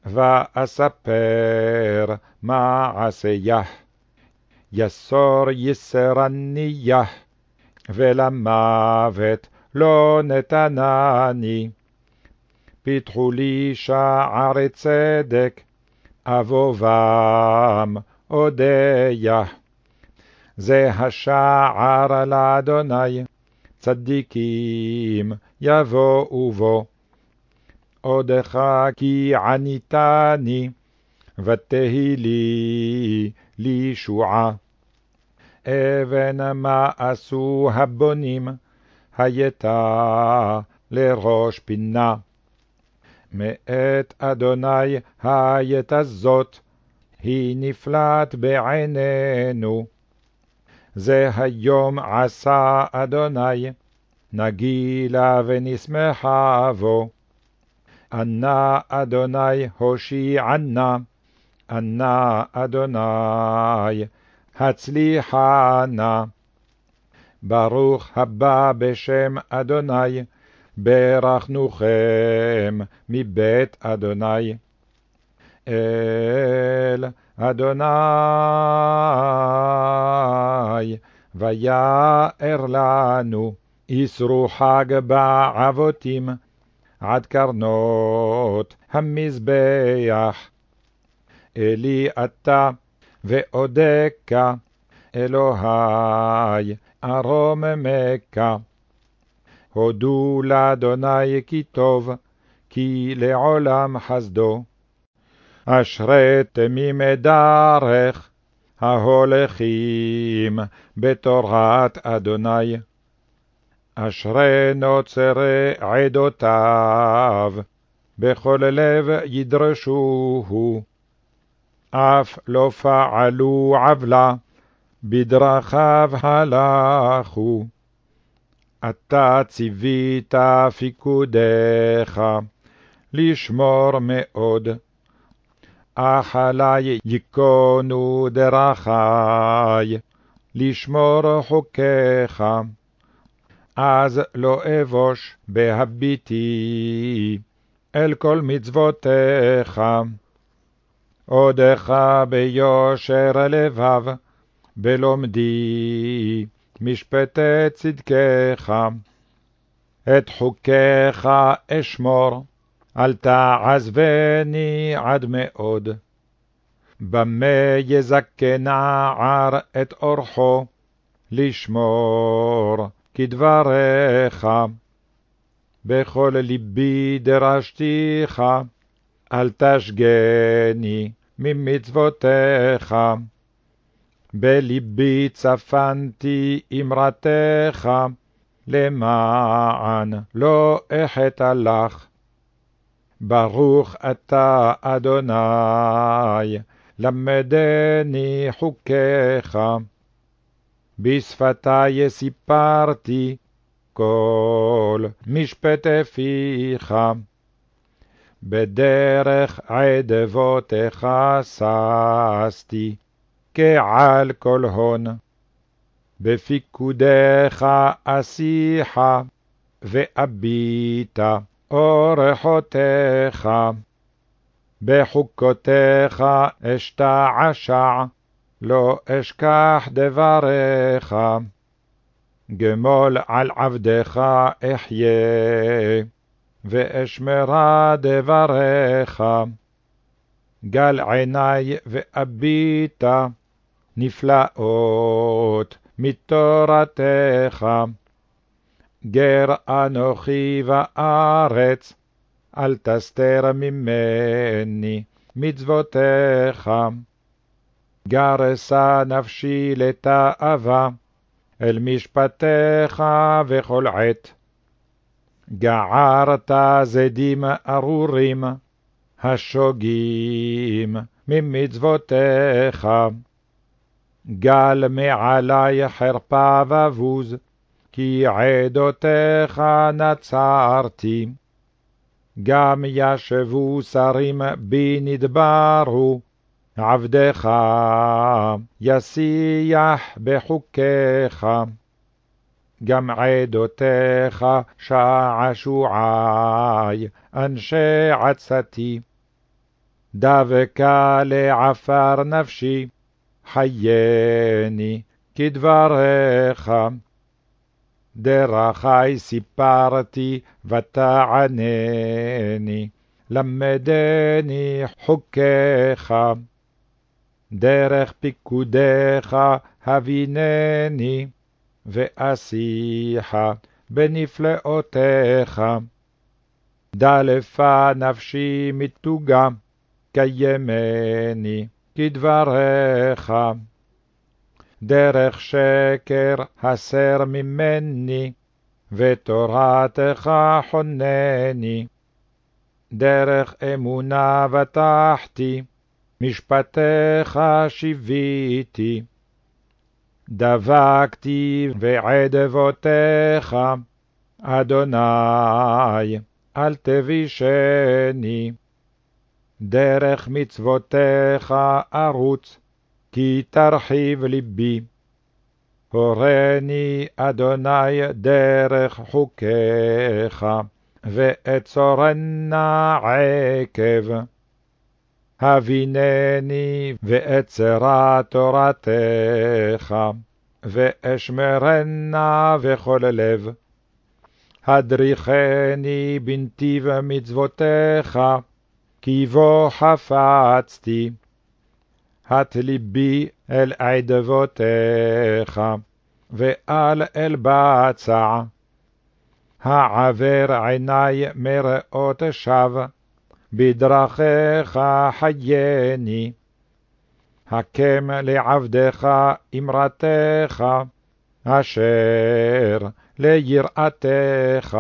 ואספר מעשייה. יסור יסרנייה, ולמוות לא נתנני. פיתחו לי שערי צדק, אבובם אודיה. זה השער לאדוני, צדיקים יבואו בו. עודך כי עניתני, ותהי לי לישועה. אבן מה עשו הבונים, הייתה לראש פינה. מאת אדוני הייתה זאת, היא נפלט בעינינו. זה היום עשה אדוני, נגילה ונשמחה בו. ענה אדוני הושיענה, ענה אדוני הצליחנה. ברוך הבא בשם אדוני, ברכנוכם מבית אדוני. אל אדוני, ויער לנו, איסרו חג בעבותים, עד קרנות המזבח. אלי אתה ואודקה, אלוהי ארוממך. הודו לאדוני כי טוב, כי לעולם חסדו. אשרי תמימי דרך, ההולכים בתורת אדוני. אשרי נוצרי עדותיו, בכל לב ידרשוהו. אף לא פעלו עוולה, בדרכיו הלכו. אתה ציווית פיקודיך, לשמור מאוד. אך עלי ייכונו דרכי, לשמור חוקיך. אז לא אבוש בהביטי אל כל מצוותיך. עודך ביושר לבב, בלומדי משפטי צדקך. את חוקיך אשמור, אל תעזבני עד מאוד. במה יזכה נער את אורחו, לשמור כדבריך. בכל ליבי דרשתיך, אל תשגני ממצוותיך. בלבי צפנתי אמרתך, למען לא אחטא לך. ברוך אתה, אדוני, למדני חוקיך. בשפתי סיפרתי כל משפטי פיך. בדרך עדבותיך ששתי, כעל כל הון. בפיקודיך אשיחה, ואביטה אורחותיך. בחוקותיך אשתעשע, לא אשכח דבריך. גמול על עבדך אחיה, ואשמרה דבריך. גל עיני ואביטה, נפלאות מתורתך. גר אנוכי בארץ, אל תסתר ממני מצוותיך. גרסה נפשי לתאווה, אל משפטיך וכל עת. גערת זדים ארורים, השוגים ממצוותיך. גל מעלי חרפה ובוז, כי עדותיך נצרתי. גם ישבו שרים בי נדברו, עבדך ישיח בחוקיך. גם עדותיך שעשועי, אנשי עצתי. דבקה לעפר נפשי, חייני כדבריך. דרכי סיפרתי ותענני, למדני חוקיך. דרך פיקודיך הבינני, ואשיחה בנפלאותיך. דלפה נפשי מתוגה, קיימני כדבריך. דרך שקר הסר ממני, ותורתך חונני. דרך אמונה בטחתי, משפטיך שיוויתי. דבקתי ועדבותיך, אדוני, אל תבישני. דרך מצוותיך ארוץ, כי תרחיב ליבי. הורני, אדוני, דרך חוקיך, ואצורנה עקב. הבינני ואצרה תורתך, ואשמרנה בכל לב. הדריכני בנתיב מצוותיך, כי בו חפצתי. הט ליבי אל עדבותיך, ואל אל בצע. העבר עיני מראות שווא, בדרכיך חייני. הקם לעבדך אמרתך, אשר ליראתך.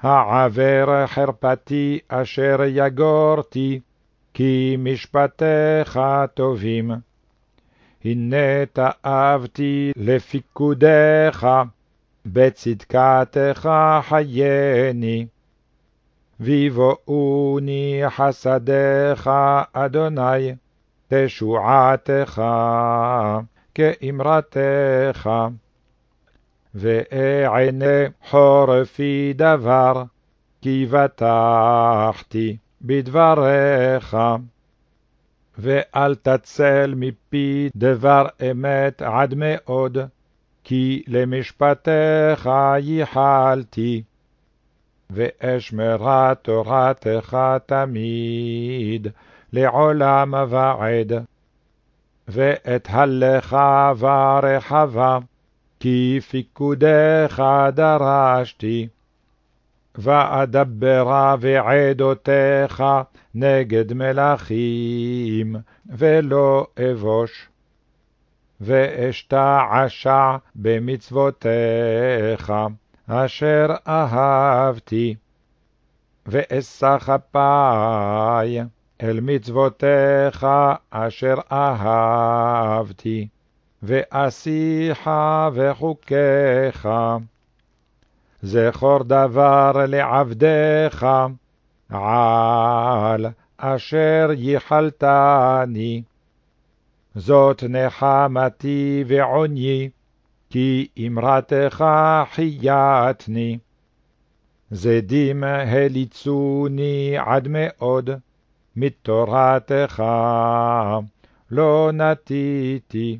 העבר חרפתי אשר יגורתי, כי משפטיך טובים. הנה תאבתי לפיקודיך, בצדקתך חייני. ויבואוני חסדיך, אדוני, תשועתך כאמרתך. ואענה חורפי דבר, כי בטחתי בדבריך. ואל תצל מפי דבר אמת עד מאוד, כי למשפטיך ייחלתי. ואשמרה תורתך תמיד, לעולם ועד. ואת הלכה ורחבה, כי פיקודך דרשתי. ואדברה ועדותיך נגד מלכים, ולא אבוש. ואשתעשע במצוותיך, אשר אהבתי. ואשא כפי אל מצוותיך אשר אהבתי, ואשיך וחוקיך. זכור דבר לעבדיך, על אשר ייחלתני. זאת נחמתי ועוני, כי אמרתך חייתני. זדים הליצוני עד מאוד, מתורתך לא נטיתי.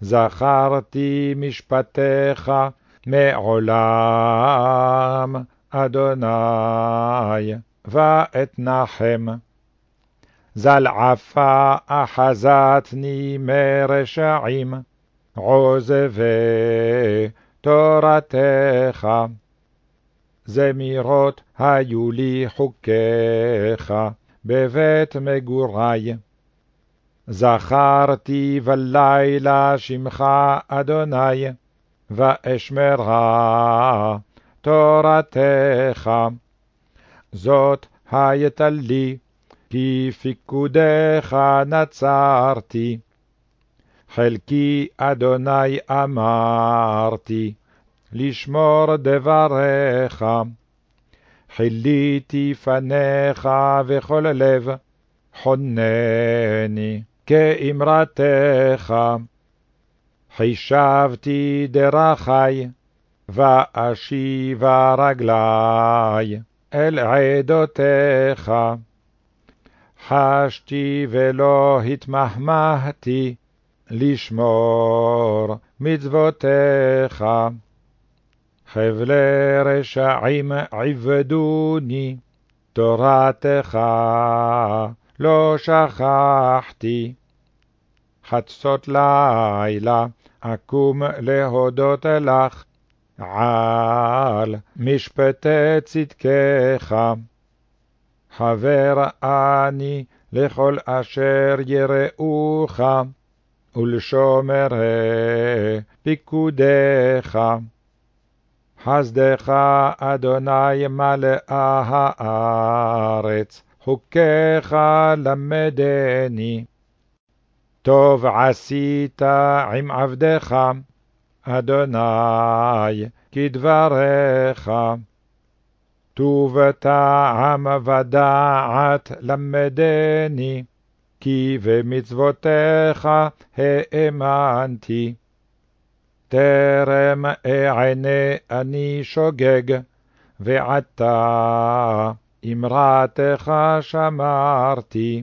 זכרתי משפטיך מעולם, אדוני, ואתנחם. זלעפה אחזתני מרשעים, עוזבי תורתך. זמירות היו לי חוקיך בבית מגורי. זכרתי בלילה שמך, אדוני, ואשמרה תורתך. זאת הייתה לי, כי פיקודך נצרתי. חלקי אדוני אמרתי, לשמור דבריך. חיליתי פניך וכל לב, חונני כאמרתך. חישבתי דרכי, ואשיבה רגלי אל עדותיך. חשתי ולא התמהמהתי, לשמור מצוותיך. חבלי רשעים עבדוני, תורתך לא שכחתי. חצות לילה אקום להודות לך, על משפטי צדקך. חבר אני לכל אשר יראוך, ולשומרי פיקודיך. חסדך, אדוני, מלאה הארץ, חוקיך למדני. טוב עשית עם עבדך, אדוני, כדבריך. טוב טעם ודעת למדני, כי במצוותיך האמנתי. טרם אענה אני שוגג, ועתה אמרתך שמרתי.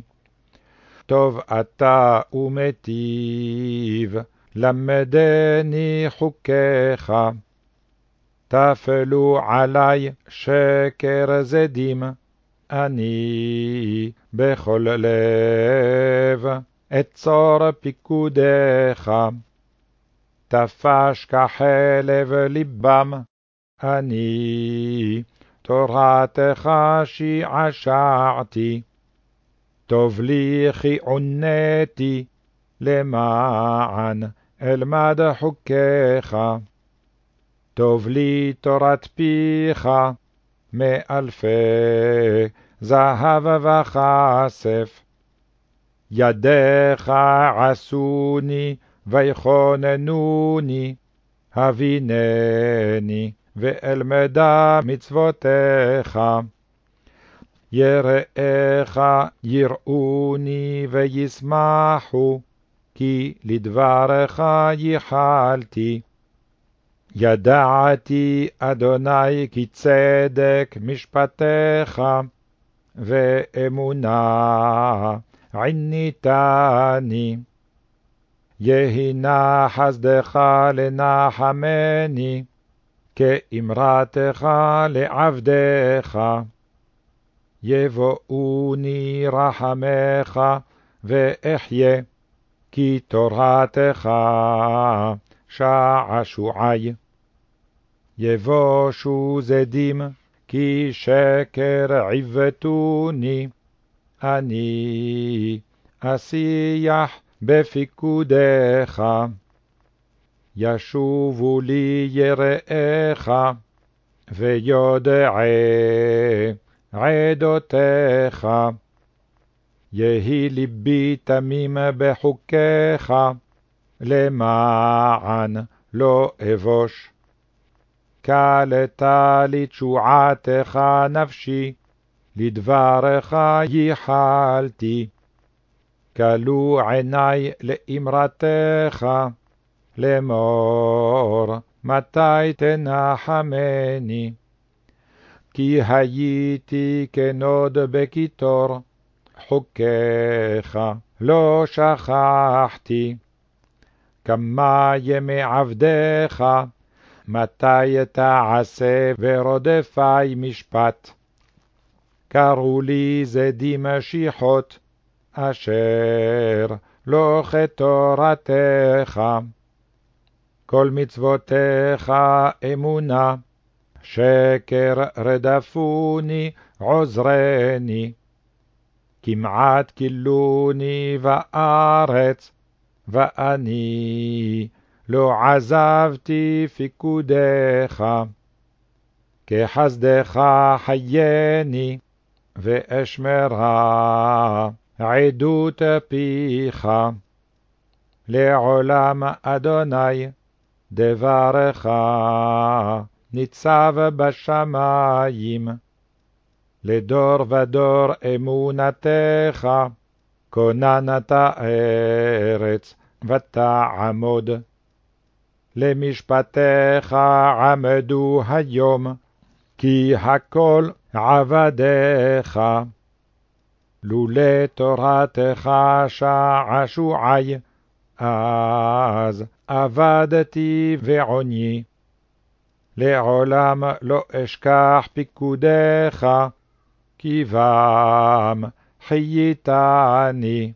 טוב אתה ומטיב, למדני חוקיך. תפלו עלי שקר זדים, אני בכל לב אצור פיקודיך. תפש כחלב ליבם, אני תורתך שעשעתי. טוב לי כי עונתי, למען אלמד חוקיך. טוב לי תורת פיך, מאלפי זהב וכסף. ידיך עשוני ויכוננוני, הבינני ואלמדה מצוותיך. יראיך יראוני וישמחו, כי לדברך ייחלתי. ידעתי, אדוני, כי צדק משפטיך, ואמונה עניתני. יהי נא חסדך לנחמני, כאמרתך לעבדך. יבואוני רחמך ואחיה, כי תורתך שעשועי. יבושו זדים, כי שקר עיוותוני, אני אשיח בפיקודך. ישובו לי יראיך, ויודעי עדותיך. יהי ליבי תמים בחוקיך, למען לא אבוש. קלטה לתשועתך נפשי, לדברך ייחלתי. כלו עיני לאמרתך, לאמור, מתי תנחמני? כי הייתי כנוד בקיטור, חוקיך לא שכחתי. כמה ימי עבדיך, מתי תעשה ורודפי משפט. קראו לי זדים משיחות, אשר לא כתורתך. כל מצוותיך אמונה, שקר רדפוני עוזרני. כמעט כילוני בארץ, ואני לא עזבתי פיקודך. כחסדך חייני, ואשמרה עדות פיך. לעולם אדוני, דברך ניצב בשמים. לדור ודור אמונתך, כוננת ארץ ותעמוד. למשפטיך עמדו היום, כי הכל עבדיך. לולא תורתך שעשועי, אז עבדתי ועוני. לעולם לא אשכח פיקודיך, כי בם חייתני.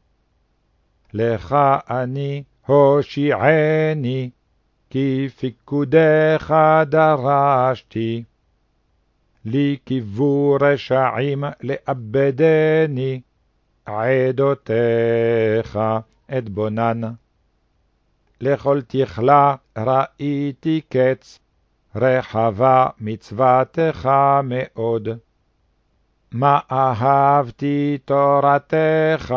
לך אני הושיעני, כי פיקודיך דרשתי. לי קיוו רשעים לאבדני, עדותיך אתבונן. לכל תכלה ראיתי קץ, רחבה מצוותך מאוד. מה אהבתי תורתך,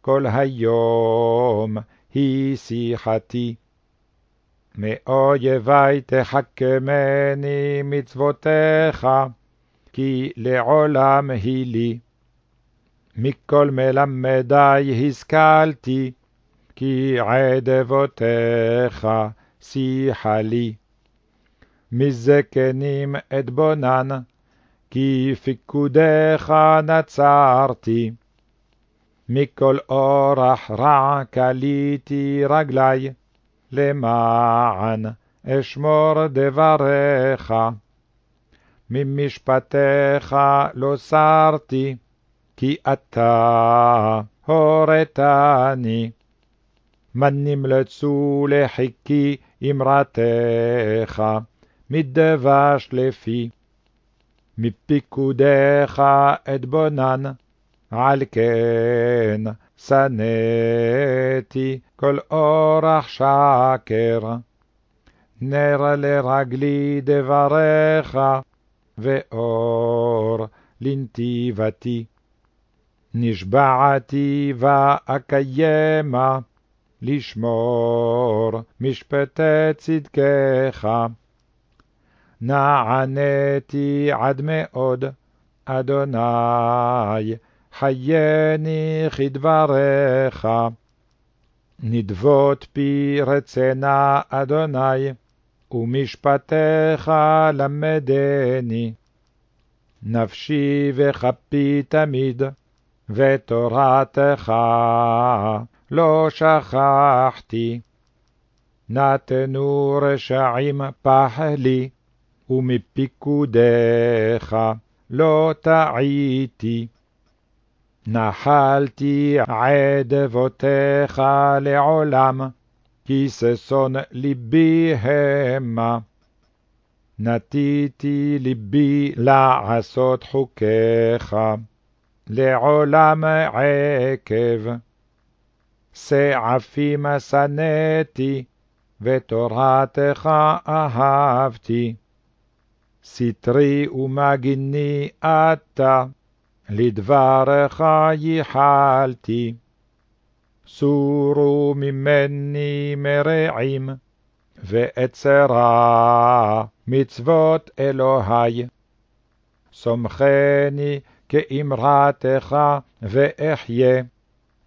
כל היום היא שיחתי. מאויבי תחכמני מצוותיך, כי לעולם היא לי. מכל מלמדי השכלתי, כי עדבותיך שיחה לי. מזקנים אתבונן, כי פיקודיך נצרתי. מכל אורח רע כליתי רגלי, למען אשמור דבריך. ממשפטיך לא סרתי, כי אתה הורתני. מנמלצו לחיקי אמרתך, מדבש לפי. מפיקודיך אתבונן, על כן שנאתי כל אורח שקר. נר לרגלי דבריך, ואור לנתיבתי. נשבעתי ואקיימה, לשמור משפטי צדקך. נעניתי עד מאוד, אדוני, חייני כדבריך. נדבות פי רצנה, אדוני, ומשפטיך למדני. נפשי וכפי תמיד, ותורתך לא שכחתי. נתנו רשעים פח לי, ומפיקודיך לא טעיתי. נחלתי עדבותיך לעולם, כי ששון ליבי המה. נטיתי ליבי לעשות חוקיך, לעולם עקב. שעפים שנאתי, ותורתך אהבתי. סטרי ומגיני אתה, לדברך ייחלתי. סורו ממני מרעים, ואצרה מצוות אלוהי. סומכני כאמרתך ואחיה,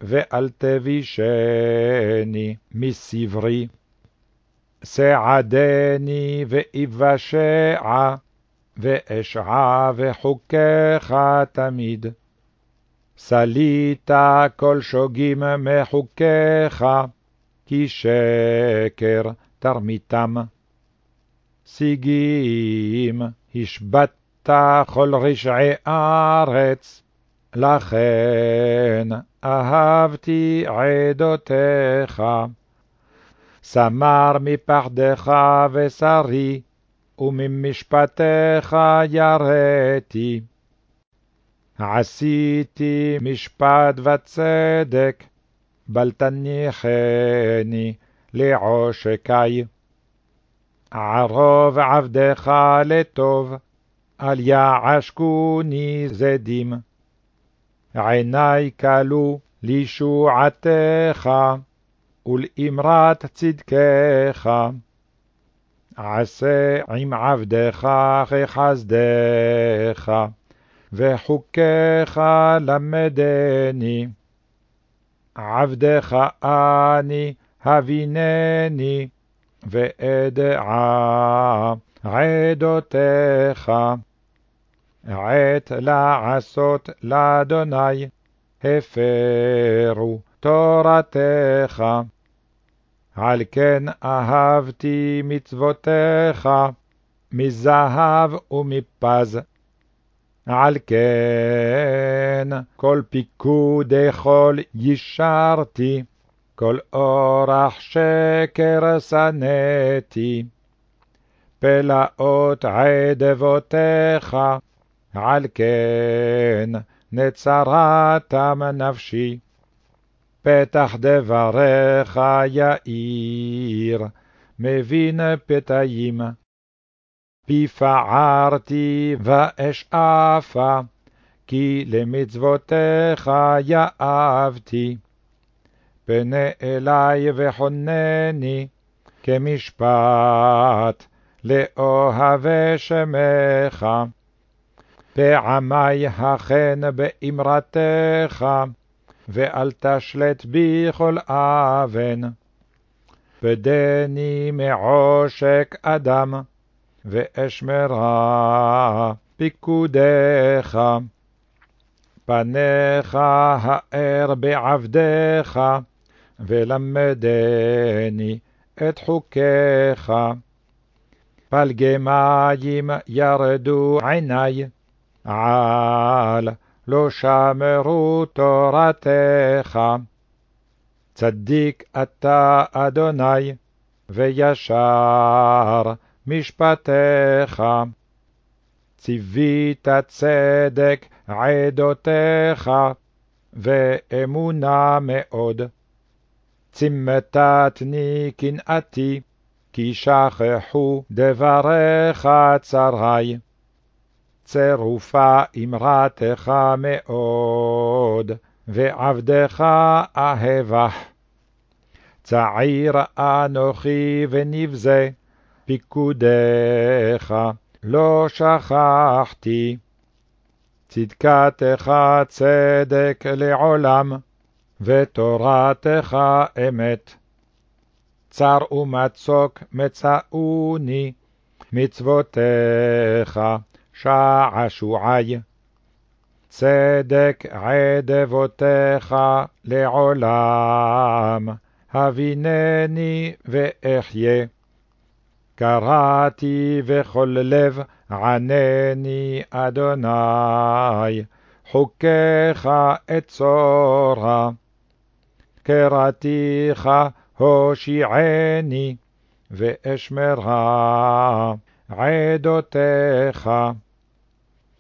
ואל תבישני מסברי. סעדני ואבשע, ואשעה וחוקיך תמיד. סלית כל שוגים מחוקיך, כי שקר תרמיתם. שיגים השבתת כל רשעי ארץ, לכן אהבתי עדותיך. סמר מפחדך ושרי, וממשפטיך יראתי. עשיתי משפט וצדק, בל תניחני לעושקי. ערוב עבדך לטוב, אל יעשקוני זדים. עיני כלו לישועתך, ולאמרת צדקך. עשה עם עבדך כחסדך, וחוקיך למדני. עבדך אני, הבינני, ואדעה עדותיך. עת לעשות לאדוני, הפרו תורתך. על כן אהבתי מצוותיך, מזהב ומפז. על כן כל פיקודי חול יישרתי, כל אורח שקר שנאתי. פלאות עדבותיך, על כן נצרתם נפשי. פתח דבריך יאיר, מבין פתאים. פי פערתי ואשאפה, כי למצוותיך יאבתי. פנה אלי וחונני, כמשפט לאוהבי שמך. פעמי החן באמרתך, ואל תשלט בי כל אבן. פדני מעושק אדם, ואשמרה פיקודיך. פניך האר בעבדיך, ולמדני את חוקיך. פלגי מים ירדו עיני, על לא שמרו תורתך. צדיק אתה, אדוני, וישר משפטיך. ציווית צדק עדותיך, ואמונה מאוד. צמתתני קנאתי, כי שכחו דבריך צרי. צרופה אמרתך מאוד, ועבדך אהבך. צעיר אנוכי ונבזה, פיקודיך לא שכחתי. צדקתך צדק לעולם, ותורתך אמת. צר ומצוק מצאוני, מצוותיך שעשועי. צדק עדבותיך לעולם, הבינני ואחיה. קראתי בכל לב, ענני אדוני, חוקיך אצורה. קראתיך הושיעני, ואשמרה עדותיך.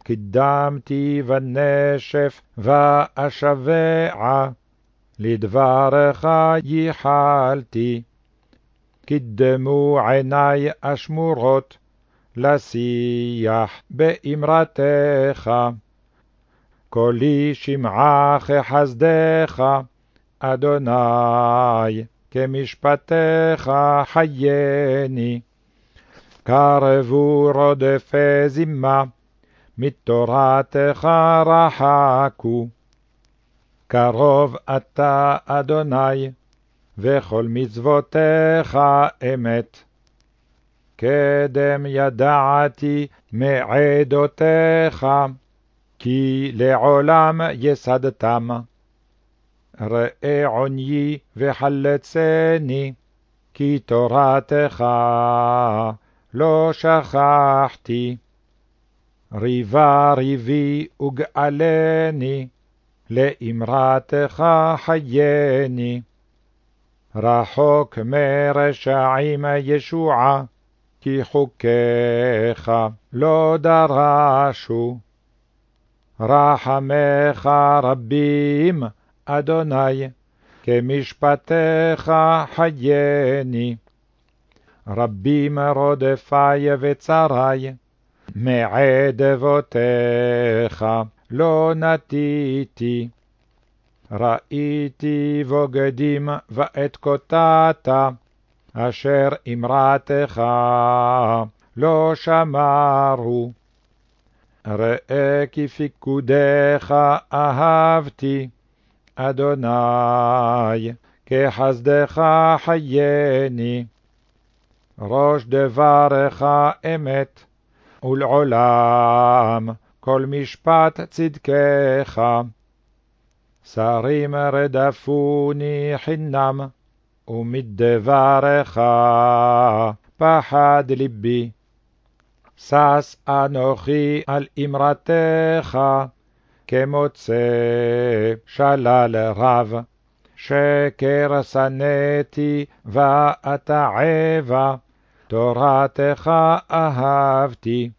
קידמתי בנשף ואשבע, לדברך ייחלתי. קידמו עיני אשמורות, לשיח באמרתך. קולי שמעה כחסדך, אדוני, כמשפטך חייני. קרבו רודפי זימה, מתורתך רחקו. קרוב אתה, אדוני, וכל מצוותיך אמת. קדם ידעתי מעדותיך, כי לעולם יסדתם. ראה עוניי וחלצני, כי תורתך לא שכחתי. ריבה ריבי וגאלני, לאמרתך חייני. רחוק מרשעים ישועה, כי חוקיך לא דרשו. רחמך רבים, אדוני, כמשפטך חייני. רבים רודפי וצרי, מעדבותיך לא נטיתי. ראיתי בוגדים ואת קוטעת, אשר אמרתך לא שמרו. ראה כי פיקודיך אהבתי, אדוני, כחסדך חייני. ראש דברך אמת, ולעולם כל משפט צדקך. שרים רדפוני חינם, ומדברך פחד ליבי. שש אנוכי על אמרתך, כמוצא שלל רב. שקר שנאתי ואתעבה, תורתך אהבתי.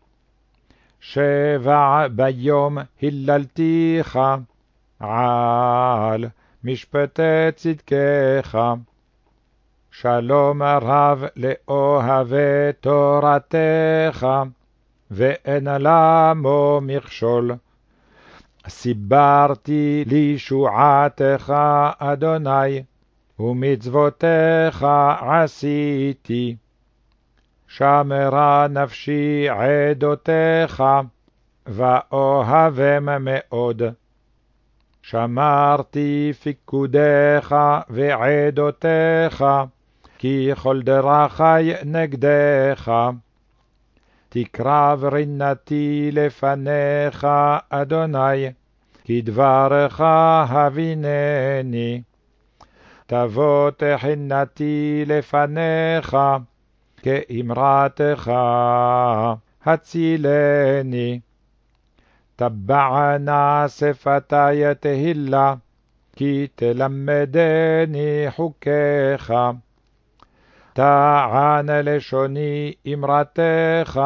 שבע ביום היללתיך, על משפטי צדקך. שלום רב לאוהבי תורתך, ואין למו מכשול. סיברתי לישועתך, אדוני, ומצוותיך עשיתי. שמרה נפשי עדותיך, ואוהבם מאוד. שמרתי פיקודיך ועדותיך, כי כל דרכי נגדך. תקרב רינתי לפניך, אדוני, כי דברך הבינני. תבוא תחינתי לפניך, כאמרתך הצילני. טבענה שפתי תהילה, כי תלמדני חוקיך. טען לשוני אמרתך,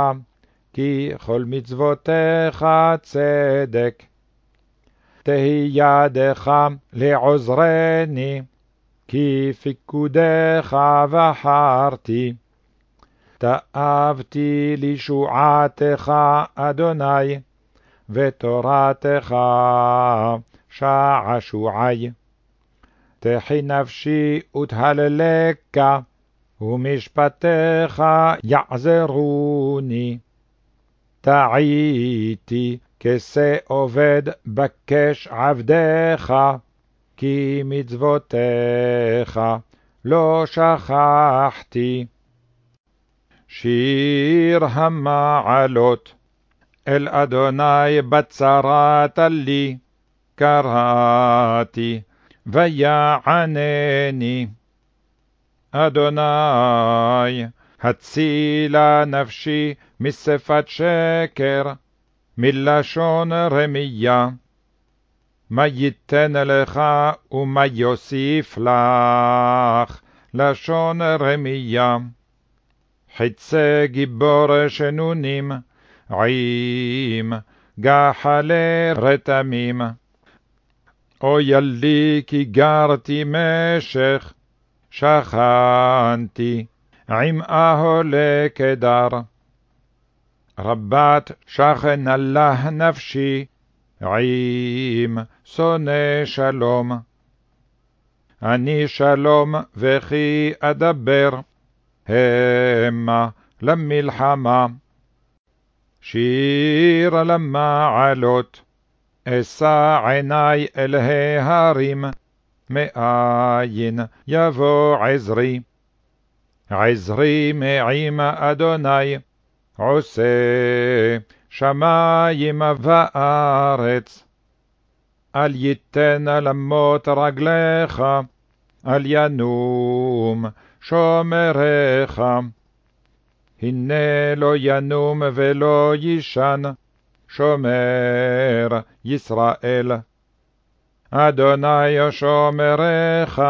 כי כל מצוותיך צדק. תהי ידך לעוזרני, כי פיקודך בחרתי. תאבתי לישועתך, אדוני, ותורתך שעשועי. תחי נפשי ותהללך, ומשפטיך יעזרוני. טעיתי כשה עובד בקש עבדיך, כי מצוותיך לא שכחתי. שיר המעלות אל אדוני בצרת לי, קראתי, ויענני. אדוני, הצילה נפשי משפת שקר, מלשון רמייה. מה ייתן לך ומה יוסיף לך, לשון רמייה. חצי גיבור שנונים, עם גחלי רתמים. אוי לי כי גרתי משך, שכנתי עם אהולי קדר. רבת שכן לה נפשי, עם שונא שלום. אני שלום וכי אדבר, המה למלחמה. שיר למעלות, אשא עיני אל ההרים, מאין יבוא עזרי. עזרי מעם אדוני, עושה שמים וארץ. אל ייתן למות רגליך, אל ינום שומריך. הנה לא ינום ולא יישן, שומר ישראל. אדוני שומרך,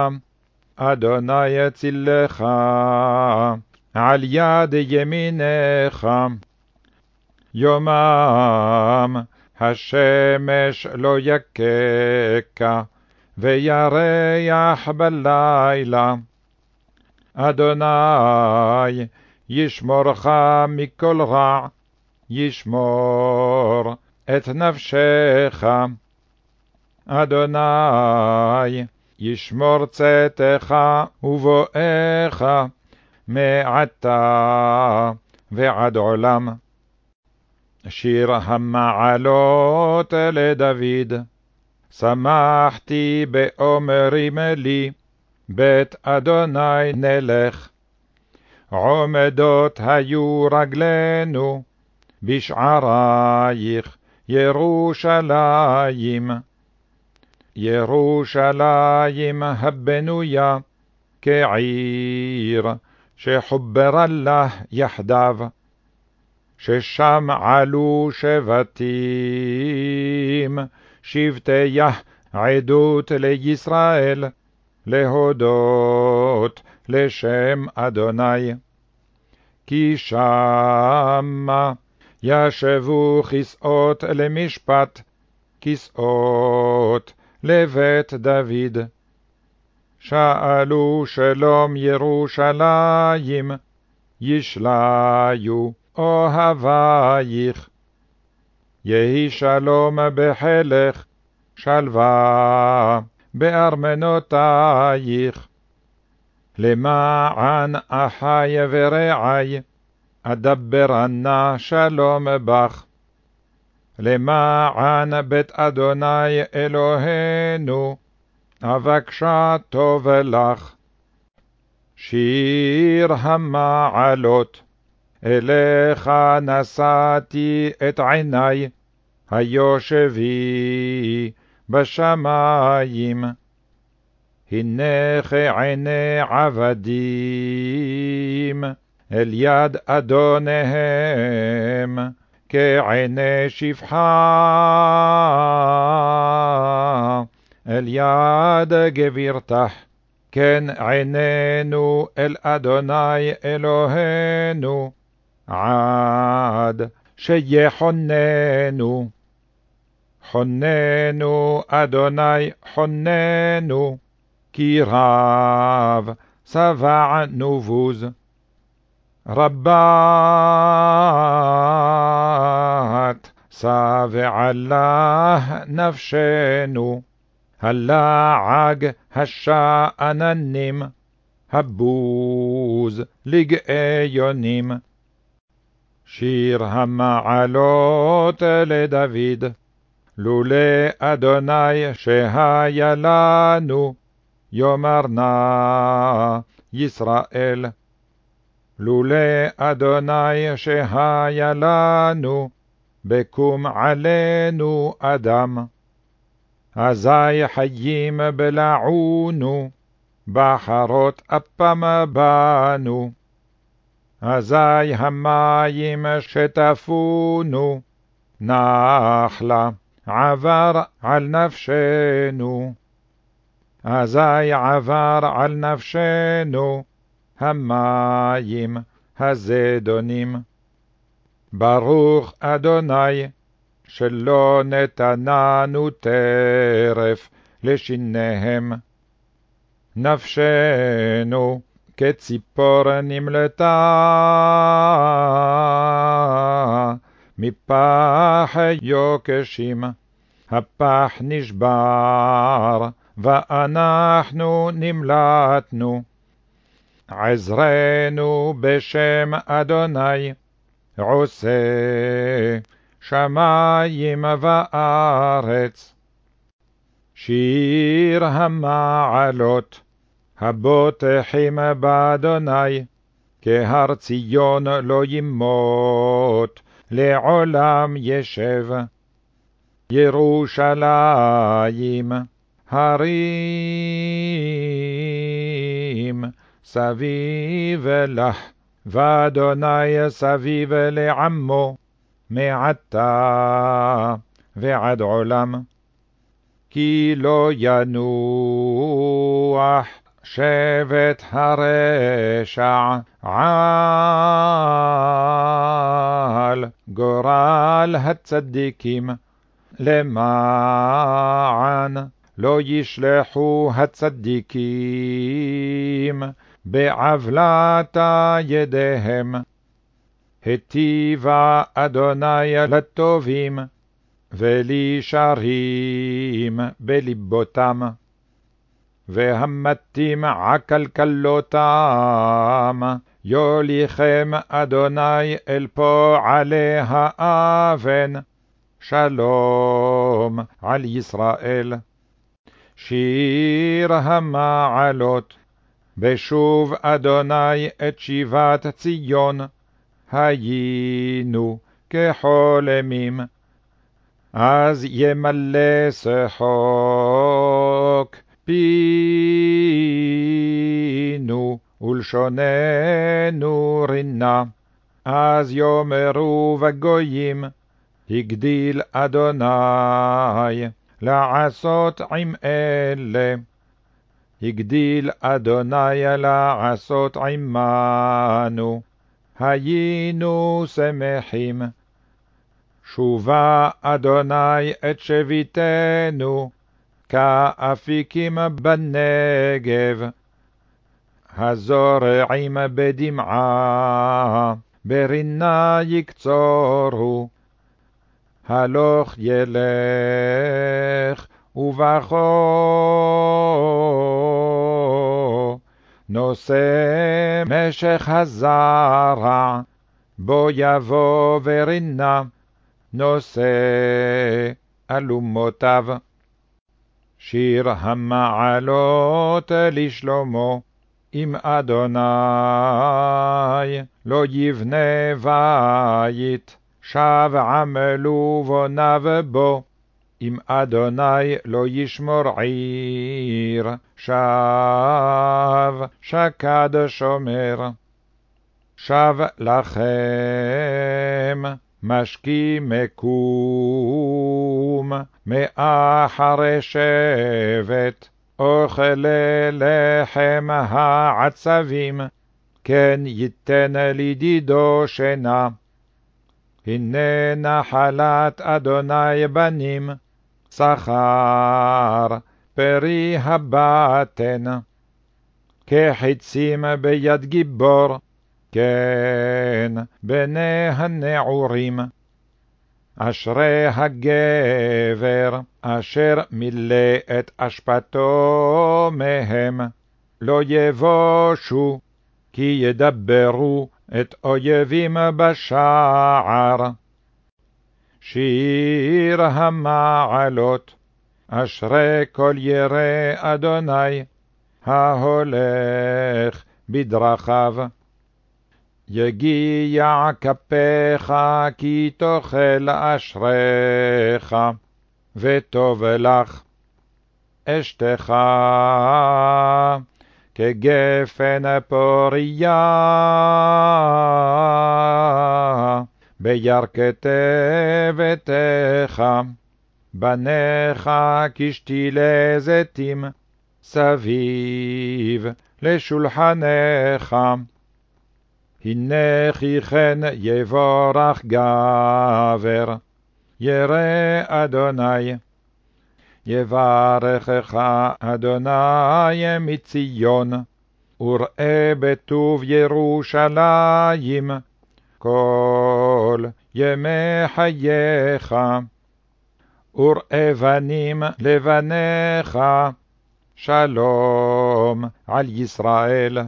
אדוני צילך, על יד ימינך. יומם השמש לא יככה, וירח בלילה. אדוני ישמורך מכל רע, ישמור את נפשך. אדוני ישמור צאתך ובואך מעתה ועד עולם. שיר המעלות לדוד, שמחתי באומרים לי, בית אדוני נלך. עומדות היו רגלינו בשערייך ירושלים. ירושלים הבנויה כעיר שחוברה לה יחדיו, ששם עלו שבטים, שבטיה עדות לישראל, להודות לשם אדוני. כי שמה ישבו כסאות למשפט, כסאות לבית דוד. שאלו שלום ירושלים, ישליו אוהבייך. יהי שלום בחילך, שלווה בארמנותייך. למען אחי ורעי, אדברנה שלום בך. למען בית אדוני אלוהינו, אבקשה טוב לך. שיר המעלות, אליך נשאתי את עיני, היושבי בשמים. הנה כעיני עבדים, אל יד אדוניהם, כעיני שפחה, אל יד גבירתך. כן עינינו אל אדוני אלוהינו, עד שיחוננו. חוננו, אדוני, חוננו, כי רב שבענו בוז. רבת שבע לה נפשנו, הלעג השאננים, הבוז לגאיונים. שיר המעלות לדוד, לולא אדוני שהיה לנו, יאמר נא ישראל. לולא אדוני שהיה לנו, בקום עלינו אדם. אזי חיים בלעונו, בחרות אפם בנו. אזי המים שטפונו, נחלה עבר על נפשנו. אזי עבר על נפשנו המים הזדונים. ברוך אדוני, שלא נתננו טרף לשיניהם. נפשנו כציפור נמלטה מפח יוקשים, הפח נשבר, ואנחנו נמלטנו. עזרנו בשם אדוני, עושה שמים וארץ. שיר המעלות, הבוטחים באדוני, כהר ציון לא ימות, לעולם ישב. ירושלים, הרים, סביב לך, ואדוני סביב לעמו, מעתה ועד עולם. כי לא ינוח שבט הרשע על גורל הצדיקים, למען לא ישלחו הצדיקים בעוולת ידיהם. היטיבה אדוני לטובים, ולישרים בלבותם. והמתים עקלקלותם, יוליכם אדוני אל פועלי האבן, שלום על ישראל. שיר המעלות, בשוב אדוני את שיבת ציון, היינו כחולמים. אז ימלא שחוק פינו, ולשוננו רינה. אז יאמרו בגויים, הגדיל אדוני לעשות עם אלה. הגדיל אדוני לעשות עמנו, היינו שמחים. שובה אדוני את שביתנו, כאפיקים בנגב. הזורעים בדמעה, ברינה יקצורו. הלוך ילך ובכו, נושא משך הזרע, בו יבוא ורינה, נושא אלומותיו. שיר המעלות לשלמה, אם אדוני לא יבנה בית, שב עמלו בוניו בו, אם אדוני לא ישמור עיר, שב שקד שומר. שב לכם משכי מקום, מאחרי שבט, אוכלי לחם העצבים, כן ייתן לדידו שינה. הנה נחלת אדוני בנים, שכר פרי הבטן. כחיצים ביד גיבור, כן בני הנעורים. אשרי הגבר אשר מילא את אשפתו מהם, לא יבושו, כי ידברו את אויבים בשער. שיר המעלות, אשרי כל ירא אדוני, ההולך בדרכיו. יגיע כפיך כי תאכל אשריך, וטוב לך. אשתך כגפן פוריה, בירכתי ביתך, בניך כשתילי זיתים, סביב לשולחנך. הנה כי כן יבורך גבר, ירא אדוני. יברכך אדוני מציון, וראה בטוב ירושלים, כל ימי חייך. וראה בנים לבניך, שלום על ישראל.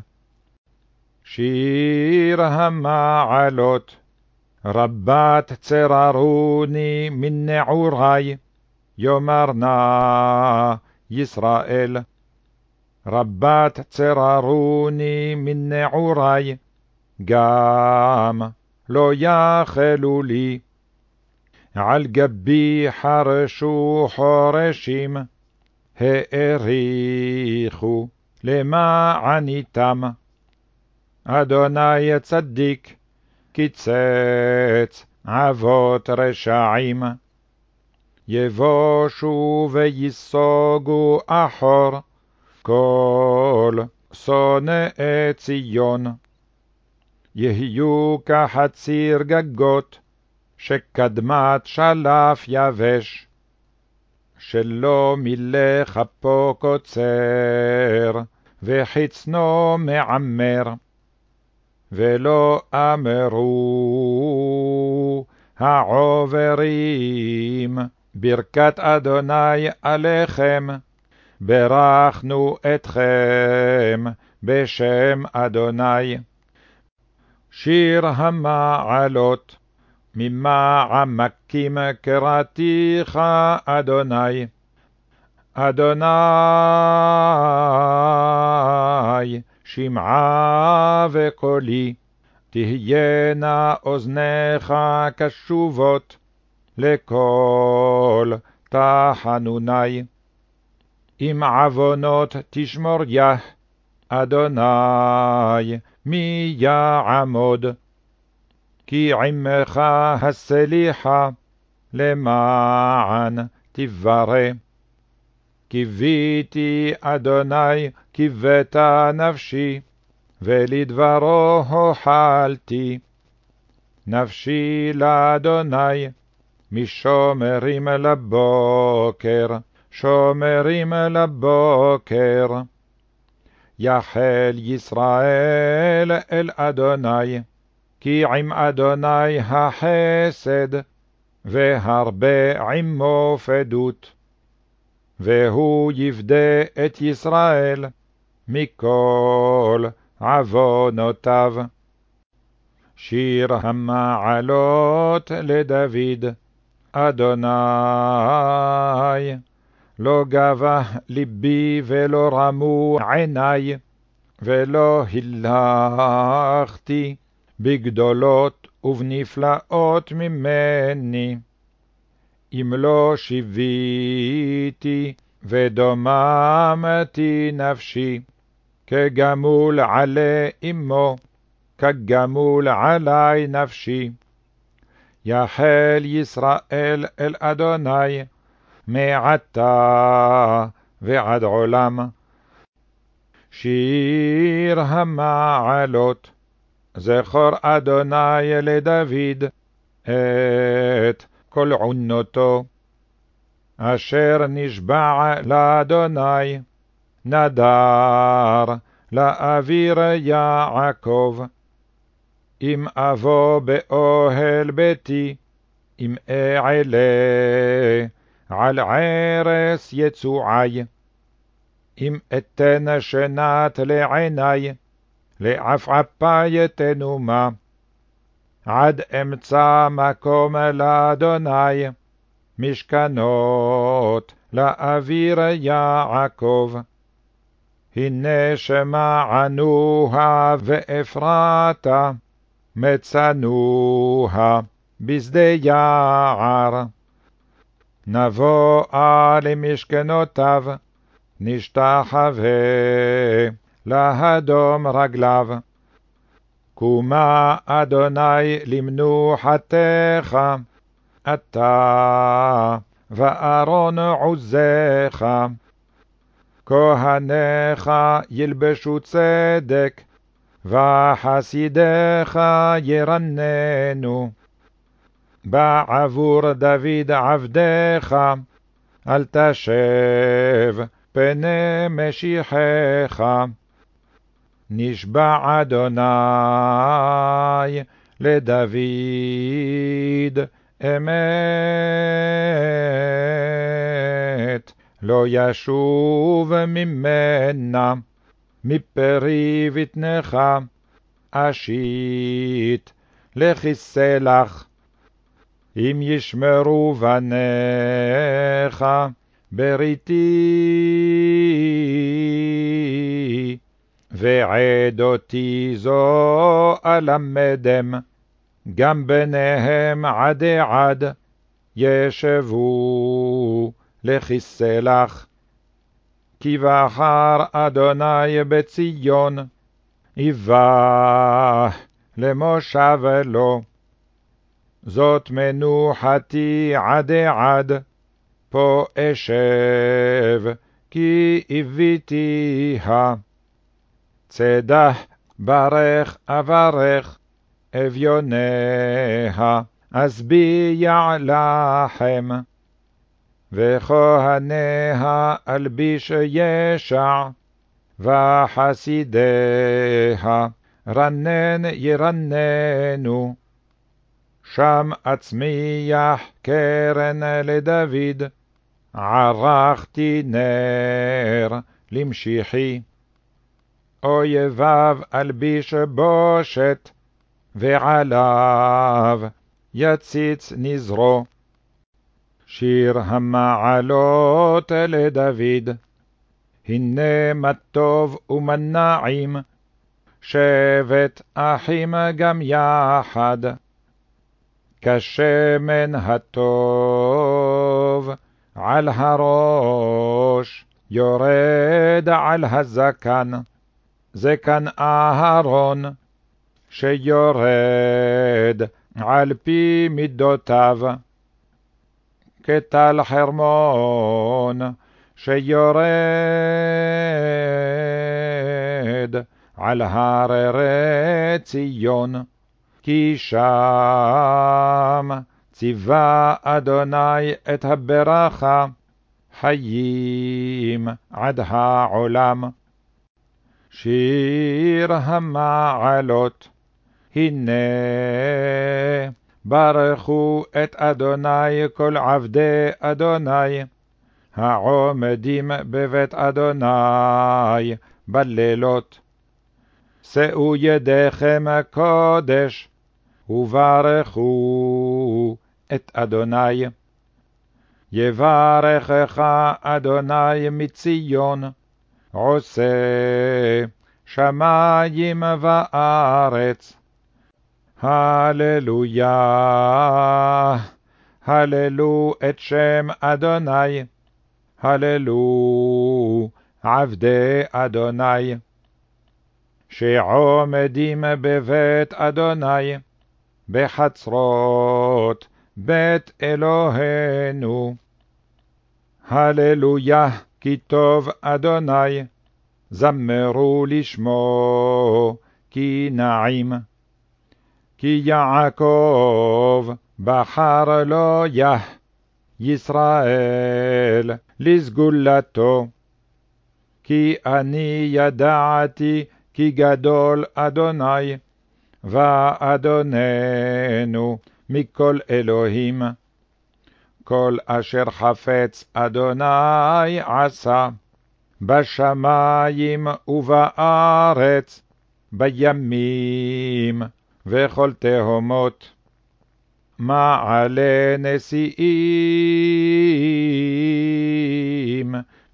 שיר המעלות, רבת צררוני מן נעורי, יאמר נא ישראל. רבת צררוני מן נעורי, גם לא יחלו לי. על גבי חרשו חורשים, האריכו למעניתם. אדוני צדיק, קיצץ אבות רשעים. יבושו וייסוגו אחור, כל שונאי ציון. יהיו כחציר גגות, שקדמת שלף יבש, שלא מילא כפו קוצר, וחצנו מעמר. ולא אמרו העוברים, ברכת אדוני עליכם, ברכנו אתכם בשם אדוני. שיר המעלות, ממעמקים קראתיך אדוני. אדוני, שמעה וקולי, תהיינה אוזניך קשובות לכל תחנוני. אם עוונות תשמור יה, אדוני, מי יעמוד? כי עמך הסליחה, למען תברא. קיוויתי אדוני, קיווית נפשי, ולדברו הוחלתי. נפשי לאדוני, משומרים לבוקר, שומרים לבוקר. יחל ישראל אל אדוני, כי עם אדוני החסד, והרבה עמו פדות. והוא יפדה את ישראל מכל עוונותיו. שיר המעלות לדוד, אדוני, לא גבה ליבי ולא רמו עיני, ולא הילכתי בגדולות ובנפלאות ממני. אם לא שיוויתי ודוממתי נפשי, כגמול עלי אמו, כגמול עלי נפשי. יחל ישראל אל אדוני, מעתה ועד עולם. שיר המעלות, זכור אדוני לדוד, את כל עונותו, אשר נשבע לאדוני, נדר לאוויר יעקב. אם אבוא באוהל ביתי, אם אעלה על ערש יצועי. אם אתן שנת לעיני, לעפעפי תנומה. עד אמצא מקום לאדוני, משכנות לאוויר יעקב. הנה שמענוה ואפרתה, מצנוה בשדה יער. נבואה למשכנותיו, נשתחווה להדום רגליו. קומה אדוני למנוחתך, אתה וארון עוזך. כהניך ילבשו צדק, וחסידיך ירננו. בעבור דוד עבדך, אל תשב פני משיחך. נשבע אדוני לדוד אמת, לא ישוב ממנה, מפרי בטנך, אשית לכיסא לך. אם ישמרו בניך בריתי, ועדותי זו אלמדם, גם בניהם עדי עד, ישבו לכיסא לך. כי בחר אדוני בציון, יבח למושב לו. זאת מנוחתי עדי עד, פה אשב, כי הביתיה. צדח ברך אברך, אביוניה, אשביע לחם. וכהניה אלביש ישע, וחסידיה רנן ירננו. שם אצמיח קרן לדוד, ערכתי נר למשיחי. אויביו אלביש בושת, ועליו יציץ נזרו. שיר המעלות לדוד, הנה מה טוב ומנעים, שבט אחים גם יחד. כשמן הטוב על הראש, יורד על הזקן, זקן אהרון, שיורד על פי מידותיו. כטל חרמון, שיורד על הררי ציון. כי שם ציווה אדוני את הברכה, חיים עד העולם. שיר המעלות, הנה ברכו את אדוני כל עבדי אדוני, העומדים בבית אדוני בלילות. שאו ידיכם קודש, וברכו את אדוני. יברכך אדוני מציון, עושה שמים וארץ. הללויה, הללו את שם אדוני, הללו עבדי אדוני. שעומדים בבית אדוני, בחצרות בית אלוהינו. הללויה, כי טוב אדוני, זמרו לשמו, כי נעים. כי יעקב בחר לו יה, ישראל לסגולתו. כי אני ידעתי כי גדול אדוני, ואדוננו מכל אלוהים. כל אשר חפץ אדוני עשה, בשמים ובארץ, בימים וכל תהומות. מעלה נשיאים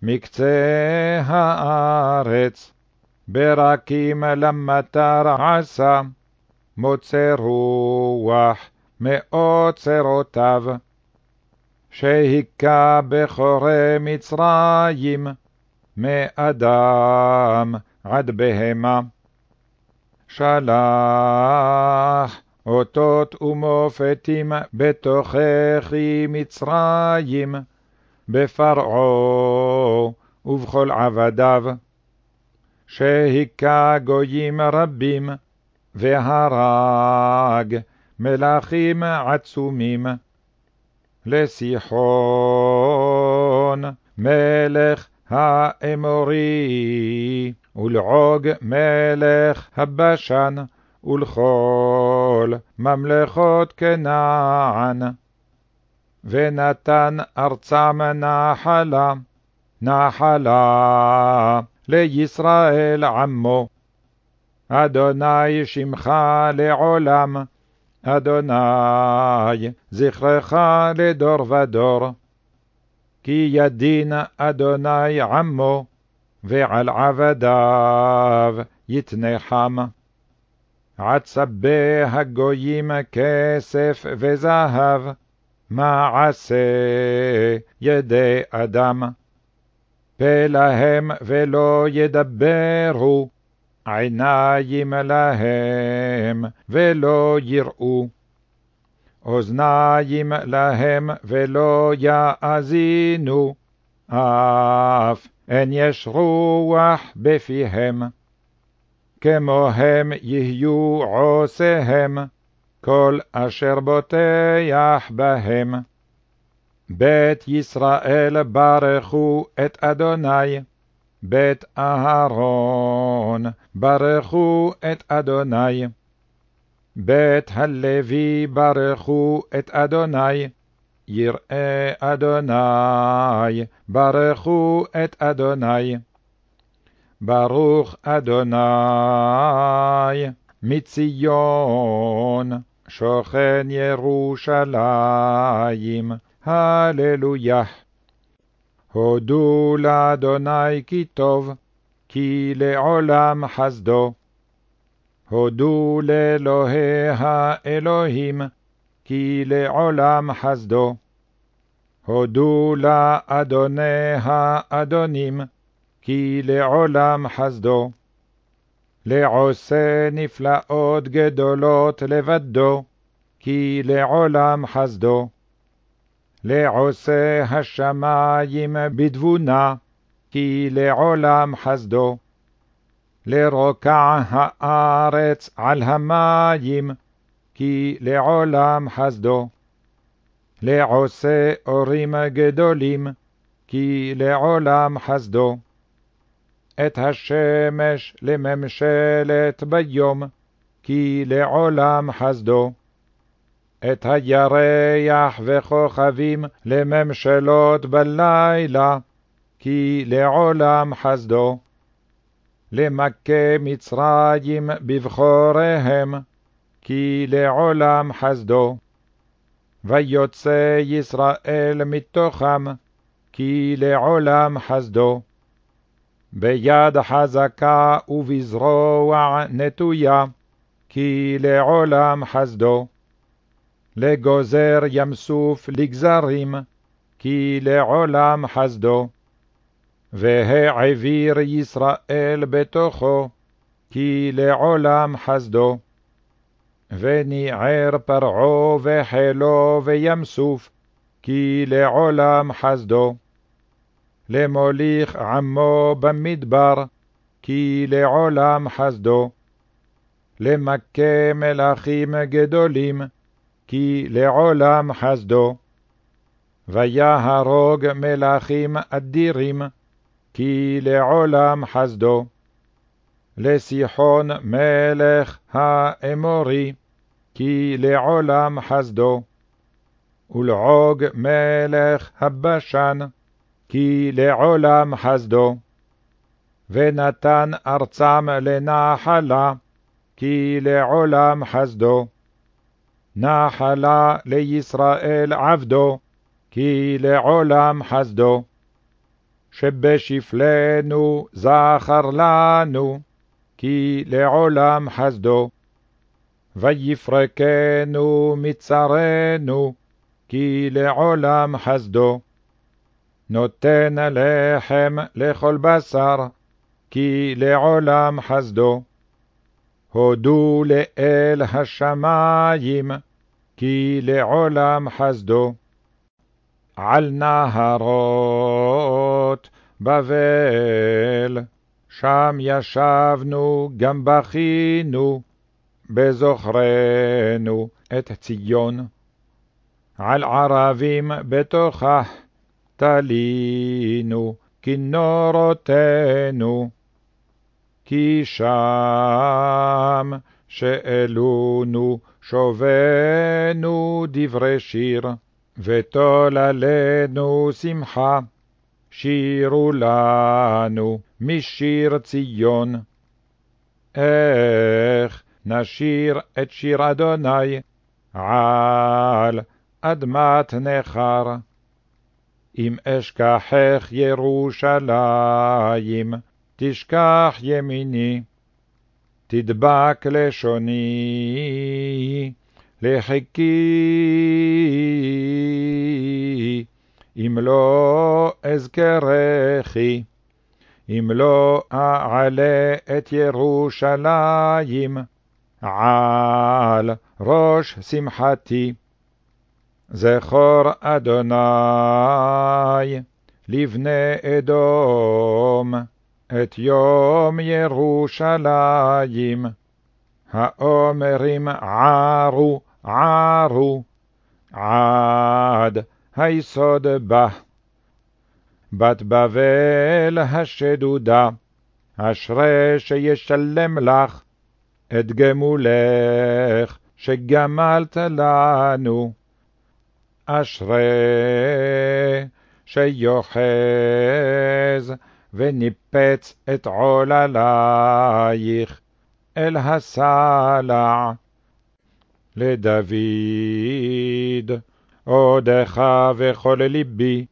מקצה הארץ, ברקים למטר עשה, מוצא רוח מאוצרותיו. שהיכה בחורי מצרים, מאדם עד בהמה. שלח אותות ומופתים בתוככי מצרים, בפרעה ובכל עבדיו, שהיכה גויים רבים, והרג מלכים עצומים. לסיחון מלך האמורי, ולעוג מלך הבשן, ולכל ממלכות כנען. ונתן ארצם נחלה, נחלה לישראל עמו. אדוני שמך לעולם, אדוני זכרך לדור ודור. כי ידין אדוני עמו, ועל עבדיו יתנחם. עצבי הגויים כסף וזהב, מעשה ידי אדם. פה להם ולא ידברו, עיניים להם ולא יראו. אוזניים להם ולא יאזינו, אף אין יש רוח בפיהם. כמוהם יהיו עושיהם, כל אשר בוטח בהם. בית ישראל ברכו את אדוני, בית אהרון ברכו את אדוני. בית הלוי ברכו את אדוני, יראי אדוני ברכו את אדוני. ברוך אדוני מציון, שוכן ירושלים, הללויה. הודו לאדוני כי טוב, כי לעולם חסדו. הודו לאלוהי האלוהים, כי לעולם חסדו. הודו לאדוני האדונים, כי לעולם חסדו. לעושה נפלאות גדולות לבדו, כי לעולם חסדו. לעושה השמים בתבונה, כי לעולם חסדו. לרוקע הארץ על המים, כי לעולם חסדו. לעושה אורים גדולים, כי לעולם חסדו. את השמש לממשלת ביום, כי לעולם חסדו. את הירח וכוכבים לממשלות בלילה, כי לעולם חסדו. למכה מצרים בבחוריהם, כי לעולם חסדו. ויוצא ישראל מתוכם, כי לעולם חסדו. ביד חזקה ובזרוע נטויה, כי לעולם חסדו. לגוזר ים סוף לגזרים, כי לעולם חסדו. והעביר ישראל בתוכו, כי לעולם חסדו. וניער פרעה וחילו וים סוף, כי לעולם חסדו. למוליך עמו במדבר, כי לעולם חסדו. למכה מלכים גדולים, כי לעולם חסדו. ויהרוג מלכים אדירים, כי לעולם חסדו. לסיחון מלך האמורי, כי לעולם חסדו. ולעוג מלך הבשן, כי לעולם חסדו. ונתן ארצם לנחלה, כי לעולם חסדו. נחלה לישראל עבדו, כי לעולם חסדו. שבשפלנו זכר לנו, כי לעולם חסדו. ויפרקנו מצרנו, כי לעולם חסדו. נותן לחם לכל בשר, כי לעולם חסדו. הודו לאל השמים, כי לעולם חסדו. על נהרות בבל, שם ישבנו גם בכינו, בזוכרנו את ציון. על ערבים בתוכך תלינו כנורותינו, כי שם שאלונו שובנו דברי שיר, וטול עלינו שמחה, שירו לנו משיר ציון. איך נשיר את שיר אדוני על אדמת נכר. אם אשכחך ירושלים, תשכח ימיני. תדבק לשוני, לחכי, אם לא אזכרכי, אם לא אעלה את ירושלים, על ראש שמחתי. זכור אדוני לבני אדום, את יום ירושלים, האומרים ערו, ערו, עד היסוד בה. בת בבל השדודה, אשרי שישלם לך את גמולך שגמלת לנו. אשרי שיוחז וניפץ את עוללייך אל הסלע. לדוד עודך וכל ליבי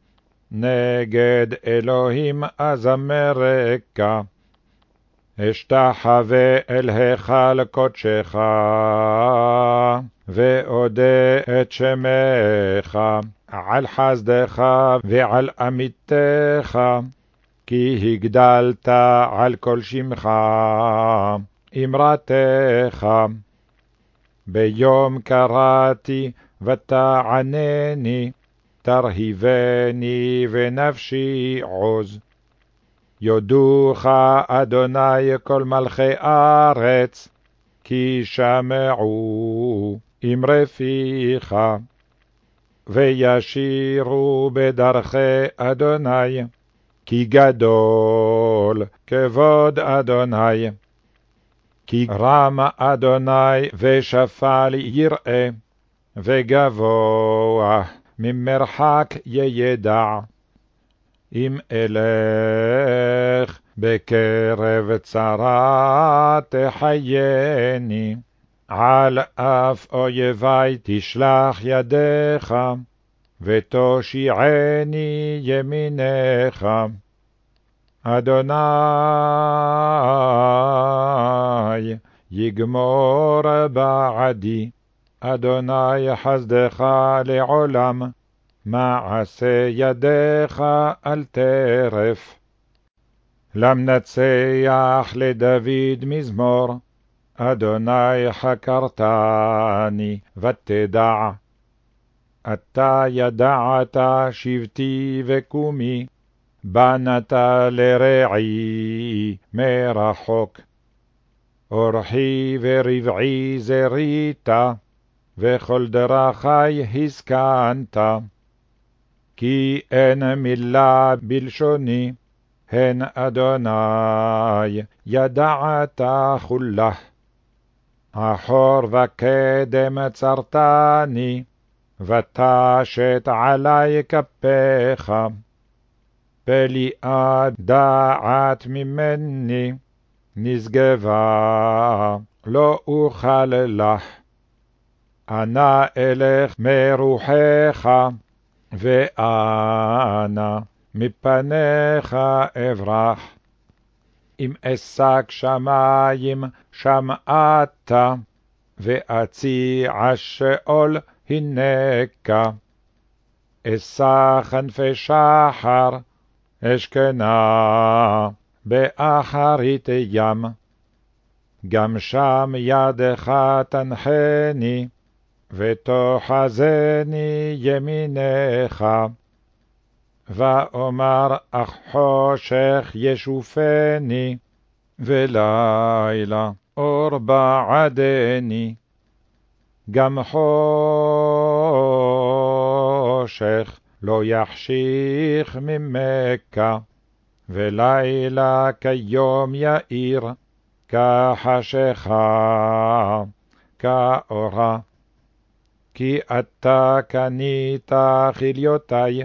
נגד אלוהים אזמרקה. אשתחווה אל היכל קודשך, ואודה את שמך, על חסדך ועל אמיתך, כי הגדלת על כל שמך, אמרתך. ביום קראתי ותענני, תרהיבני ונפשי עוז. יודוך אדוני כל מלכי ארץ, כי שמעו אמרי פיך, וישירו בדרכי אדוני, כי גדול כבוד אדוני. כי רם אדוני ושפל יראה, וגבוה ממרחק ידע. אם אלך בקרב צרה תחייני, על אף אויבי תשלח ידיך, ותושיעני ימינך. אדוני יגמור בעדי, אדוני חסדך לעולם. מעשה ידיך אל טרף. למנצח לדוד מזמור, אדוני חקרתני ותדע. אתה ידעת שבטי וקומי, בנת לרעי מרחוק. אורחי ורבעי זרית, וכל דרכי הסכנת. כי אין מילה בלשוני, הן אדוני ידעת כולה. אחור וקדם צרתני, ותשת עלי כפיך. פליאה דעת ממני, נשגבה, לא אוכל לך. אנא אלך מרוחך, ואנה מפניך אברח. אם אשק שמים שמעת, ואציע שאול הנקה. אשא כנפי שחר, אשכנה באחרית ים. גם שם ידך תנחני, ותאחזני ימינך. ואומר אך חושך ישופני, ולילה אור בעדני. גם חושך לא יחשיך ממכה, ולילה כיום יאיר, כחשכה, כאורה. כי אתה קנית כליותי,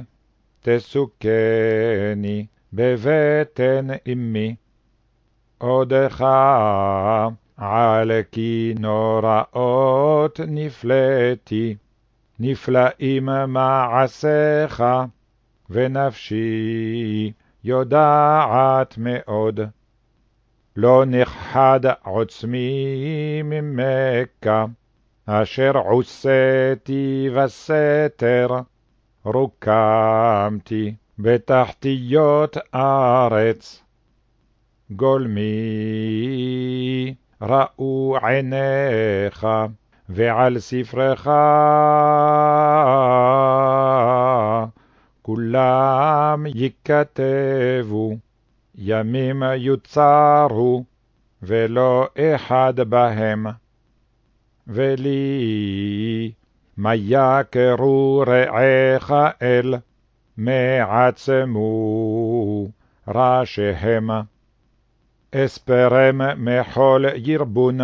תסוכני בבטן אמי. עודך על כי נוראות נפלאתי, נפלאים מעשיך, ונפשי יודעת מאוד. לא נכחד עוצמי ממכה, אשר עושיתי בסתר, רוקמתי בתחתיות ארץ. גולמי ראו עיניך, ועל ספרך כולם ייכתבו, ימים יוצרו, ולא אחד בהם. ולי, מה יכרו רעיך אל, מעצמו ראשיהם. אספרם מחול ירבון,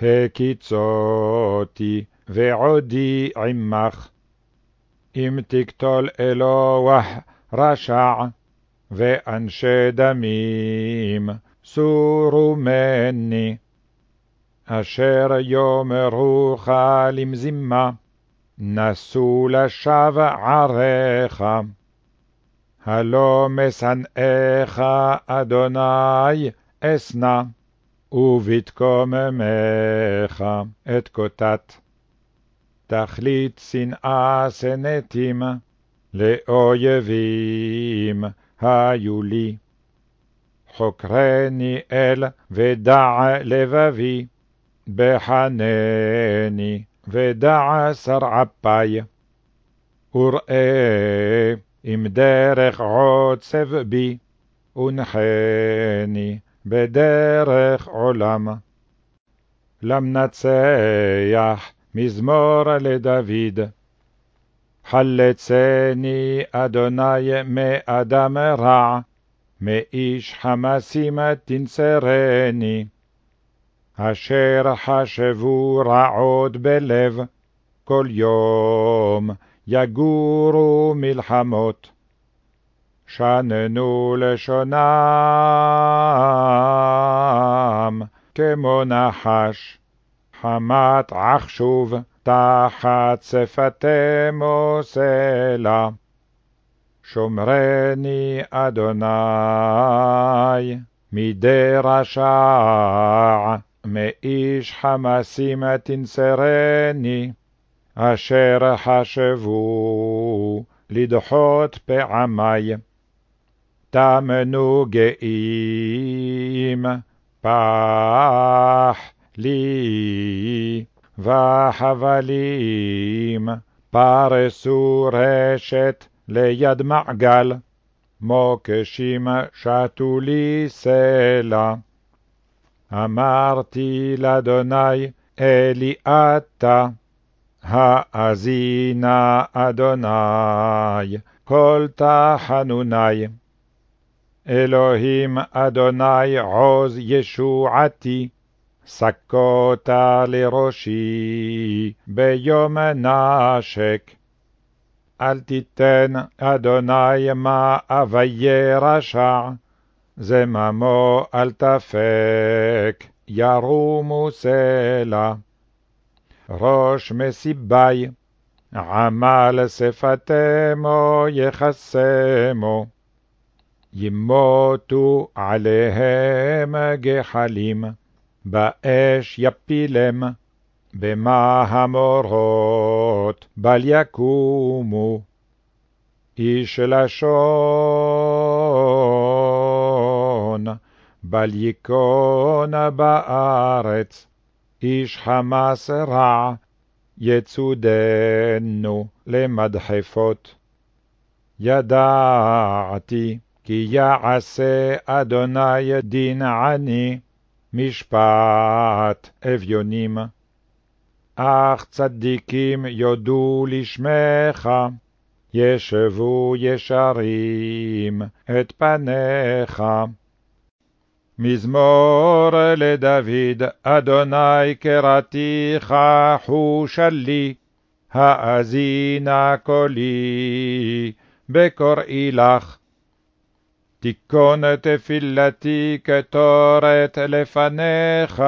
הקיצותי ועודי עמך. אם תקטול אלוה רשע, ואנשי דמים סורו מני. אשר יאמרוך למזימה, נסו לשווא עריך. הלא משנאיך, אדוני, אשנא, ובתקוממך את קוטט. תכלית שנאה שנאתים, לאויבים היו לי. חוקרני אל ודע לבבי, בחנני ודע שרעפי. וראה אם דרך עוצב בי, ונחני בדרך עולם. למנצח מזמור לדוד. חלצני אדוני מאדם רע, מאיש חמסים תנצרני. אשר חשבו רעות בלב, כל יום יגורו מלחמות. שננו לשונם כמו נחש, חמת עכשוב תחת שפתם סלע. שומרני אדוני מידי רשע, מאיש חמסים תנצרני. אשר חשבו לדחות פעמי. טמנו גאים, פח לי, וחבלים, פרסו רשת ליד מעגל, מוקשים שתו לי סלע. אמרתי לאדוני, אלי אתה, האזינה אדוני, כל תחנוני. אלוהים אדוני עוז ישועתי, סקותה לראשי ביום נשק. אל תיתן, אדוני, מה אביה רשע, זממו אל תפק, ירומו סלע. ראש מסיבי, עמל שפתמו יכסמו. ימותו עליהם גחלים, באש יפילם, במה המורות בל יקומו. איש לשון בל ייכון בארץ, איש חמס רע יצודנו למדחפות. ידעתי כי יעשה אדוני דין עני, משפט אביונים. אך צדיקים יודו לשמך, ישבו ישרים את פניך. מזמור לדוד, אדוני קראתיך חושה לי, האזינה קולי, בקוראי לך. תיכון תפילתי קטורת לפניך,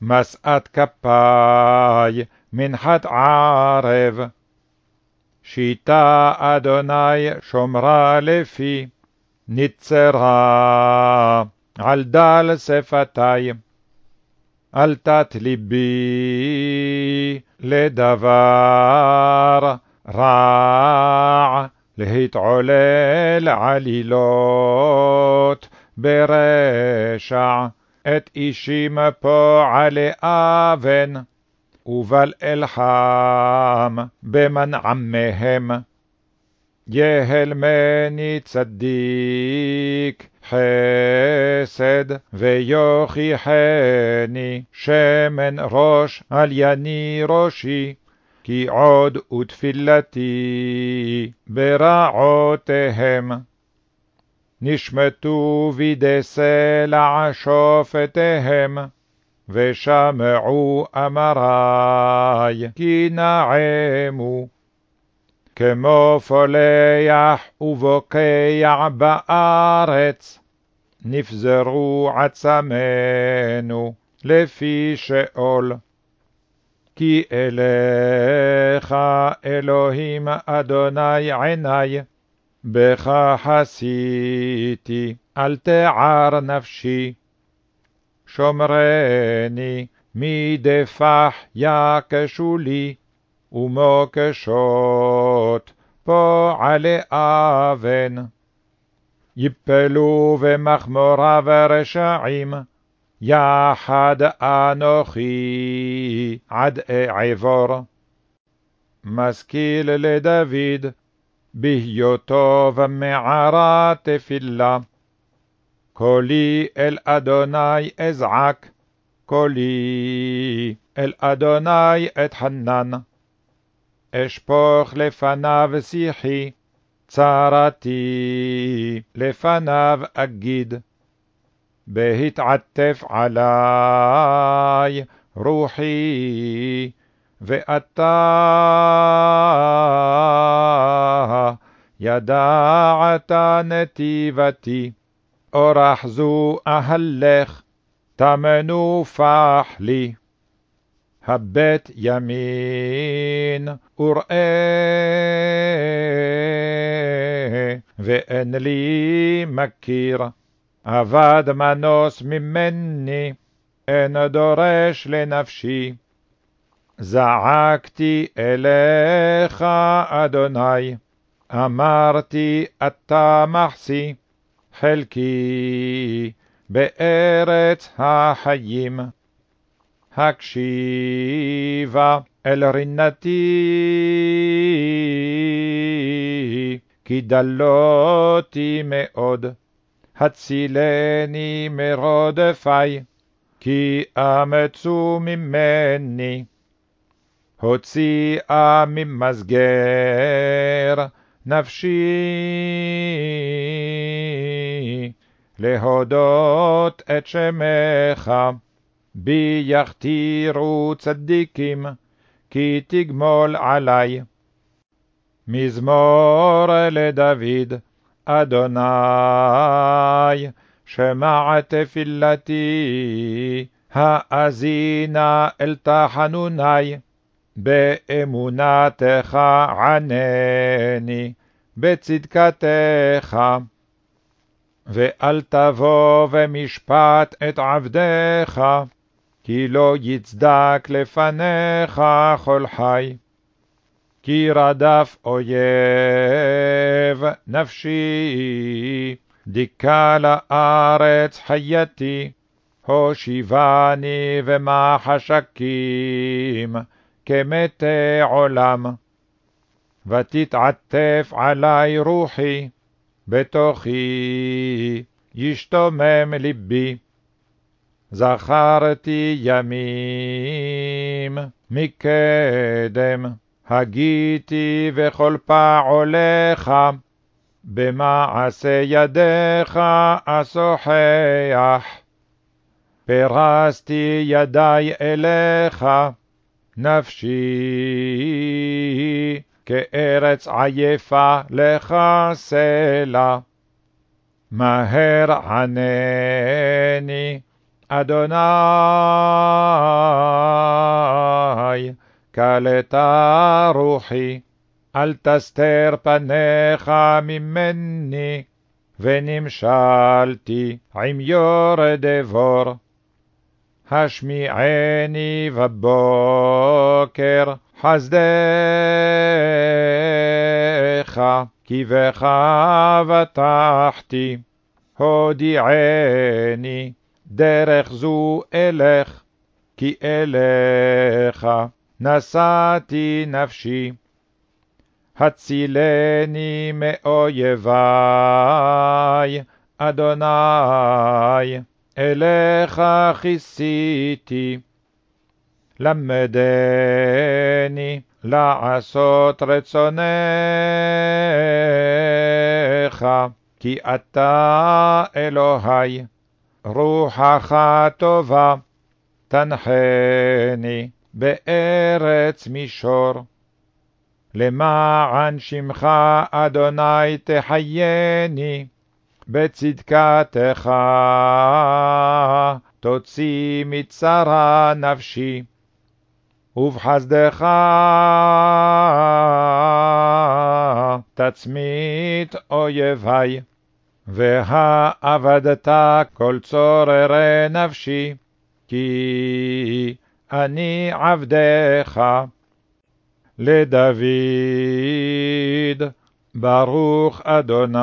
משאת כפי מנחת ערב. שיטה אדוני שומרה לפי, נצרה על דל שפתי. אל תת ליבי לדבר רע, להתעולל עלילות ברשע, את אישים פועלי אבן, ובל אלחם במנעמיהם. יהלמני צדיק חסד, ויוכיחני שמן ראש על יני ראשי, כי עוד ותפילתי ברעותיהם. נשמטו בידי סלע שופטיהם, ושמעו אמרי, כי נעמו. כמו פולח ובוקע בארץ, נפזרו עצמנו לפי שאול. כי אליך, אלוהים אדוני עיני, בך חסיתי, אל תער נפשי. שומרני מידי פח יקשו לי, ומוקשות פועלי אבן. יפלו במחמורה ורשעים, יחד אנוכי עד אעבור. משכיל לדוד, בהיותו במערה תפילה. קולי אל אדוני אזעק, קולי אל אדוני אתחנן. אשפוך לפניו שיחי, צרתי לפניו אגיד. בהתעטף עלי רוחי, ואתה ידעת נתיבתי, אורח זו אהלך, תמנופח לי. הבט ימין וראה, ואין לי מכיר. אבד מנוס ממני, אין דורש לנפשי. זעקתי אליך, אדוני, אמרתי, אתה מחסי, חלקי בארץ החיים. הקשיבה אל רינתי, כי דלותי מאוד. הצילני מרודפי, כי אמצו ממני. הוציאה ממסגר נפשי, להודות את שמך, בי יכתירו צדיקים, כי תגמול עלי. מזמור לדוד, אדוני, שמע תפילתי, האזינה אל תחנוני, באמונתך ענני, בצדקתך. ואל תבוא ומשפט את עבדיך, כי לא יצדק לפניך כל חי. כי רדף אויב נפשי, דיכא לארץ חייתי, הושיבני ומחשקים, כמתי עולם. ותתעטף עלי רוחי, בתוכי ישתומם ליבי. זכרתי ימים מקדם, הגיתי וכל פעוליך, במעשה ידיך אשוחח. פרסתי ידי אליך, נפשי כארץ עייפה לך סלע. מהר ענני, אדוני, קלטה רוחי, אל תסתר פניך ממני, ונמשלתי עם יורד בור. השמיעני בבוקר חסדיך, כי בך בטחתי, הודיעני, דרך זו אלך, כי אליך נשאתי נפשי. הצילני מאויבי, אדוני, אליך כיסיתי. למדני לעשות רצונך, כי אתה אלוהי, רוחך טובה, תנחני בארץ מישור. למען שמך, אדוני, תחייני, בצדקתך. תוציא מצרה נפשי, ובחסדך. תצמית אויבי, והאבדת כל צוררי נפשי, כי אני עבדך. לדוד, ברוך אדוני,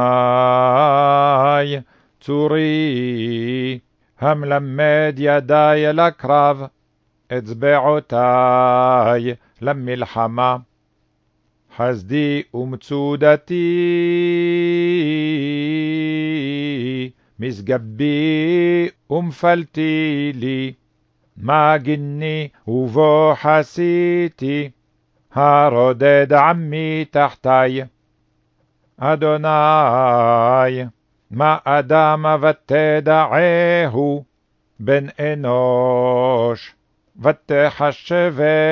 צורי, המלמד ידי לקרב, אצבעותי למלחמה. חסדי ומצודתי, משגבי ומפלתי לי, מגני ובו חסיתי, הרודד עמי תחתי. אדוני, מה אדם ותדעהו, בן אנוש, ותחשבהו.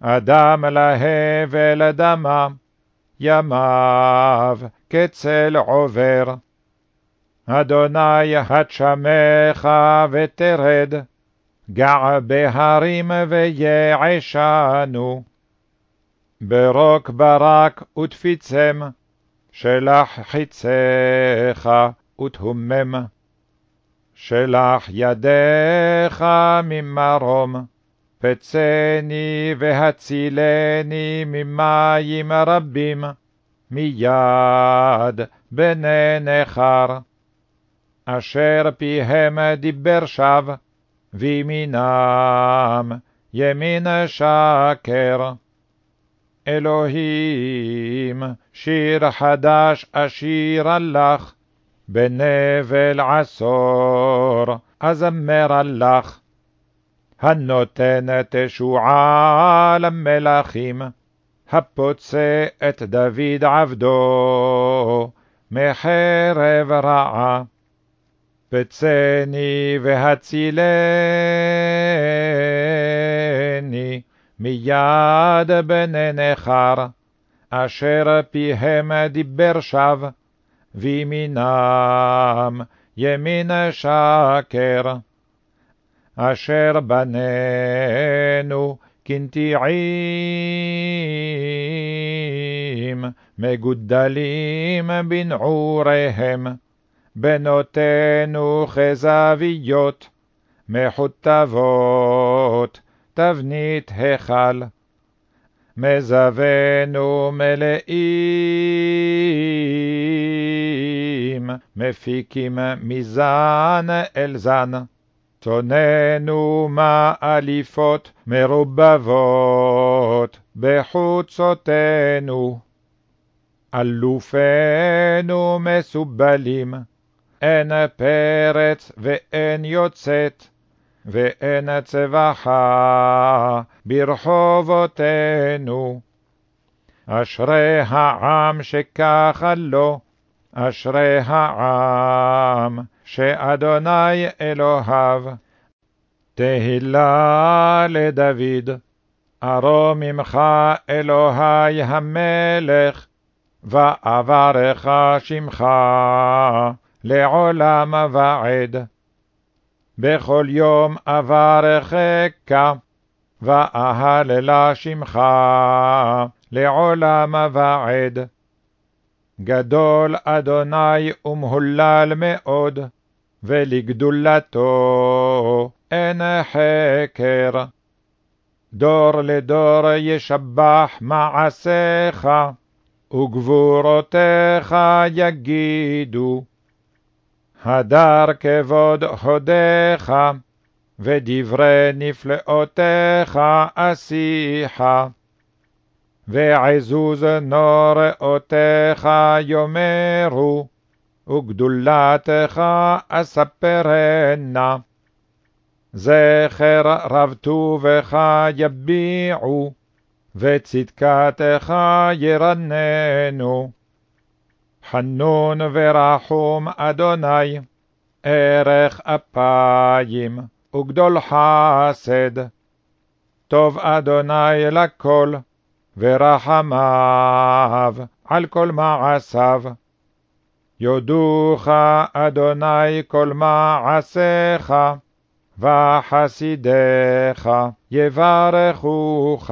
אדם להבל דמה, ימיו כצל עובר. אדוני התשמך ותרד, גע בהרים ויעשנו. ברוק ברק ותפיצם, שלח חיציך ותהומם. שלח ידיך ממרום, פצני והצילני ממים רבים, מיד בני נכר. אשר פיהם דיבר שווא, וימינם ימין שקר. אלוהים, שיר חדש אשירה לך, בנבל עשור אזמר לך. הנותן תשועה למלכים, הפוצה את דוד עבדו, מחרב רעה. פצני והצילני מיד בני נכר, אשר פיהם דיבר שווא, וימינם ימין שקר. אשר בנינו כנטיעים, מגודלים בנעוריהם. בנותינו כזוויות, מחוטבות, תבנית היכל. מזוונו מלאים, מפיקים מזן אל זן. צוננו מאליפות מרובבות בחוצותינו. אלופינו מסובלים, אין פרץ ואין יוצאת, ואין צבחה ברחובותינו. אשרי העם שככה לו, אשרי העם שאדוני אלוהיו. תהילה לדוד, ארום ממך אלוהי המלך, ואברך שמך לעולם ועד. בכל יום אברכך, ואהללה שמך לעולם ועד. גדול אדוני ומהולל מאוד, ולגדולתו אין חקר. דור לדור ישבח מעשיך, וגבורותיך יגידו. הדר כבוד הודיך, ודברי נפלאותיך אשיך. ועזוז נוראותיך יאמרו, וגדולתך אספרנה. זכר רב טובך יביעו, וצדקתך ירננו. חנון ורחום אדוני, ערך אפיים וגדול חסד. טוב אדוני לכל, ורחמיו על כל מעשיו. יודוך אדוני כל מעשיך, וחסידיך יברכוך.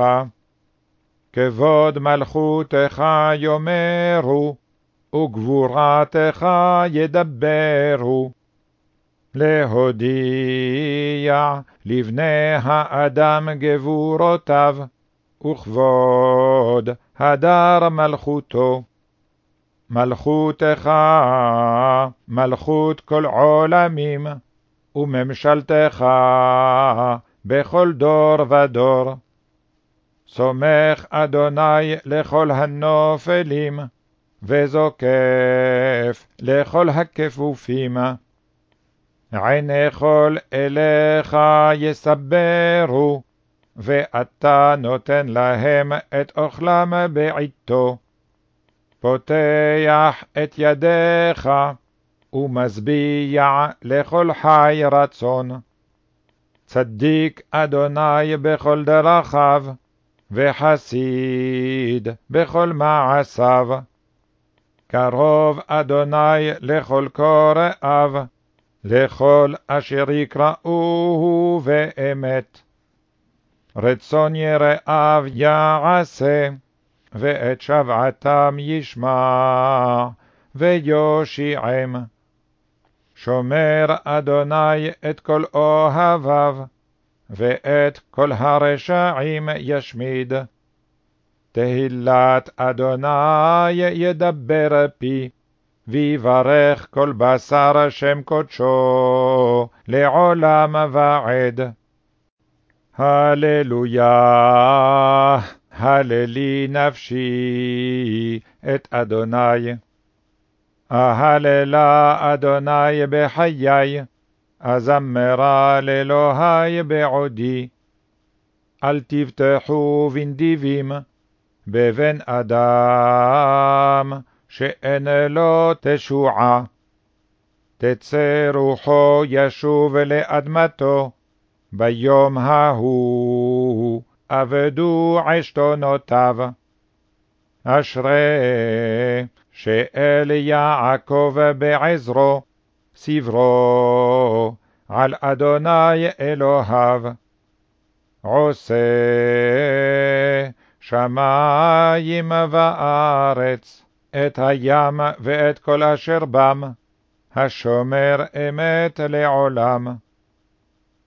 כבוד מלכותך יאמרו, וגבורתך ידברו. להודיע לבני האדם גבורותיו, וכבוד הדר מלכותו. מלכותך מלכות כל עולמים, וממשלתך בכל דור ודור. סומך אדוני לכל הנופלים, וזוקף לכל הכפופים. עיני כל אליך יסברו, ואתה נותן להם את אוכלם בעתו. פותח את ידיך, ומשביע לכל חי רצון. צדיק אדוני בכל דרכיו, וחסיד בכל מעשיו. קרוב אדוני לכל קוראיו, לכל אשר יקראוהו באמת. רצון יראיו יעשה, ואת שבעתם ישמע, ויושיעם. שומר אדוני את כל אוהביו, ואת כל הרשעים ישמיד. תהילת אדוני ידבר פי, ויברך כל בשר שם קודשו לעולם ועד. הללויה, הללי נפשי את אדוני. אהללה אדוני בחיי, אזמרה לאלוהי בעודי. אל תבטחו בנדיבים, בבן אדם, שאין לו תשועה. תצא רוחו ישוב לאדמתו, ביום ההוא אבדו עשתונותיו. אשרי שאל יעקב בעזרו, סברו על אדוני אלוהיו. עושה שמים וארץ, את הים ואת כל אשר בם, השומר אמת לעולם.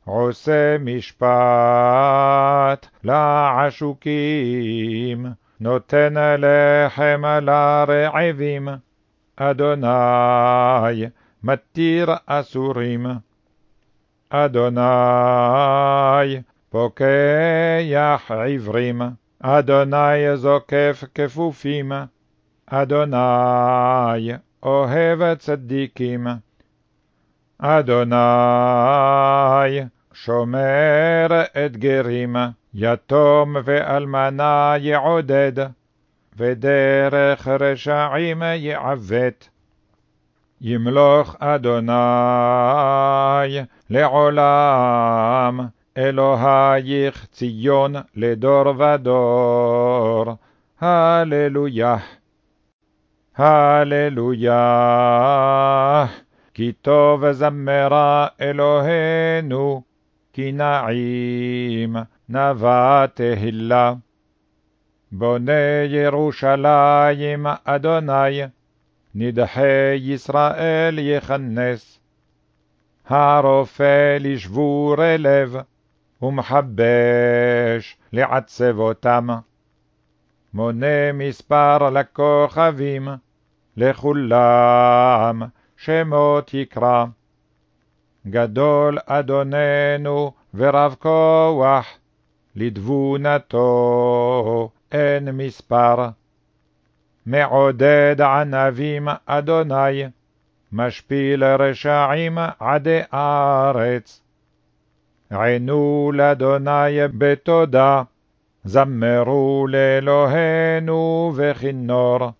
עושה משפט לעשוקים, נותן לחם לרעבים, אדוני מתיר אסורים. אדוני פוקח עברים, אדוני זוקף כפופים, אדוני אוהב צדיקים. אדוני שומר את גרים, יתום ואלמנה יעודד, ודרך רשעים יעוות. ימלוך אדוני לעולם, אלוהיך ציון לדור ודור. הללויה. הללויה. כי טוב זמרה אלוהינו, כי נעים נבע תהילה. בונה ירושלים אדוני, נדחי ישראל יכנס. הרופא לשבורי לב, ומחבש לעצב אותם. מונה מספר לכוכבים, לכולם שמות יקרא. גדול אדוננו ורב כוח, לתבונתו אין מספר. מעודד ענבים אדוני, משפיל רשעים עדי ארץ. ענו לאדוני בתודה, זמרו לאלוהינו בכינור.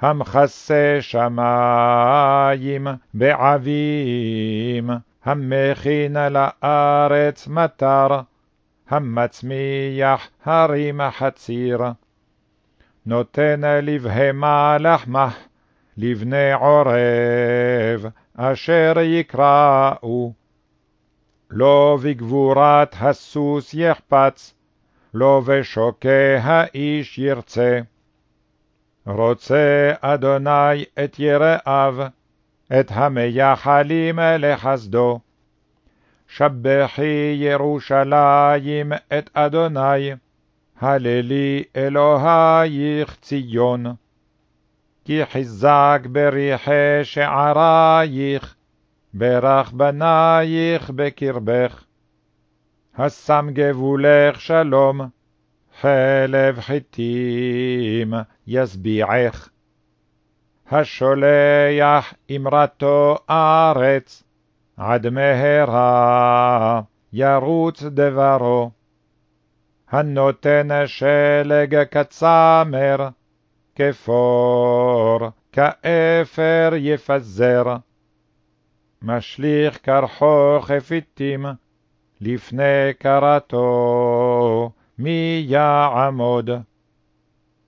המכסה שמים בעבים, המכין לארץ מטר, המצמיח הרים חציר. נותן לבהמה לחמה, לבני עורב, אשר יקראו. לא בגבורת הסוס יחפץ, לא בשוקי האיש ירצה. רוצה אדוני את יראיו, את המייחלים לחסדו. שבחי ירושלים את אדוני, הללי אלוהיך ציון. כי חזק בריחי שערייך, ברך בנייך בקרבך. השם גבולך שלום, חלב חיטים ישביעך. השולח אמרתו ארץ, עד מהרה ירוץ דברו. הנותן שלג כצמר, כפור, כאפר יפזר. משליך קרחו חפיתים, לפני קרתו, מי יעמוד?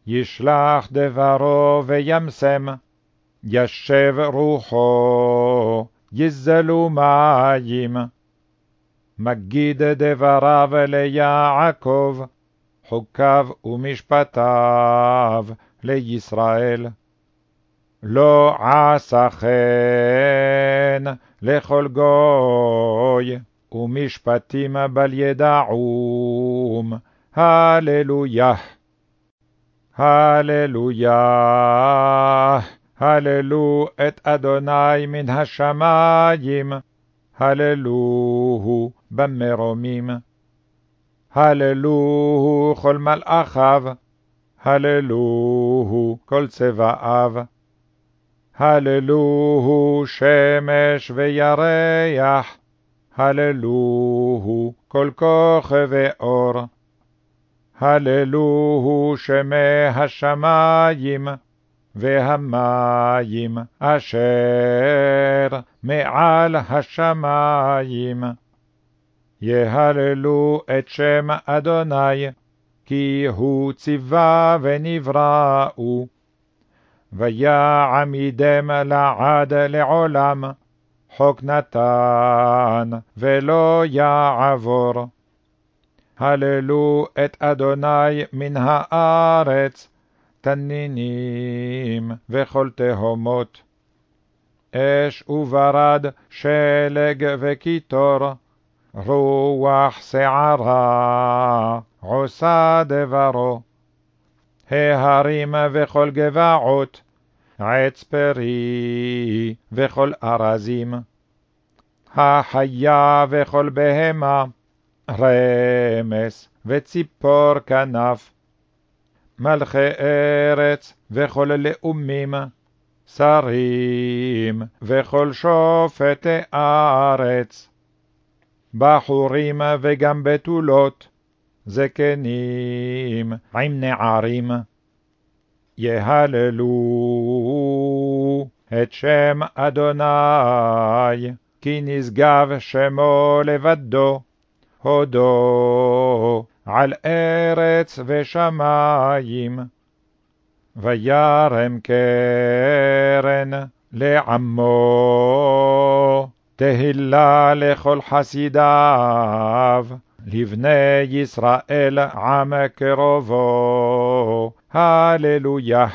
ישלח דברו וימסם, ישב רוחו, יזלו מים. מגיד דבריו ליעקב, חוקיו ומשפטיו לישראל. לא עשה כן לכל גוי, ומשפטים בל ידעום. הללויה. הללויה. הללו את אדוני מן השמיים. הללוהו במרומים. הללוהו כל מלאכיו. הללוהו כל צבאיו. הללוהו שמש וירח. הללוהו כל כוכבי אור. הללוהו שמי השמים והמים אשר מעל השמים. יהללו את שם אדוני, כי הוא ציווה ונבראו. ויעמידם לעד לעולם, חוק נתן ולא יעבור. הללו את אדוני מן הארץ, תנינים וכל תהומות. אש וברד, שלג וקיטור, רוח שערה עושה דברו. ההרים וכל גבעות, עץ פרי וכל ארזים. החיה וכל בהמה, רמס וציפור כנף. מלכי ארץ וכל לאומים, שרים וכל שופטי ארץ. בחורים וגם בתולות, זקנים עם נערים. יהללו את שם אדוני, כי נשגב שמו לבדו, הודו על ארץ ושמים. וירם קרן לעמו, תהילה לכל חסידיו, לבני ישראל עם קרובו, הללויה.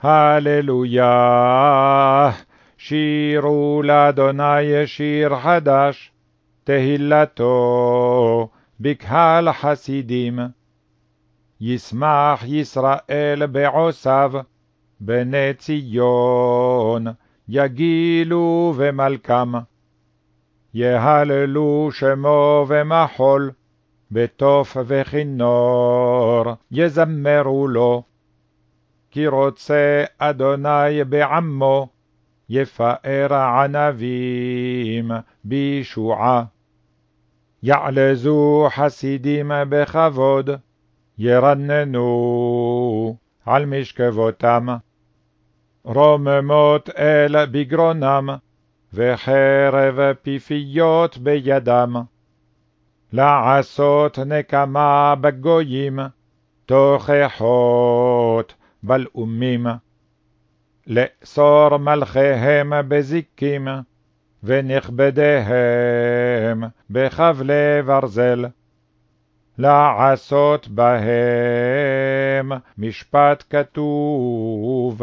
הללויה, שירו לאדוני שיר חדש, תהילתו בקהל חסידים. ישמח ישראל בעושיו, בני ציון יגילו במלכם. יהללו שמו ומחול, בתוף וכינור יזמרו לו. כי רוצה אדוני בעמו, יפאר ענבים בישועה. יעלזו חסידים בכבוד, ירננו על משכבותם. רוממות אל בגרונם, וחרב פיפיות בידם. לעשות נקמה בגויים, תוכחות בלאומים. לאסור מלכיהם בזיקים, ונכבדיהם בחבלי ברזל. לעשות בהם משפט כתוב,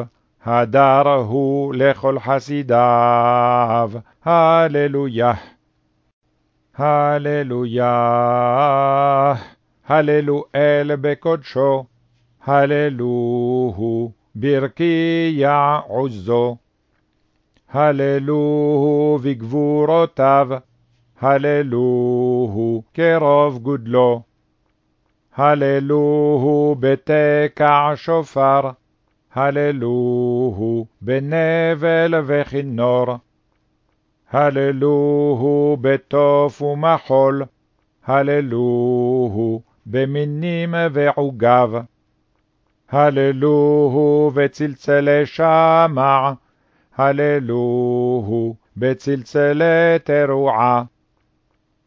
הדר הוא לכל חסידיו, הללויה. הללויה, הללו אל בקודשו, הללוהו ברקיע עוזו. הללוהו בגבורותיו, הללוהו כרוב גודלו. הללוהו בתקע שופר, הללוהו בנבל וכינור. הללוהו בתוף ומחול, הללוהו במינים ועוגב. הללוהו בצלצלי שמע, הללוהו בצלצלי תרועה.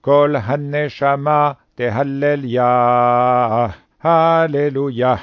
כל הנשמה תהלל יה, הללויה.